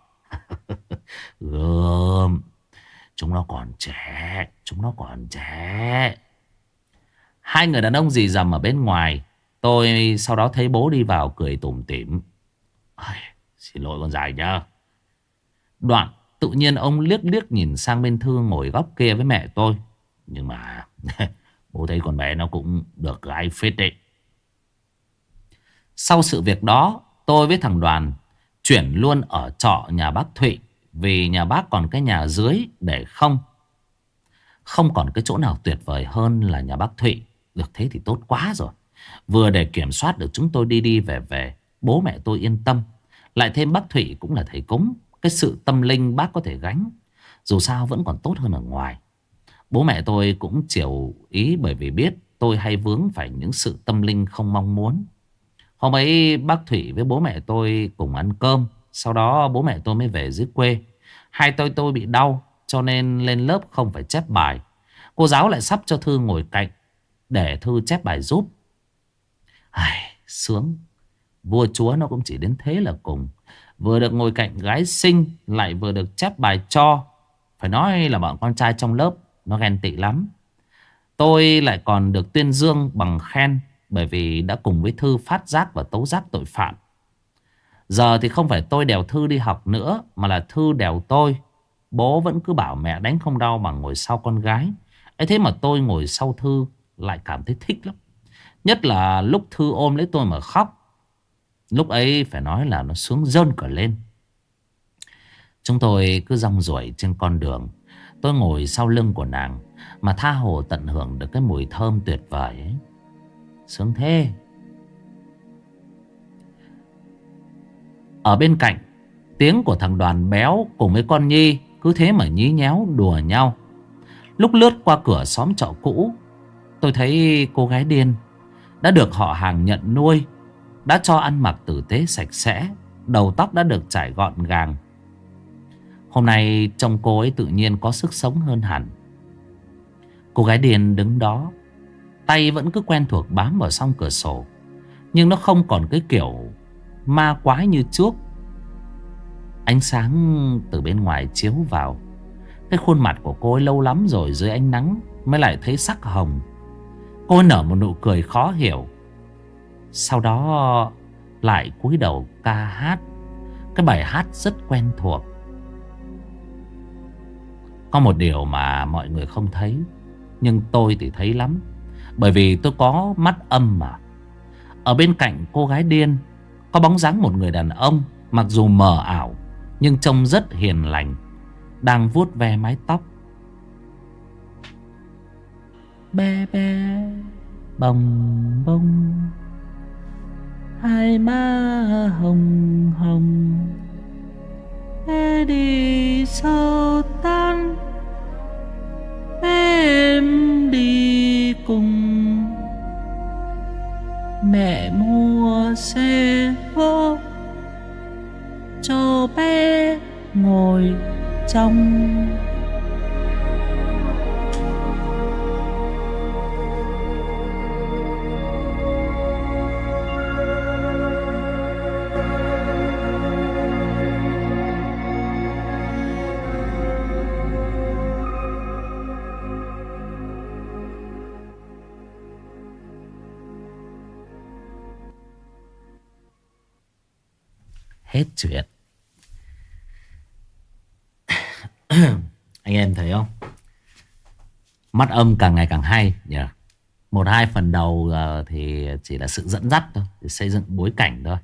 Gơm Chúng nó còn trẻ. Chúng nó còn trẻ. Hai người đàn ông dì dầm ở bên ngoài. Tôi sau đó thấy bố đi vào cười tủm tỉm. Xin lỗi con dài nhá. Đoạn tự nhiên ông liếc liếc nhìn sang bên Thư ngồi góc kia với mẹ tôi Nhưng mà, bố thấy con bé nó cũng được gái phết đấy Sau sự việc đó, tôi với thằng Đoàn chuyển luôn ở trọ nhà bác Thụy, Vì nhà bác còn cái nhà dưới để không Không còn cái chỗ nào tuyệt vời hơn là nhà bác Thụy được thế thì tốt quá rồi. Vừa để kiểm soát được chúng tôi đi đi về về. Bố mẹ tôi yên tâm. Lại thêm bác Thụy cũng là thầy cúng. Cái sự tâm linh bác có thể gánh. Dù sao vẫn còn tốt hơn ở ngoài. Bố mẹ tôi cũng chiều ý bởi vì biết tôi hay vướng phải những sự tâm linh không mong muốn. Hôm ấy bác Thủy với bố mẹ tôi cùng ăn cơm. Sau đó bố mẹ tôi mới về dưới quê. Hai tôi tôi bị đau cho nên lên lớp không phải chép bài. Cô giáo lại sắp cho Thư ngồi cạnh để Thư chép bài giúp. Ai, sướng. Vua chúa nó cũng chỉ đến thế là cùng. Vừa được ngồi cạnh gái xinh, lại vừa được chép bài cho. Phải nói là bọn con trai trong lớp, nó ghen tị lắm. Tôi lại còn được tuyên dương bằng khen bởi vì đã cùng với Thư phát giác và tố giác tội phạm. Giờ thì không phải tôi đèo Thư đi học nữa mà là Thư đèo tôi. Bố vẫn cứ bảo mẹ đánh không đau bằng ngồi sau con gái. ấy thế mà tôi ngồi sau Thư lại cảm thấy thích lắm. Nhất là lúc Thư ôm lấy tôi mà khóc. Lúc ấy phải nói là nó xuống dơn cả lên. Chúng tôi cứ rong ruổi trên con đường. Tôi ngồi sau lưng của nàng, Mà tha hồ tận hưởng được cái mùi thơm tuyệt vời ấy Sướng thế Ở bên cạnh, Tiếng của thằng đoàn béo cùng với con Nhi Cứ thế mà nhí nhéo đùa nhau Lúc lướt qua cửa xóm trọ cũ, Tôi thấy cô gái điên Đã được họ hàng nhận nuôi đã cho ăn mặc tử tế sạch sẽ, Đầu tóc đã được trải gọn gàng. Hôm nay trông cô ấy tự nhiên có sức sống hơn hẳn. Cô gái điền đứng đó, Tay vẫn cứ quen thuộc bám vào song cửa sổ, Nhưng nó không còn cái kiểu ma quái như trước. Ánh sáng từ bên ngoài chiếu vào. Cái khuôn mặt của cô ấy lâu lắm rồi dưới ánh nắng Mới lại thấy sắc hồng. Cô nở một nụ cười khó hiểu. Sau đó, lại cúi đầu ca hát. Cái bài hát rất quen thuộc. Có một điều mà mọi người không thấy, Nhưng tôi thì thấy lắm. Bởi vì tôi có mắt âm mà. Ở bên cạnh cô gái điên, Có bóng dáng một người đàn ông, Mặc dù mờ ảo, Nhưng trông rất hiền lành, Đang vuốt ve mái tóc. Bé bé Bồng bông. Hai má hồng hồng. Bé đi sâu tan. Bé em đi cùng. Mẹ mua xe vô Cho bé ngồi trong. Hết chuyện. Anh em thấy không? Mắt âm càng ngày càng hay nhỉ? Một hai phần đầu ờ, thì chỉ là sự dẫn dắt thôi để Xây dựng bối cảnh thôi.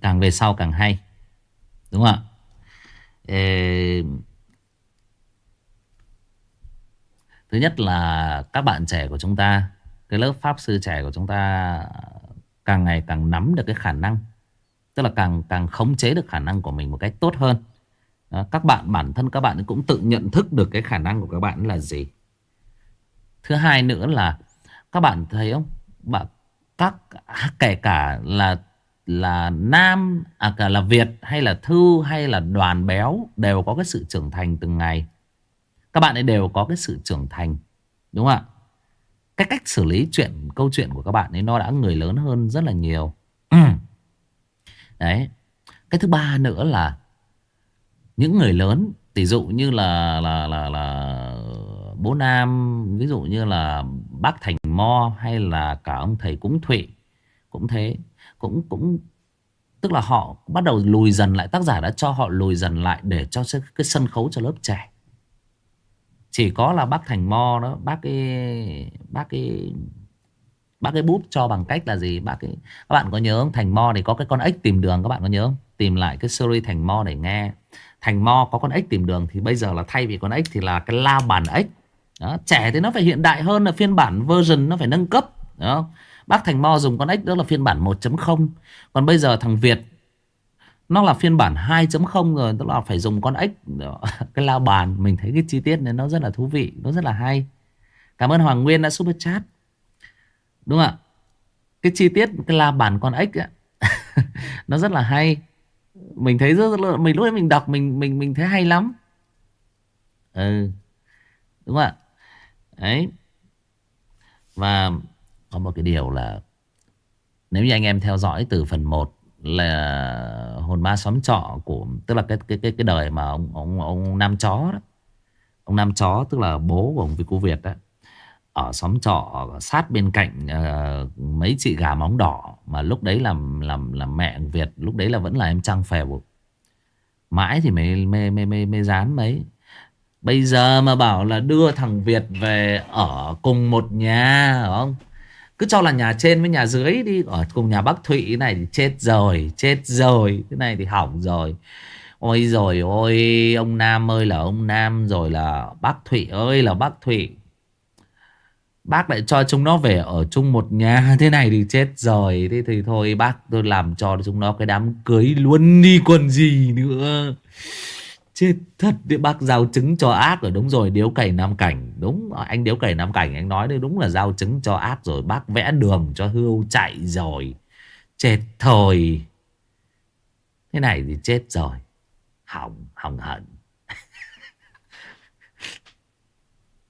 Càng về sau càng hay, Đúng không ạ? Ê... Thứ nhất là các bạn trẻ của chúng ta, Cái lớp pháp sư trẻ của chúng ta Càng ngày càng nắm được cái khả năng. Tức là càng càng khống chế được khả năng của mình một cách tốt hơn Đó, Các bạn bản thân các bạn cũng tự nhận thức được cái khả năng của các bạn là gì Thứ hai nữa là Các bạn thấy không bạn, các Kể cả là là Nam à cả là Việt hay là Thư hay là Đoàn Béo đều có cái sự trưởng thành từng ngày. Các bạn ấy đều có cái sự trưởng thành. Đúng không ạ? Cái cách xử lý chuyện câu chuyện của các bạn ấy nó đã người lớn hơn rất là nhiều. Đấy. Cái thứ ba nữa là những người lớn, ví dụ như là là là là bố Nam, ví dụ như là bác Thành Mo hay là cả ông thầy Cúng Thụy cũng thế, cũng cũng tức là họ bắt đầu lùi dần lại tác giả đã cho họ lùi dần lại để cho cái sân khấu cho lớp trẻ. Chỉ có là bác Thành Mo đó, bác cái bác cái Bác cái bút cho bằng cách là gì? Bác ấy, Các bạn có nhớ không? Thành Mo thì có cái con ếch tìm đường Các bạn có nhớ không? Tìm lại cái series Thành Mo để nghe. Thành Mo có con ếch tìm đường Thì bây giờ là thay vì con ếch thì là cái la bàn ếch đó, Trẻ thì nó phải hiện đại hơn là phiên bản version Nó phải nâng cấp. Đó. Bác Thành Mo dùng con ếch đó là phiên bản 1.0 Còn bây giờ thằng Việt Nó là phiên bản 2.0 rồi Tức là phải dùng con ếch Cái la bàn Mình thấy cái chi tiết này nó rất là thú vị Nó rất là hay. Cảm ơn Hoàng Nguyên đã super chat. Đúng không ạ? Cái chi tiết cái la bàn con ếch ấy, nó rất là hay. Mình thấy rất là mình lúc ấy mình đọc mình mình mình thấy hay lắm. Ừ. Đúng không ạ? Đấy. Và có một cái điều là nếu như anh em theo dõi từ phần 1 là hồn ma xóm trọ của tức là cái cái cái cái đời mà ông ông ông Nam chó đó. Ông Nam chó tức là bố của ông Vi Cô Việt đó ở xóm trọ sát bên cạnh uh, mấy chị gà móng đỏ mà lúc đấy làm làm làm mẹ Việt lúc đấy là vẫn là em trang phèo mãi thì mới mê mê mê mê dán mấy. Bây giờ mà bảo là đưa thằng Việt về ở cùng một nhà không? Cứ cho là nhà trên với nhà dưới đi. Ở cùng nhà bác Thụy này thì chết rồi chết rồi. Cái này thì hỏng rồi. Ôi rồi ôi Ông Nam ơi là ông Nam Rồi là bác Thụy ơi là bác Thụy. Bác lại cho chúng nó về ở chung một nhà. Thế này thì chết rồi. Thế thì thôi, bác tôi làm cho chúng nó cái đám cưới luôn đi còn gì nữa. Chết thật. Đấy bác giao chứng cho ác rồi. Đúng rồi, điếu cày Nam Cảnh. Đúng. Anh điếu cày Nam Cảnh, anh nói đấy, Đúng là giao chứng cho ác rồi. Bác vẽ đường cho hưu chạy rồi. Chết thôi. Thế này thì chết rồi. Hỏng hỏng hận.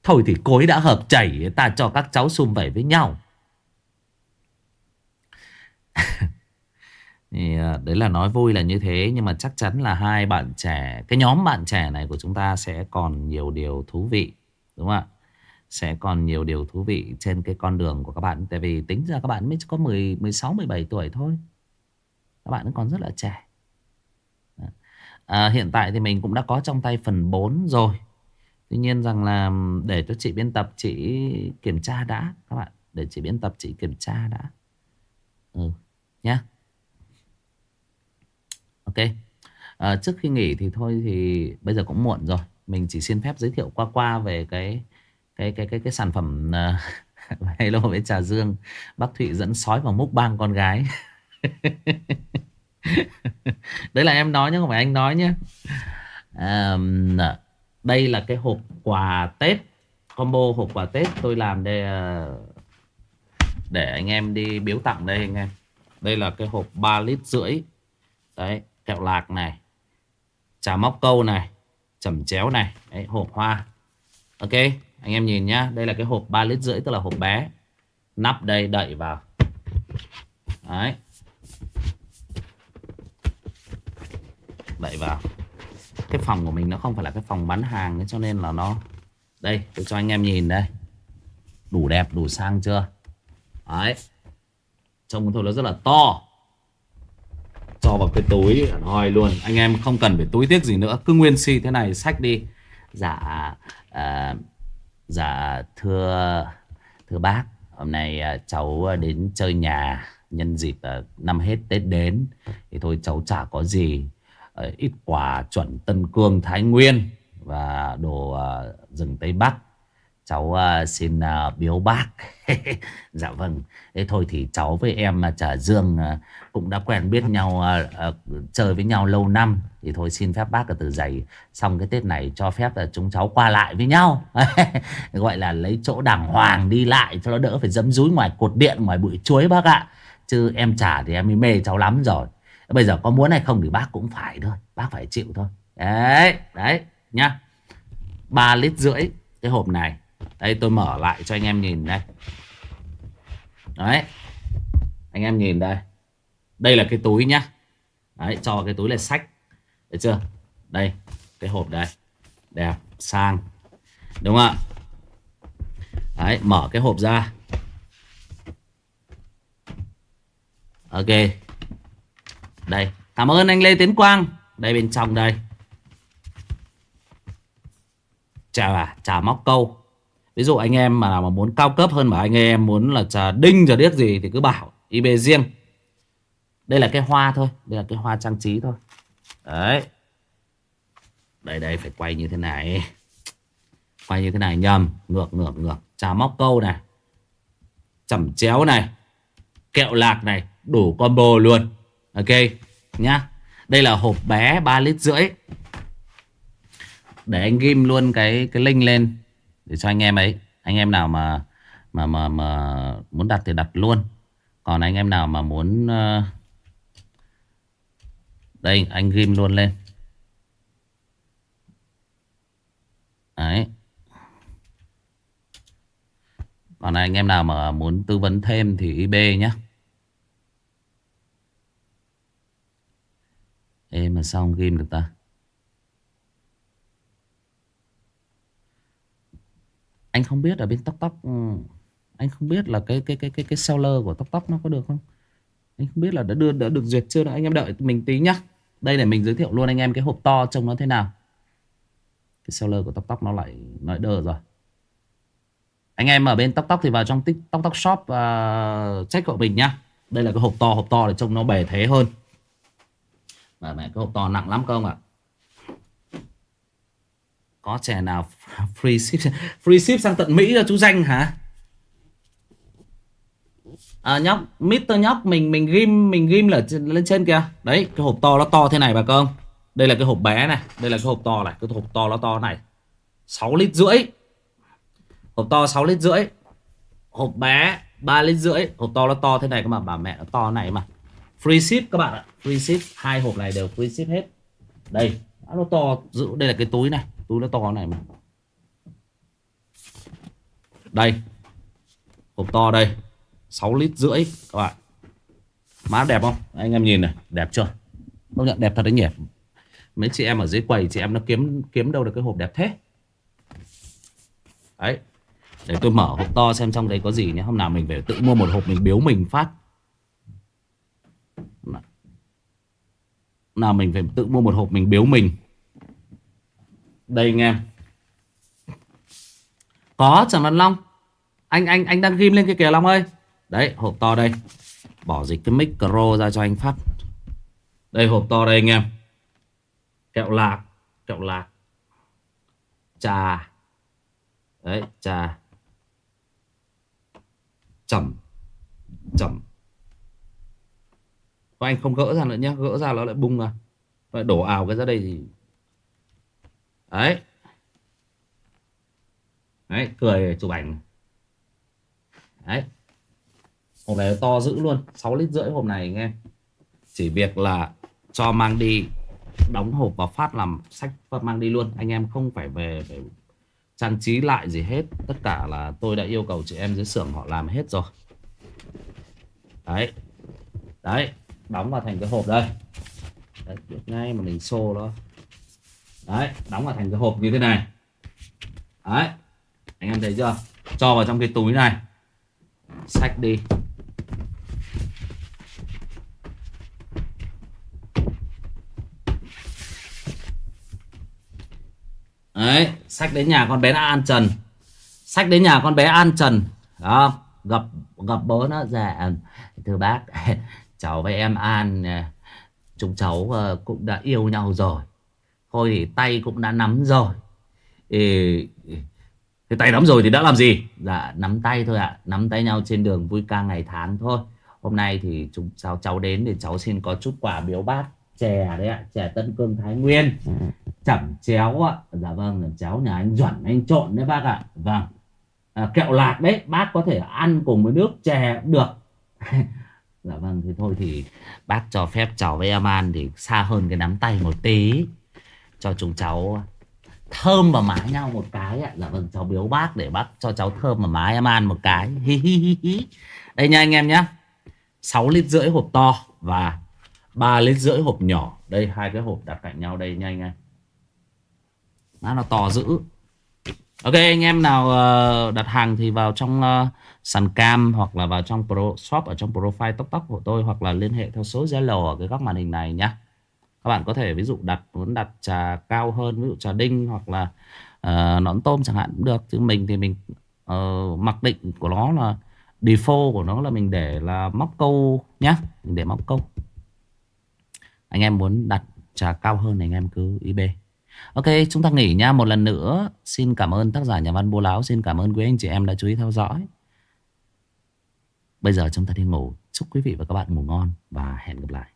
Thôi thì cối đã hợp chảy Ta cho các cháu xung vẩy với nhau. Thì à, Đấy là nói vui là như thế Nhưng mà chắc chắn là hai bạn trẻ Cái nhóm bạn trẻ này của chúng ta Sẽ còn nhiều điều thú vị Đúng không ạ? Sẽ còn nhiều điều thú vị Trên cái con đường của các bạn. Tại vì tính ra các bạn mới có 10, 16, 17 tuổi thôi. Các bạn còn rất là trẻ. À, Hiện tại thì mình cũng đã có trong tay phần 4 rồi. Tuy nhiên rằng là để cho chị biên tập chị kiểm tra đã các bạn. Để chị biên tập chị kiểm tra đã. Ừ, nhá. Ok. À, trước khi nghỉ thì thôi thì bây giờ cũng muộn rồi. Mình chỉ xin phép giới thiệu qua qua về cái cái cái cái cái sản phẩm uh, hello với trà dương. Bác Thụy dẫn sói vào múc bang con gái. Đấy là em nói nhé, không phải anh nói nhé. Um, đây là cái hộp quà Tết Combo hộp quà Tết tôi làm để ờ, Để anh em đi biếu tặng đây anh em. Đây là cái hộp 3 lít rưỡi. Đấy kẹo lạc này Trà móc câu này Chẩm chéo này Đấy, hộp hoa. Ok anh em nhìn nhá Đây là cái hộp 3 lít rưỡi tức là hộp bé. Nắp đây đậy vào. Đấy. Đậy vào cái phòng của mình nó không phải là cái phòng bán hàng ấy, cho nên là nó đây tôi cho anh em nhìn đây. Đủ đẹp đủ sang chưa? Đấy. Trông thôi nó rất là to. Cho vào cái túi hỏi luôn. Anh em không cần phải túi tiếc gì nữa cứ nguyên si thế này sách đi. Dạ uh, dạ thưa thưa bác hôm nay uh, cháu đến chơi nhà nhân dịp uh, năm hết tết đến. Thì thôi cháu chả có gì. Ờ, ít quà chuẩn Tân Cương Thái Nguyên và đồ uh, rừng Tây Bắc. Cháu uh, xin uh, biếu bác. Dạ vâng. Thế thôi thì cháu với em uh, Trà Dương uh, cũng đã quen biết nhau uh, uh, chơi với nhau lâu năm. Thì thôi xin phép bác ở từ giày. Xong cái Tết này cho phép là chúng cháu qua lại với nhau. Gọi là lấy chỗ đàng hoàng đi lại cho nó đỡ phải dấm dúi ngoài cột điện ngoài bụi chuối bác ạ. Chứ em trả thì em mê cháu lắm rồi. Bây giờ có muốn hay không thì bác cũng phải thôi, Bác phải chịu thôi. Đấy Đấy, nhá. 3 lít rưỡi cái hộp này. Đây, tôi mở lại cho anh em nhìn đây. Đấy, Anh em nhìn đây. Đây là cái túi nhá. Đấy, cho cái túi này sách Được chưa? Đây, cái hộp đây Đẹp, sang. Đúng không ạ? Đấy, mở cái hộp ra. Ok đây Cảm ơn anh Lê Tiến Quang. Đây bên trong đây. Trà à, trà móc câu. Ví dụ anh em mà, mà muốn cao cấp hơn Mà anh em muốn là trà đinh trà điếc gì Thì cứ bảo IB riêng. Đây là cái hoa thôi Đây là cái hoa trang trí thôi. Đấy. Đây đây phải quay như thế này. Quay như thế này nhầm. Ngược ngược ngược. Trà móc câu này. Chẩm chéo này. Kẹo lạc này. Đủ combo luôn. Ok nhá. Đây là hộp bé 3 lít rưỡi. Để anh ghim luôn cái cái link lên Để cho anh em ấy Anh em nào mà mà mà, mà muốn đặt thì đặt luôn. Còn anh em nào mà muốn uh... Đây anh ghim luôn lên. Đấy. Còn anh em nào mà muốn tư vấn thêm thì IB nhé Ê mà sao không ghim được ta? Anh không biết ở bên tóc tóc ừ, Anh không biết là cái cái cái cái cái seller của tóc tóc nó có được không? Anh không biết là đã đưa đã được duyệt chưa? Anh em đợi mình tí nhá. Đây để mình giới thiệu luôn anh em cái hộp to trông nó thế nào. Cái seller của tóc tóc nó lại nói đờ rồi. Anh em ở bên tóc tóc thì vào trong tích tóc tóc shop uh, check của mình nhá. Đây là cái hộp to hộp to để trông nó bề thế hơn mà mẹ cái hộp to, nặng lắm không ạ. Có chè nào free ship Free ship sang tận Mỹ cho chú danh hả? À nhóc Mr nhóc, mình mình ghim mình ghim là lên trên kìa. Đấy, cái hộp to nó to thế này bà con Đây là cái hộp bé này, Đây là cái hộp to này, Cái hộp to nó to này. 6 lít rưỡi. Hộp to 6 lít rưỡi. Hộp bé 3 lít rưỡi. Hộp to nó to thế này các bạn bà mẹ nó to này mà. Free ship các bạn ạ. Free ship, Hai hộp này đều free ship hết. Đây Nó to giữ Đây là cái túi này, Túi nó to này mà. Đây, Hộp to đây 6 lít rưỡi các bạn. Má đẹp không? Anh em nhìn này, Đẹp chưa? Công nhận đẹp thật đấy nhỉ. Mấy chị em ở dưới quầy, Chị em nó kiếm kiếm đâu được cái hộp đẹp thế? Đấy, Để tôi mở hộp to xem trong đấy có gì nhé. Hôm nào mình phải tự mua một hộp mình biếu mình phát. Là mình phải tự mua một hộp mình biếu mình. Đây anh em. Có, Trần Văn Long. Anh anh anh đang ghim lên cái kìa Long ơi. Đấy, hộp to đây. Bỏ dịch cái micro ra cho anh phát. Đây, hộp to đây anh em. Kẹo lạc Kẹo lạc. Trà. Đấy, trà. Chẩm. Chẩm. Có anh không gỡ ra nữa nhé Gỡ ra nó lại bung ra. Lại đổ ảo cái ra đây thì Đấy. Đấy, cười chụp ảnh. Đấy. Hộp này to dữ luôn 6 lít rưỡi hộp này anh em. Chỉ việc là cho mang đi, Đóng hộp và phát làm sách và mang đi luôn. Anh em không phải về phải trang trí lại gì hết. Tất cả là tôi đã yêu cầu chị em dưới xưởng họ làm hết rồi. Đấy. Đấy. Đóng vào thành cái hộp đây. Đấy, được ngay mà mình xô nó. Đấy Đóng vào thành cái hộp như thế này. Đấy Anh em thấy chưa? Cho vào trong cái túi này. Sách đi. Đấy, sách đến nhà con bé An Trần. Sách đến nhà con bé An Trần. Đó, gặp gặp bố nó dạ thưa bác, cháu với em An ờ, chúng cháu ờ, cũng đã yêu nhau rồi. Thôi thì tay cũng đã nắm rồi. Thì, thì tay nắm rồi thì đã làm gì? Dạ nắm tay thôi ạ, nắm tay nhau trên đường vui ca ngày tháng thôi. Hôm nay thì chúng cháu cháu đến để cháu xin có chút quà biếu bác chè đấy ạ, chè Tân Cương Thái Nguyên chẩm chéo ạ dạ vâng là chéo nhà anh duẩn anh trộn đấy bác ạ vâng à, kẹo lạc đấy bác có thể ăn cùng với nước chè cũng được dạ vâng thì thôi thì bác cho phép cháu với em an thì xa hơn cái nắm tay một tí. Cho chúng cháu thơm vào má nhau một cái ạ. Dạ vâng cháu biếu bác để bác cho cháu thơm vào má em an một cái. Đây nha anh em nhé 6 lít rưỡi hộp to và 3 lít rưỡi hộp nhỏ. Đây hai cái hộp đặt cạnh nhau đây nha anh em. Nó to dữ. Ok anh em nào ờ, đặt hàng thì vào trong uh, sàn cam hoặc là vào trong pro shop ở trong profile tóc tóc của tôi hoặc là liên hệ theo số Zalo ở cái góc màn hình này nhá. Các bạn có thể ví dụ đặt muốn đặt trà cao hơn ví dụ trà đinh hoặc là ờ, uh, nón tôm chẳng hạn cũng được chứ mình thì mình uh, mặc định của nó là default của nó là mình để là móc câu nhá, mình để móc câu. Anh em muốn đặt trà cao hơn thì anh em cứ IB. Ok, chúng ta nghỉ nha một lần nữa. Xin cảm ơn tác giả nhà văn Bố Láo. Xin cảm ơn quý anh chị em đã chú ý theo dõi. Bây giờ chúng ta đi ngủ. Chúc quý vị và các bạn ngủ ngon và hẹn gặp lại.